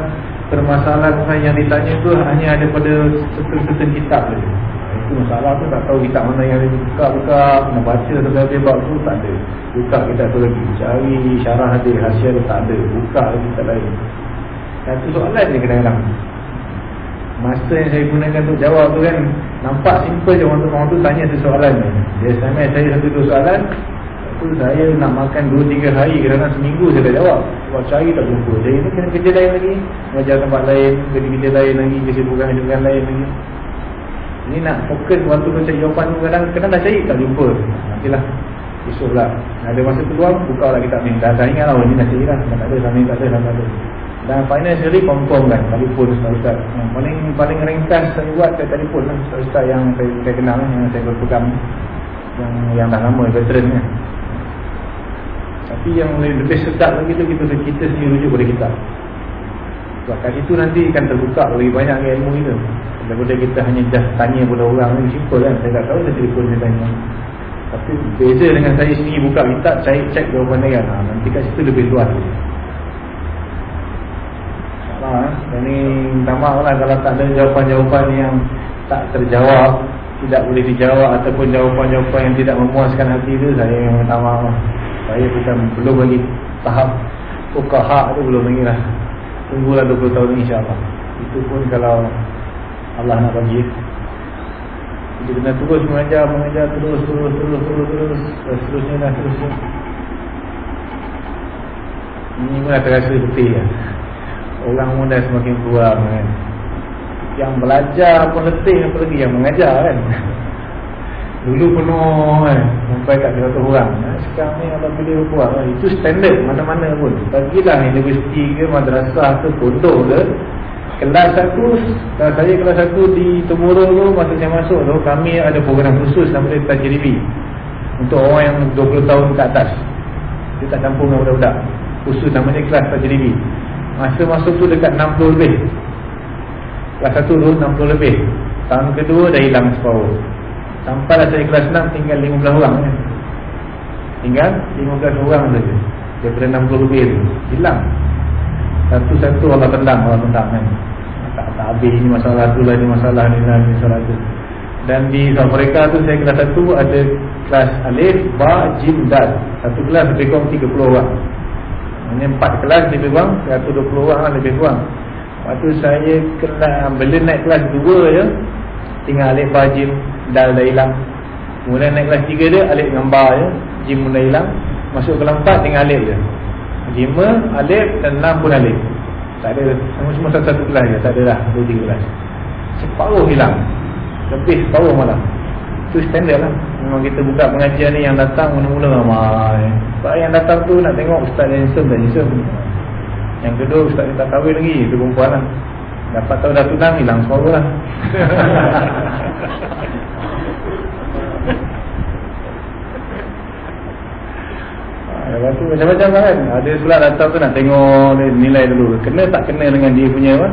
Permasalahan yang ditanya tu Hanya ada pada Certain-certain kitab tu itu masalah tu tak tahu kitab mana yang ada buka-buka nak baca sampai bab tu tak ada. Buka kitab tu lagi. Cari syarah hadis hasil tak ada. Buka lagi tak lain. Satu soalan ni kadang-kadang. Masa yang saya gunakan untuk jawab tu kan nampak simple je orang tu, orang tu tanya satu soalan ni. Dia SMS saya satu dua soalan. Tu saya nak makan dua tiga hari kerana seminggu saya dah jawab. Sebab cari tak jumpa. Jadi ni kena kerja lain lagi. Mengajar tempat lain kerja-kerja lain lagi kesibukan-kesibukan lain lagi ini nak fokus waktu baca jawapan tu kadang kadang dah cari tak jumpa. Nantilah esoklah. Ada masa peluang buka lah kita ni. Dah, ingat lah oh, ini dah cari lah. Tak ada, sana tak ada, sana ada. Dan financially confirm kan telefon ustaz-ustaz. Yang paling paling ringkas saya buat saya telefon lah ustaz-ustaz yang saya, saya kenal yang saya berpegang yang yang dah lama veteran ni. Tapi yang lebih sedap lagi tu kita kita sendiri rujuk pada kita. Sebab kat situ nanti akan terbuka lebih banyak ilmu kita. Daripada kita hanya just tanya pada orang ni simple kan? Saya tak tahu saya telefon saya tanya. Tapi beza dengan saya sendiri buka kitab Saya cek jawapan dia ha, Nanti kat situ lebih luas. InsyaAllah eh. Ini lah kalau tak ada jawapan-jawapan yang Tak terjawab Tidak boleh dijawab Ataupun jawapan-jawapan yang tidak memuaskan hati itu Saya yang lah. Saya bukan belum lagi tahap Ukahak tu belum lagi lah. Tunggulah 20 tahun insyaAllah. Itu pun kalau Allah nak bagi. Kita kena terus mengajar Mengajar terus terus terus terus terus Seterusnya dah terusnya Ini pun dah terasa letih ya. Orang pun dah semakin kurang kan. Yang belajar pun letih Apalagi yang mengajar kan. Dulu penuh kan. Sampai kat 200 orang. Sekarang ni Allah pilih kan? Itu standard mana-mana pun. Bagilah universiti ke madrasah ke Pondok ke Kelas satu Kalau saya kelas satu di Temurung tu Masa saya masuk tu Kami ada program khusus Namanya Tajribi Untuk orang yang 20 tahun ke atas Dia tak campur dengan budak-budak. Khusus namanya kelas Tajribi Masa masuk tu dekat 60 lebih. Kelas satu tu 60 lebih. Tahun kedua dah hilang separuh Sampai lah saya kelas 6 Tinggal 15 orang kan? Tinggal 15 orang saja. Daripada 60 lebih tu. Hilang. Satu-satu Allah tendang Allah tendang kan tak, habis ni masalah tu lah ni masalah ni lah ni masalah tu. Dan di South Africa tu saya kelas satu ada kelas Alif, Ba, Jim, Dal. Satu kelas lebih kurang 30 orang. Ini empat kelas lebih kurang 120 orang lah lebih kurang. Waktu saya kelas bila naik kelas 2 je tinggal Alif, Ba, Jim, Dal dah hilang. Kemudian naik kelas 3 dia Alif dengan Ba je Jim mula hilang. Masuk kelas 4 tinggal Alif je. Lima alif dan enam pun alif tak ada semua-semua satu-satu kelas je tak ada lah dua tiga kelas separuh hilang. Lebih separuh malah itu standard lah. Memang kita buka pengajian ni yang datang mula-mula ramai. Sebab yang datang tu nak tengok ustaz handsome dan handsome yang kedua ustaz tak kahwin lagi. Itu perempuan lah. Dapat tahu dah tunang hilang separuh lah (laughs) Lepas tu macam-macam lah kan. Ada pula datang tu nak tengok nilai dulu. Kena tak kena dengan dia punya apa?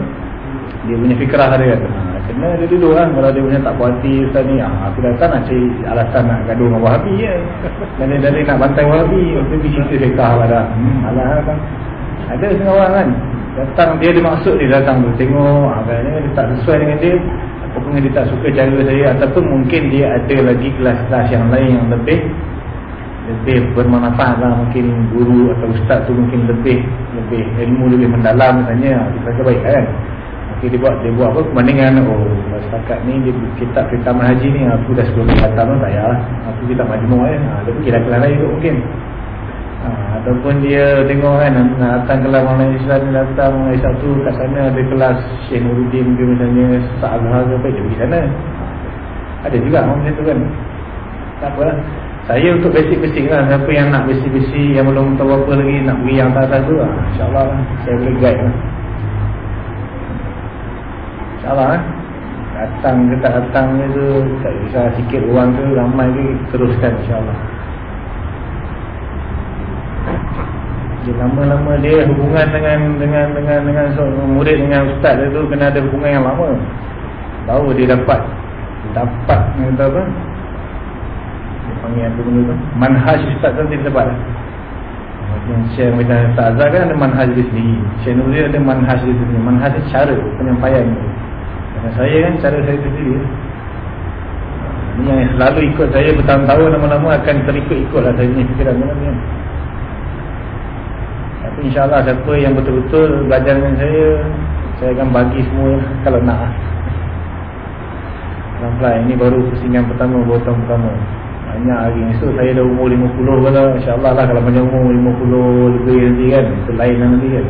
Dia punya fikrah dia kan. Ha, Kena dia dulu kan. Kalau dia punya tak puas hati Ustaz ni ha, Aku datang nak cari alasan nak gaduh dengan Wahabi je. (laughs) Dan dia nak bantai Wahabi Lepas tu cerita fikrah lah dah hmm, Alah kan. Ada setengah orang kan. Datang dia ada maksud dia datang tu. Tengok ha, Kayaknya dia tak sesuai dengan dia. Ataupun dia tak suka cara saya Ataupun mungkin dia ada lagi kelas-kelas yang lain yang lebih lebih bermanfaat lah. Mungkin guru atau ustaz tu mungkin lebih lebih ilmu lebih mendalam misalnya. Kita rasa baik kan? Mungkin dia buat dia buat apa? Perbandingan oh setakat ni dia kitab kitab haji ni aku dah sebelum tu tak payah aku kitab majmuk kan? Ha, dia pergi dah kelas lain tu mungkin. Ha, ataupun dia tengok kan datang kelas orang Islam ni datang orang Islam tu kat sana ada kelas Syekh Nuruddin ke misalnya Sa'adhar ke apa dia pergi sana. Ada juga orang macam tu kan? Tak apalah saya untuk basic-basic lah. Siapa yang nak basic-basic Yang belum tahu apa lagi Nak pergi yang atas-atas tu lah. InsyaAllah lah. Saya boleh guide lah. InsyaAllah lah Datang ke tak datang ke tu Tak bisa sikit orang tu Ramai ke teruskan insyaAllah. Dia lama-lama dia hubungan dengan dengan dengan dengan seorang murid dengan ustaz dia tu kena ada hubungan yang lama. Baru dia dapat. Dapat kata apa? Panggil apa benda tu. Manhaj ustaz tu tidak dapat. Yang share macam Ustaz Azhar kan ada manhaj dia sendiri. Syekh Nurul ada manhaj dia sendiri. Manhaj dia cara penyampaian. Dan saya kan cara saya sendiri. Ini yang selalu ikut saya bertahun-tahun lama-lama akan terikut-ikut lah saya punya fikiran kan? tapi insyaAllah siapa yang betul-betul belajar dengan saya saya akan bagi semua kalau nak. Pelan-pelan ini baru pusingan pertama tahun pertama banyak lagi Esok saya dah umur 50 kan InsyaAllah lah kalau macam umur 50 lebih nanti kan. Itu lain lah nanti kan.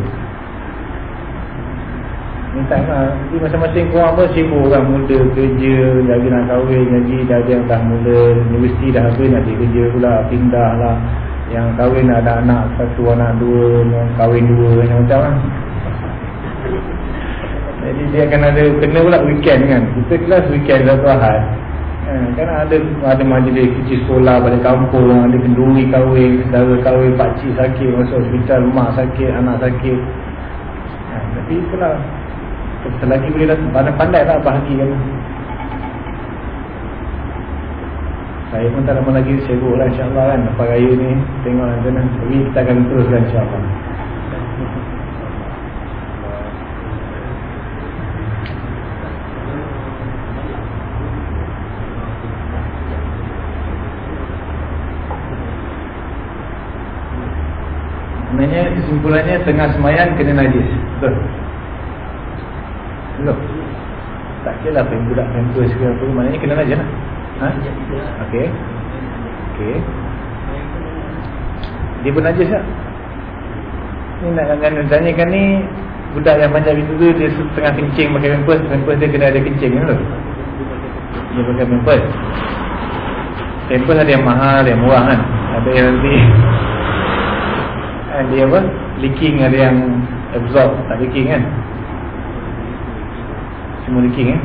Minta lah. Nanti masing-masing korang apa sibuk kan Muda kerja Lagi nak kahwin Lagi dah ada yang dah mula. Universiti dah habis Nak kerja pula Pindah lah. Yang kahwin ada anak Satu anak dua Yang kahwin dua Macam-macam lah. Jadi dia akan ada kena pula weekend kan. Kita kelas weekend satu ahad Kan ada ada majlis kecil sekolah balik kampung, ada kenduri kahwin, saudara kahwin, pakcik sakit, masuk hospital, mak sakit, anak sakit. Ha, tapi itulah. Selagi boleh pandai-pandai lah bahagikan. Saya pun tak lama lagi sibuk lah insyaAllah kan. Lepas raya ni, tengok mana. Tapi kita akan teruskan insyaAllah. Sebenarnya kesimpulannya tengah semayang kena najis. Betul. Betul. Tak kira lah budak pampers ke apa maknanya kena najis lah. Ha? Okey. Okey. Dia pun najis tak? Ni nak kan tanyakan ni budak yang panjang itu tu dia tengah kencing pakai pampers, pampers dia kena ada kencing kan? Dia pakai pampers. Pampers ada yang mahal, ada yang murah kan? Ada yang nanti kan dia apa? Leaking ada yang absorb. Tak leaking kan? Semua leaking kan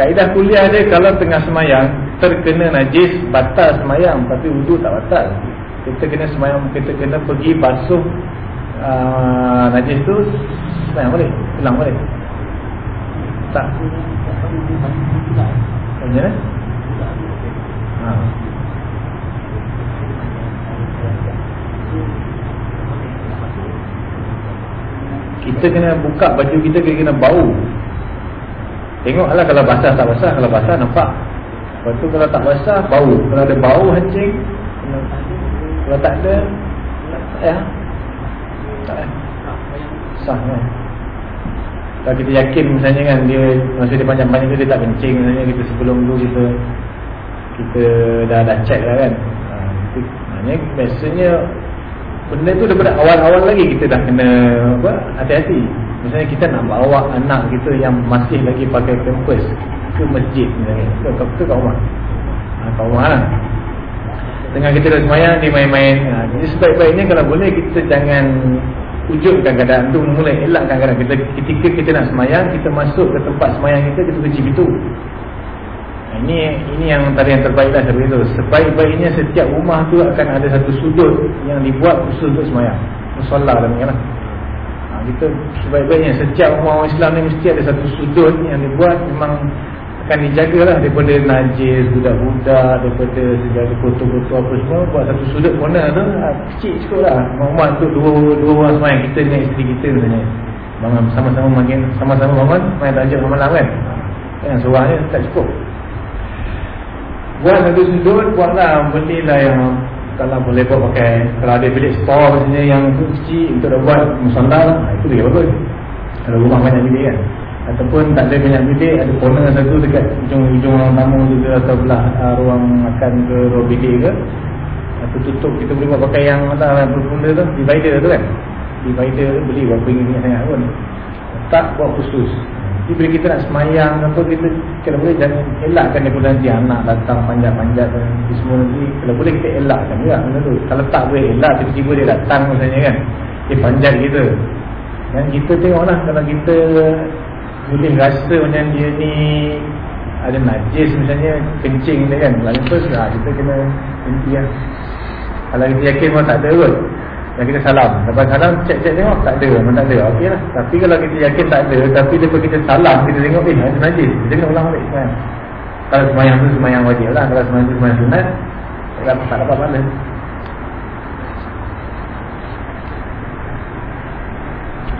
kaedah kuliah dia kalau tengah semayang terkena najis batal semayang. Tapi wudhu tak batal. Kita kena semayang kita kena pergi basuh uh, najis tu semayang boleh pulang boleh tak. Macam mana? Haa kita kena buka baju kita kena, kena bau. Tengoklah kalau basah tak basah kalau basah nampak. Lepas tu kalau tak basah bau. Kalau ada bau hancing kalau tak ada ya tak sah kan? Kalau kita yakin misalnya kan dia masa dia panjang-panjang tu dia tak kencing misalnya kita sebelum tu kita kita dah dah check lah kan? Ha, maknanya biasanya Benda tu daripada awal-awal lagi kita dah kena apa hati-hati. Misalnya kita nak bawa anak kita yang masih lagi pakai pampers ke masjid misalnya. Ke kat rumah. Ha, kat rumah lah. Tengah kita dah semayang dia main-main. Ha, jadi sebaik-baiknya kalau boleh kita jangan ujungkan keadaan tu mula elakkan keadaan kita ketika kita nak semayang kita masuk ke tempat semayang kita kita kunci pintu. Ini ini yang tadi yang terbaik lah seperti itu. Sebaik-baiknya setiap rumah tu akan ada satu sudut yang dibuat khusus untuk semayang. Lah mungkin lah. Ha, kita sebaik-baiknya setiap rumah orang Islam ni mesti ada satu sudut yang dibuat memang akan dijaga lah daripada najis, budak-budak, daripada segala kotor-kotor apa semua buat satu sudut corner tu ha, kecil cukup lah. Rumah tu dua, dua orang semayang kita dengan isteri kita sebenarnya. Bangun sama-sama makin sama-sama bangun main tajam malam kan. Yang seorang ni tak cukup. Buat satu sudut, buatlah belilah yang kalau boleh buat pakai kalau ada bilik store misalnya yang kecil untuk dah buat musalla ha, itu dia bagus. Kalau rumah banyak bilik kan. Ataupun tak ada banyak bilik, ada corner satu dekat ujung-ujung ruang tamu juga atau belah uh, ruang makan ke ruang bilik ke. Atau tutup kita boleh buat pakai yang ada berpula tu, divider tu kan. Divider beli berapa ringgit sangat pun. Tak buat khusus. Bila kita nak semayang apa kita kalau boleh jangan elakkan daripada nanti anak datang panjat-panjat dan semua nanti kalau boleh kita elakkan juga benda tu. Kalau tak boleh elak tiba-tiba dia datang misalnya kan. Dia panjat kita. Dan kita tengoklah kalau kita boleh rasa macam dia ni ada najis misalnya kencing dia kan. Lalu first lah kita kena henti lah. Kalau kita yakin pun tak ada kot. Dan kita salam. Lepas salam cek-cek tengok Tak ada. Memang tak ada. Okey lah. Tapi kalau kita yakin tak ada Tapi lepas kita salam Kita tengok Eh ada najis Kita kena ulang balik semayang Kalau semayang tu semayang wajib lah. Kalau semayang tu semayang sunat Tak dapat, dapat pahala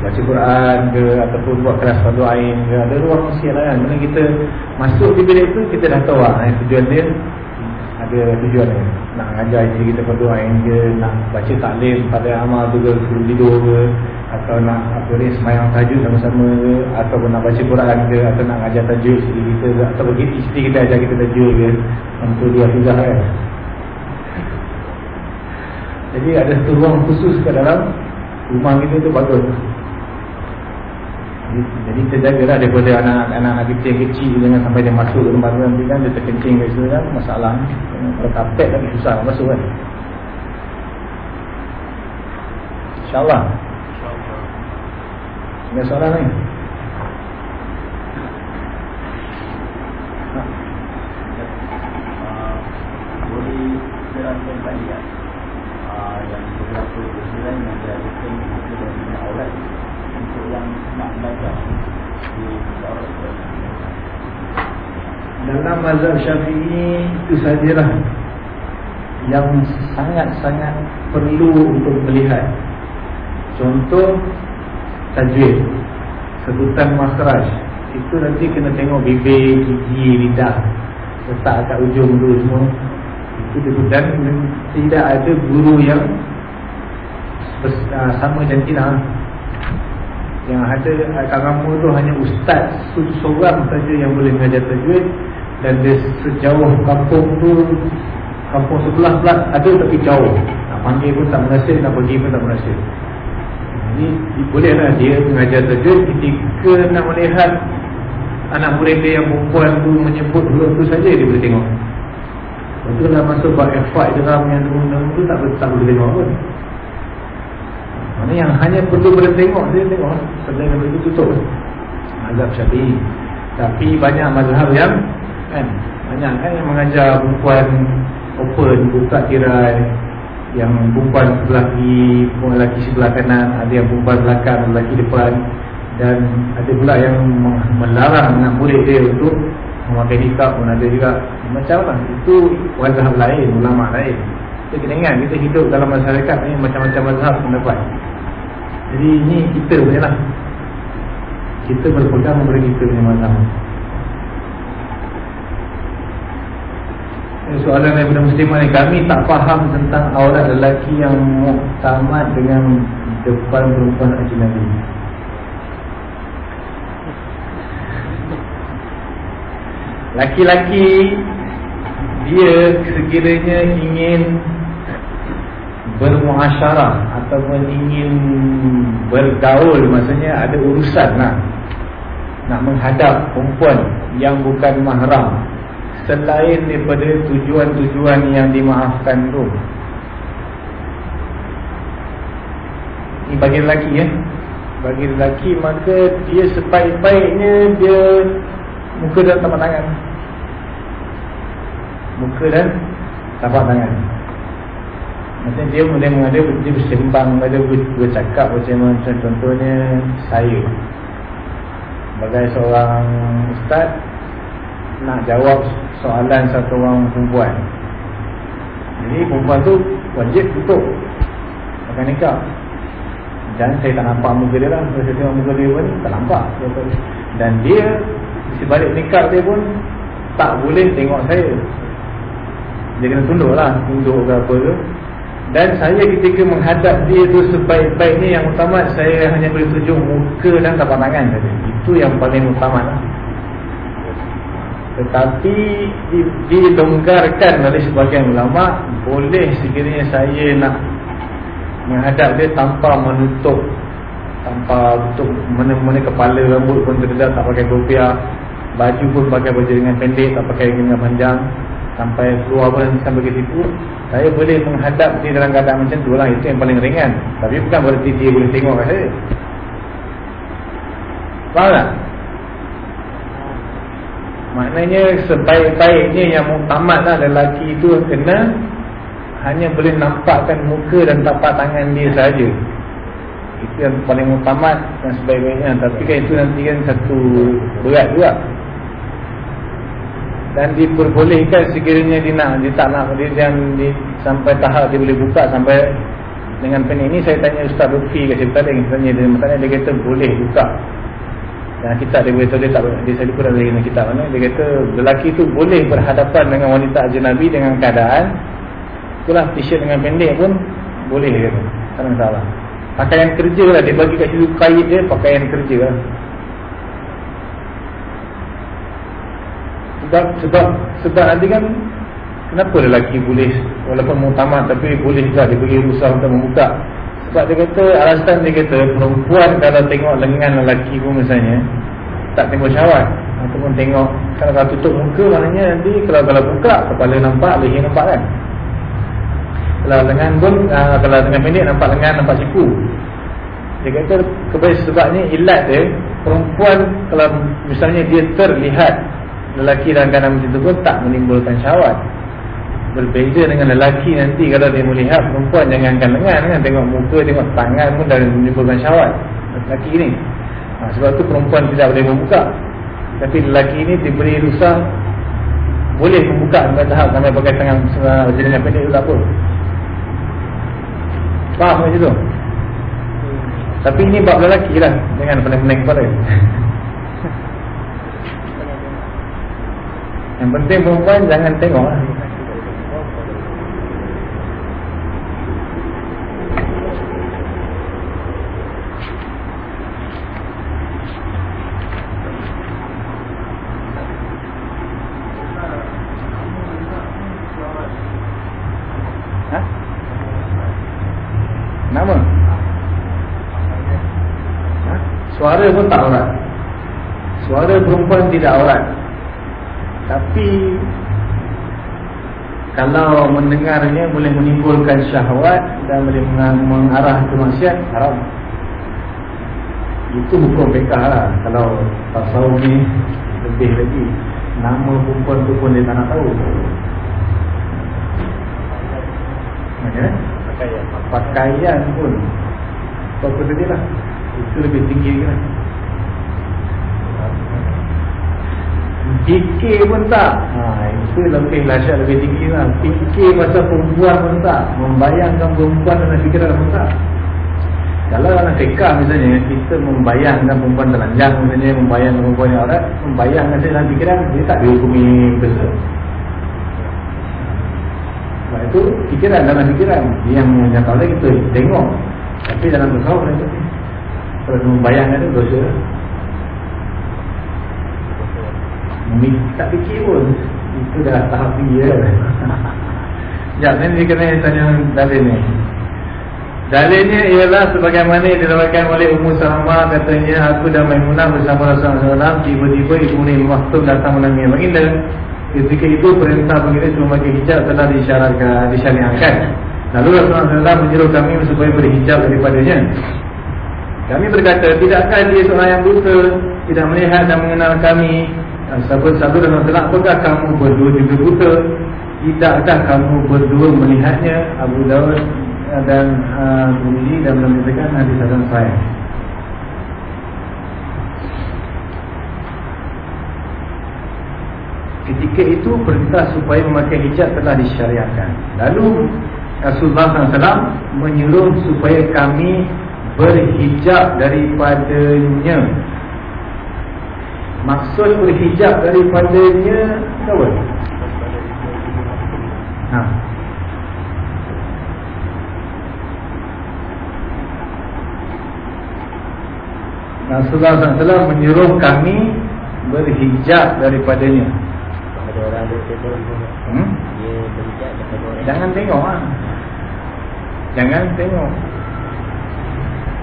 Baca Quran ke Ataupun buat kelas fardu ain ke Ada ruang usia lah kan? Bila kita Masuk di bilik tu Kita dah tahu lah Tujuan dia Ada tujuan dia nak mengajar diri kita berdoain ke nak baca taklim pada amal tu ke sebelum tidur ke atau nak apa ni semayang tajud sama-sama ke atau nak baca Quran ke atau nak mengajar tajud isteri kita ke atau bagi isteri kita ajar kita tajud ke. Untuk dia sudah kan. Jadi ada satu ruang khusus ke dalam rumah kita tu bagus jadi kita jagalah daripada anak-anak kita yang kecil Jangan sampai dia masuk ke tu nanti kan Dia terkencing ke situ kan Masalah Kalau kapet lagi susah nak masuk kan. InsyaAllah. Ada soalan ni Boleh terangkan balik kan? Yang beberapa kesimpulan yang dia lakukan Untuk dari aurat untuk yang nak belajar. Di dalam mazhab syafi'i itu sajalah yang sangat-sangat perlu untuk melihat. Contoh tajwid sebutan makhraj. Itu nanti kena tengok bibir, gigi, lidah. Letak kat ujung tu semua. Itu dan tidak ada guru yang ah, sama jantina yang ada agama tu hanya ustaz seorang saja yang boleh mengajar tajwid. Dan dia sejauh kampung tu kampung sebelah pula ada tapi jauh. Nak panggil pun tak berhasil nak pergi pun tak berhasil jadi bolehlah dia mengajar tajwid. Ketika nak melihat anak murid dia yang perempuan tu menyebut huruf tu saja dia boleh tengok. Betul lah masuk buat effort dalam yang tu tak, tak boleh tengok pun mana yang hanya perlu boleh tengok dia tengok. Daripada itu tutup. Mazhab syafi'i. Tapi banyak mazhab yang kan Banyak kan yang mengajar perempuan Open, buka tirai. Yang perempuan sebelah kiri Perempuan lelaki sebelah kanan Ada yang perempuan belakang, lelaki depan. Dan ada pula yang melarang Anak murid dia untuk Memakai hikab pun ada juga. Macam lah, itu mazhab lain, ulama lain. Kita kena ingat, kita hidup dalam masyarakat ni macam-macam mazhab pendapat jadi ini kita punya lah. Kita berpegang kepada kita punya mazhab Soalan daripada muslimah ni. Kami tak faham tentang aurat lelaki yang muktamad dengan depan perempuan ajnabi Laki-laki Dia sekiranya ingin bermuasyarah ataupun ingin bergaul maksudnya ada urusan nak nak menghadap perempuan yang bukan mahram. Selain daripada tujuan-tujuan yang dimaafkan tu. Ini bagi lelaki ya. Bagi lelaki maka dia sebaik-baiknya dia muka dalam tamat tangan. Muka dan tapak tangan. Macam dia mula mengada dia bersembang, dia bercakap macam macam contohnya saya. Sebagai seorang ustaz nak jawab soalan satu orang perempuan. Jadi perempuan tu wajib tutup. Pakai nikah. Dan saya tak nampak muka dia lah. Saya tengok muka dia pun tak nampak. Dan dia Sebalik nikah dia pun Tak boleh tengok saya. Dia kena tunduk lah Tunduk ke apa ke Dan saya ketika menghadap dia tu Sebaik-baiknya yang utama Saya hanya boleh tunjuk muka dan tapak tangan saja. Itu yang paling utama lah tetapi dilonggarkan oleh sebagian ulama boleh sekiranya saya nak menghadap dia tanpa menutup tanpa tutup mana-mana kepala rambut pun terdedah tak pakai kopiah baju pun pakai baju dengan pendek tak pakai dengan panjang sampai keluar pun sampai ke situ saya boleh menghadap dia dalam keadaan macam tu lah itu yang paling ringan tapi bukan berarti dia boleh tengok kat saya faham tak? maknanya sebaik-baiknya yang muktamad lah lelaki itu kena hanya boleh nampakkan muka dan tapak tangan dia saja. Itu yang paling utama dan sebaik-baiknya. Tapi kan itu nanti kan satu berat juga. Dan diperbolehkan sekiranya dia nak, dia tak nak, dia jangan di, sampai tahap dia boleh buka sampai dengan pen ini saya tanya Ustaz Lutfi kat saya tadi tanya dia masalah dia kata boleh buka. Dan kita dia beritahu dia tak dia saya lupa dah dengan kita mana. Dia kata lelaki tu boleh berhadapan dengan wanita ajnabi dengan keadaan Itulah t-shirt dengan pendek pun Boleh ke Tak ada masalah. Pakaian kerja lah Dia bagi kat situ kait dia Pakaian kerja lah Sebab Sebab Sebab nanti kan Kenapa lelaki boleh Walaupun mutamat Tapi boleh juga Dia bagi usaha untuk membuka. Sebab dia kata Alasan dia kata Perempuan kalau tengok lengan lelaki pun misalnya Tak tengok syawat Ataupun tengok Kalau, kalau tutup muka Maknanya nanti Kalau kalau buka Kepala nampak Leher nampak kan? Kalau lengan pun uh, Kalau dengan pendek nampak lengan nampak siku. Dia kata kepada sebabnya ilat dia Perempuan kalau misalnya dia terlihat Lelaki dalam keadaan macam itu pun tak menimbulkan syawat Berbeza dengan lelaki nanti Kalau dia melihat perempuan jangankan lengan kan Tengok muka, tengok tangan pun dah menimbulkan syawat Lelaki ni. Ha, Sebab tu perempuan tidak boleh membuka. Tapi lelaki ni diberi rusak. Boleh membuka sampai tahap sampai pakai tangan dengan pendek itu tak apa. Faham macam tu? Tapi ini bab lelaki lah Dengan pening-pening kepala (laughs) Yang penting perempuan jangan tengok lah. Suara pun tak aurat. Suara perempuan tidak aurat Tapi Kalau mendengarnya boleh menimbulkan syahwat Dan boleh mengarah ke maksiat Haram. Itu hukum bekah lah. Kalau tasawuf ni Lebih lagi. Nama perempuan tu pun dia tak nak tahu. Macam mana? Pakaian. Pakaian pun. Apa-apa tadi lah. Itu lebih tinggi kan Fikir pun tak. Ha, Itu lebih lasyat lebih tinggi lah. Fikir pasal perempuan pun tak. Membayangkan perempuan dalam fikiran pun tak. Kalau dalam fikah misalnya Kita membayangkan perempuan telanjang Misalnya membayangkan perempuan yang orang Membayangkan dalam fikiran Dia tak dihukumi besar Sebab itu fikiran dalam fikiran. Yang menyatakan kita tengok. Tapi dalam besar kalau membayangkan itu dosa Tak fikir pun. Itu dah tahap tinggi ya. (laughs) Ya, ni kena tanya dalil ni. Dalilnya ialah sebagaimana diriwayatkan oleh Ummu Salamah katanya aku dan Maimunah bersama Rasulullah SAW tiba-tiba ibu ni Maktum datang menangis. Baginda ketika itu perintah pengirim semua pakai hijab telah disyaratkan disyariatkan lalu Rasulullah SAW menyuruh kami supaya berhijab daripadanya. Kami berkata, tidakkah dia seorang yang buta Tidak melihat dan mengenal kami Sabut-sabut dan masalah Apakah kamu berdua juga buta. Tidakkah kamu berdua melihatnya? Abu Dawud dan uh, Bumi dan menunjukkan hadis Hasan Sahih Ketika itu perintah supaya memakai hijab telah disyariatkan. Lalu Rasulullah SAW menyuruh supaya kami berhijab daripadanya Maksud berhijab daripadanya Apa? Ha. Rasulullah SAW menyuruh kami berhijab daripadanya. Ada orang Hmm? dia berhijab daripada orang. Jangan tengok lah. Jangan tengok.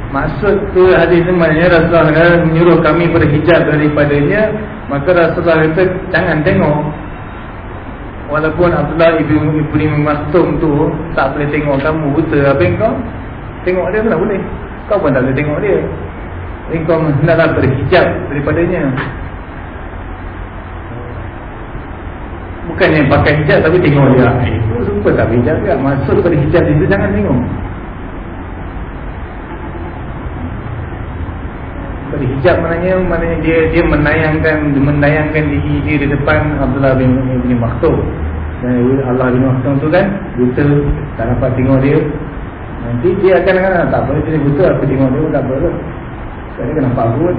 Maksud tu hadis ni maknanya Rasulullah SAW menyuruh kami berhijab daripadanya. Maka Rasulullah kata jangan tengok. Walaupun Abdullah ibn Ibn Mastum tu tak boleh tengok kamu buta apa kau? Tengok dia tak boleh. Kau pun tak boleh tengok dia. Jadi kau hendaklah berhijab daripadanya. Bukannya pakai hijab tapi tengok dia. Eh, Itu super tak hijab juga. Maksud berhijab itu jangan tengok. Berhijab maknanya maknanya dia dia menayangkan menayangkan diri dia di depan Abdullah bin bin Maktum. Dan Allah bin Maktum tu kan buta tak dapat tengok dia. Nanti dia akan kata tak boleh dia buta aku tengok dia tak boleh. Saya kena nampak pun.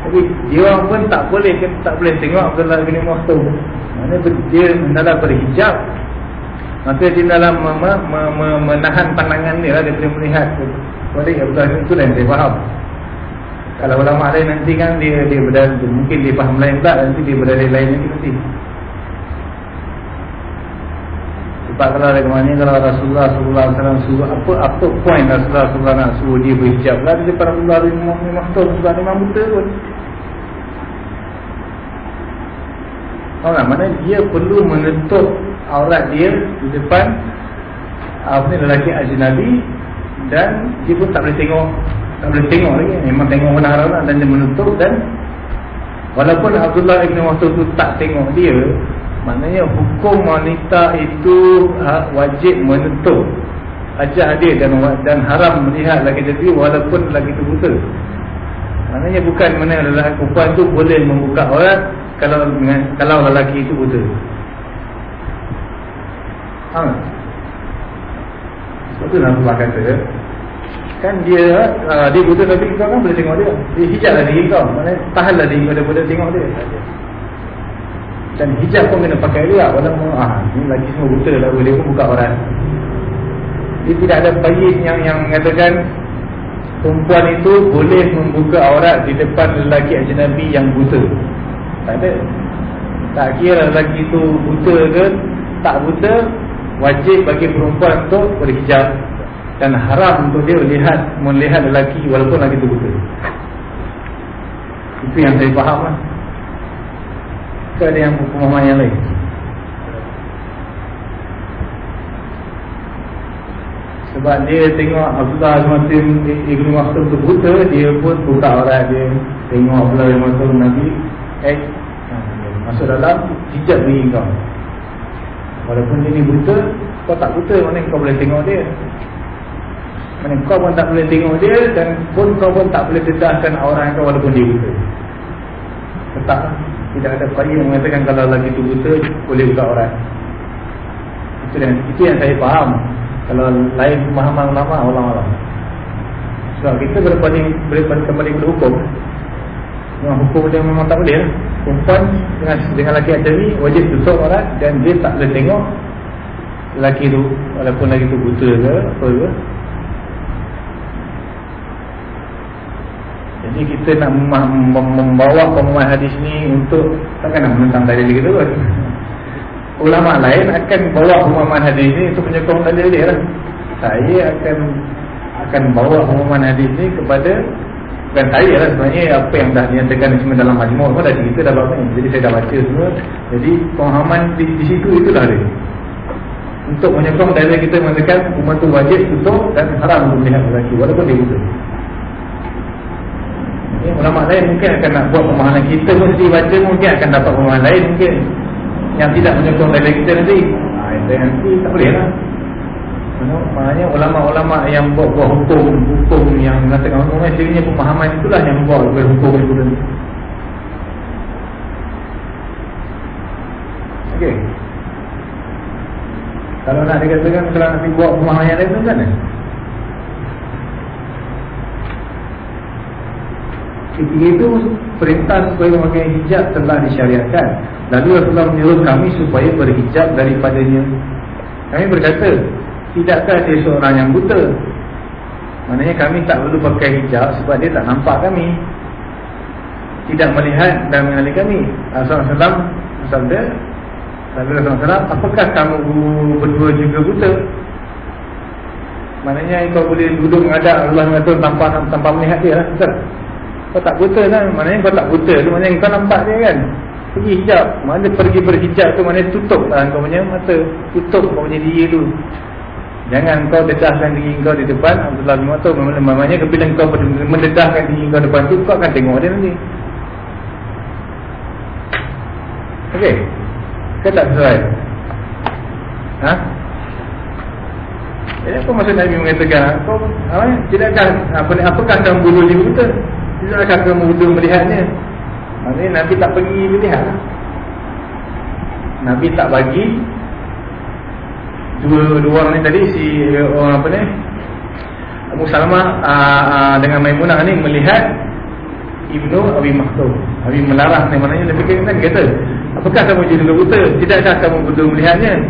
Tapi dia pun tak boleh tak boleh tengok Abdullah bin Maktum. Mana dia dalam berhijab Maka dia dalam me, me, me, me, menahan pandangan dia lah Dia boleh melihat Kepada Abdullah bin itu lain dia faham Kalau ulama lain nanti kan dia dia berdalil, Mungkin dia faham lain tak Nanti dia berdalil lain nanti nanti. Sebab kalau ada kemana Kalau Rasulullah SAW suruh Apa apa point Rasulullah SAW nak suruh dia berhijab lah Dia para Rasulullah bin Maktum Sebab dia memang buta pun. Tahu tak? Mana dia perlu menutup aurat dia di depan apa ni lelaki ajnabi dan dia pun tak boleh tengok tak boleh tengok lagi memang tengok benar lah dan dia menutup dan walaupun Abdullah Ibn Masud tu tak tengok dia maknanya hukum wanita itu ha, wajib menutup ajak dia dan dan haram melihat lelaki jadi walaupun lelaki itu buta maknanya bukan mana lelaki perempuan tu boleh membuka aurat kalau kalau lelaki itu buta. Ha. Sebab tu Rasulullah kata Kan dia uh, Dia buta tapi kau kan boleh tengok dia. Dia hijab lah diri kau Maksudnya tahanlah diri kau daripada tengok dia. Dan hijab pun kena pakai dia Walaupun ah, ni lagi semua buta lah. Dia pun buka orang. Dia tidak ada bayi yang yang mengatakan Perempuan itu boleh membuka aurat di depan lelaki ajnabi yang buta. Tak ada. Tak kira lelaki itu buta ke Tak buta Wajib bagi perempuan untuk berhijab Dan haram untuk dia melihat Melihat lelaki walaupun lelaki itu buta Itu yang saya faham lah. Ke ada yang pemahaman yang lain. Sebab dia tengok Abdullah Al-Matim Ibn Masum tu buta Dia pun buka aurat dia Tengok Abdullah Al-Matim Nabi Eh Masuk dalam Hijab diri kau. Walaupun dia ni buta Kau tak buta Mana kau boleh tengok dia Mana kau pun tak boleh tengok dia Dan pun kau pun tak boleh dedahkan Orang kau walaupun dia buta Tetap Tidak ada payah yang mengatakan Kalau lagi tu buta Boleh buka orang Itu yang, itu yang saya faham kalau lain pemahaman ulama Allah Allah. Sebab kita berbanding berbanding kembali ke hukum. Memang hukum dia memang tak boleh lah. Perempuan dengan dengan lelaki ajami wajib tutup orang dan dia tak boleh tengok lelaki tu walaupun lelaki tu buta ke apa ke. Jadi kita nak membawa pemahaman hadis ni untuk takkan nak menentang dalil kita pun ulama lain akan bawa pemahaman hadis ni untuk menyokong dalil dia lah. Saya akan akan bawa pemahaman hadis ni kepada bukan saya lah sebenarnya apa yang dah dinyatakan semua dalam majmuk pun dah cerita dalam ni. Jadi saya dah baca semua. Jadi pemahaman di, di situ itulah dia. Untuk menyokong dalil kita mengatakan umat tu wajib tutup dan haram untuk melihat lelaki walaupun dia buta. Ulama lain mungkin akan nak buat pemahaman kita mesti baca mungkin akan dapat pemahaman lain mungkin yang tidak menyokong dalil kita nanti. Ha, nanti tak boleh lah. Maknanya ulama-ulama yang buat-buat hukum Hukum yang mengatakan Umumnya sebenarnya pemahaman itulah yang buat hukum itu Okey Kalau nak dikatakan Kalau nanti buat pemahaman yang lain Kan Ketika itu Perintah supaya memakai hijab Telah disyariatkan. Lalu Rasulullah menyuruh kami Supaya berhijab daripadanya. Kami berkata Tidakkah dia seorang yang buta? Maknanya kami tak perlu pakai hijab Sebab dia tak nampak kami. Tidak melihat dan mengenali kami. Rasulullah SAW dia Rasulullah Apakah kamu berdua juga buta? Maknanya kau boleh duduk menghadap Allah mengatur tanpa, tanpa melihat dia lah Betul? Kau tak buta kan Maknanya kau tak buta tu. Maknanya kau nampak dia kan. Pergi hijab. Mana pergi berhijab tu Maknanya tutup lah kau punya mata. Tutup kau punya diri tu. Jangan kau dedahkan diri kau di depan. Abdullah bin Mas'ud Mamanya bila kau mendedahkan diri kau depan tu Kau akan tengok dia nanti. Okey. Ke tak sesuai. Ha? Jadi apa maksud Nabi mengatakan? Kau, apa, Tidakkah apa, Apakah kamu bunuh dia betul Tidakkah kamu bunuh melihatnya? Maksudnya Nabi tak pergi melihat. Nabi tak bagi dua dua orang ni tadi si orang apa ni? Abu Salama aa, aa, dengan Maimunah ni melihat Ibnu Abi Maktum. Abi melarang ni maknanya kan kata apakah kamu jadi buta? Tidakkah kamu betul melihatnya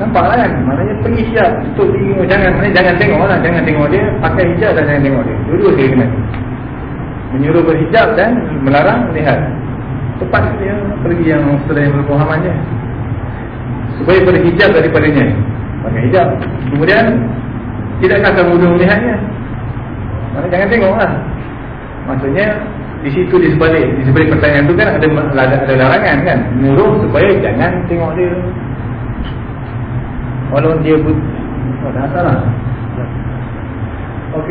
nampak kan? Maknanya pergi hijab tutup diri jangan maknanya jangan tengok lah. Jangan tengok dia pakai hijab dan jangan tengok dia. Dua-dua dia kena. Menyuruh berhijab dan melarang melihat tepat dia pergi yang setelah yang berpemahamannya supaya berhijab daripadanya. Pakai hijab. Kemudian tidakkah kamu mudah melihatnya. Mana jangan tengok lah. Maksudnya di situ di sebalik di sebalik pertanyaan itu kan ada, ada larangan kan? Menyuruh supaya jangan tengok dia walaupun dia pun oh, dah salah ok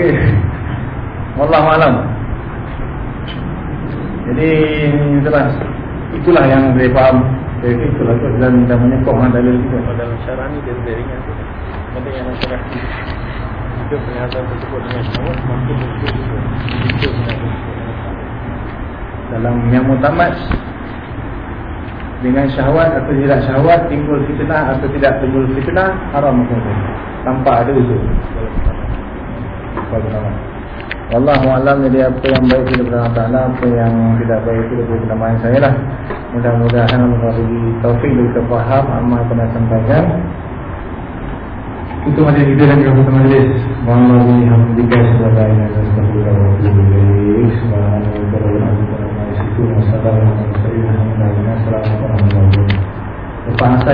Wallahualam jadi itulah itulah yang saya faham. Jadi itulah tu dalam dah menyokong dalil itu. Kalau dalam syarah ni dia lebih ringan tu. Benda yang nak kena Jika pernyataan tersebut dengan syawat Maka mungkin juga. Jika pernyataan Dalam yang mutamad Dengan syahwat atau tidak syahwat Timbul fitnah atau tidak timbul fitnah Haram hukum Tanpa ada usul. Bagaimana Wallahualam jadi apa yang baik Allah Ta'ala Apa yang tidak baik itu daripada penamahan saya lah. Mudah-mudahan Allah bagi taufik dan kefaham Amal yang pernah sampaikan Itu ada kita dan juga bersama majlis. Wallahualam Alhamdulillah Subhanahu Astagfirullah Wassalamualaikum warahmatullahi wabarakatuh. Lepas kita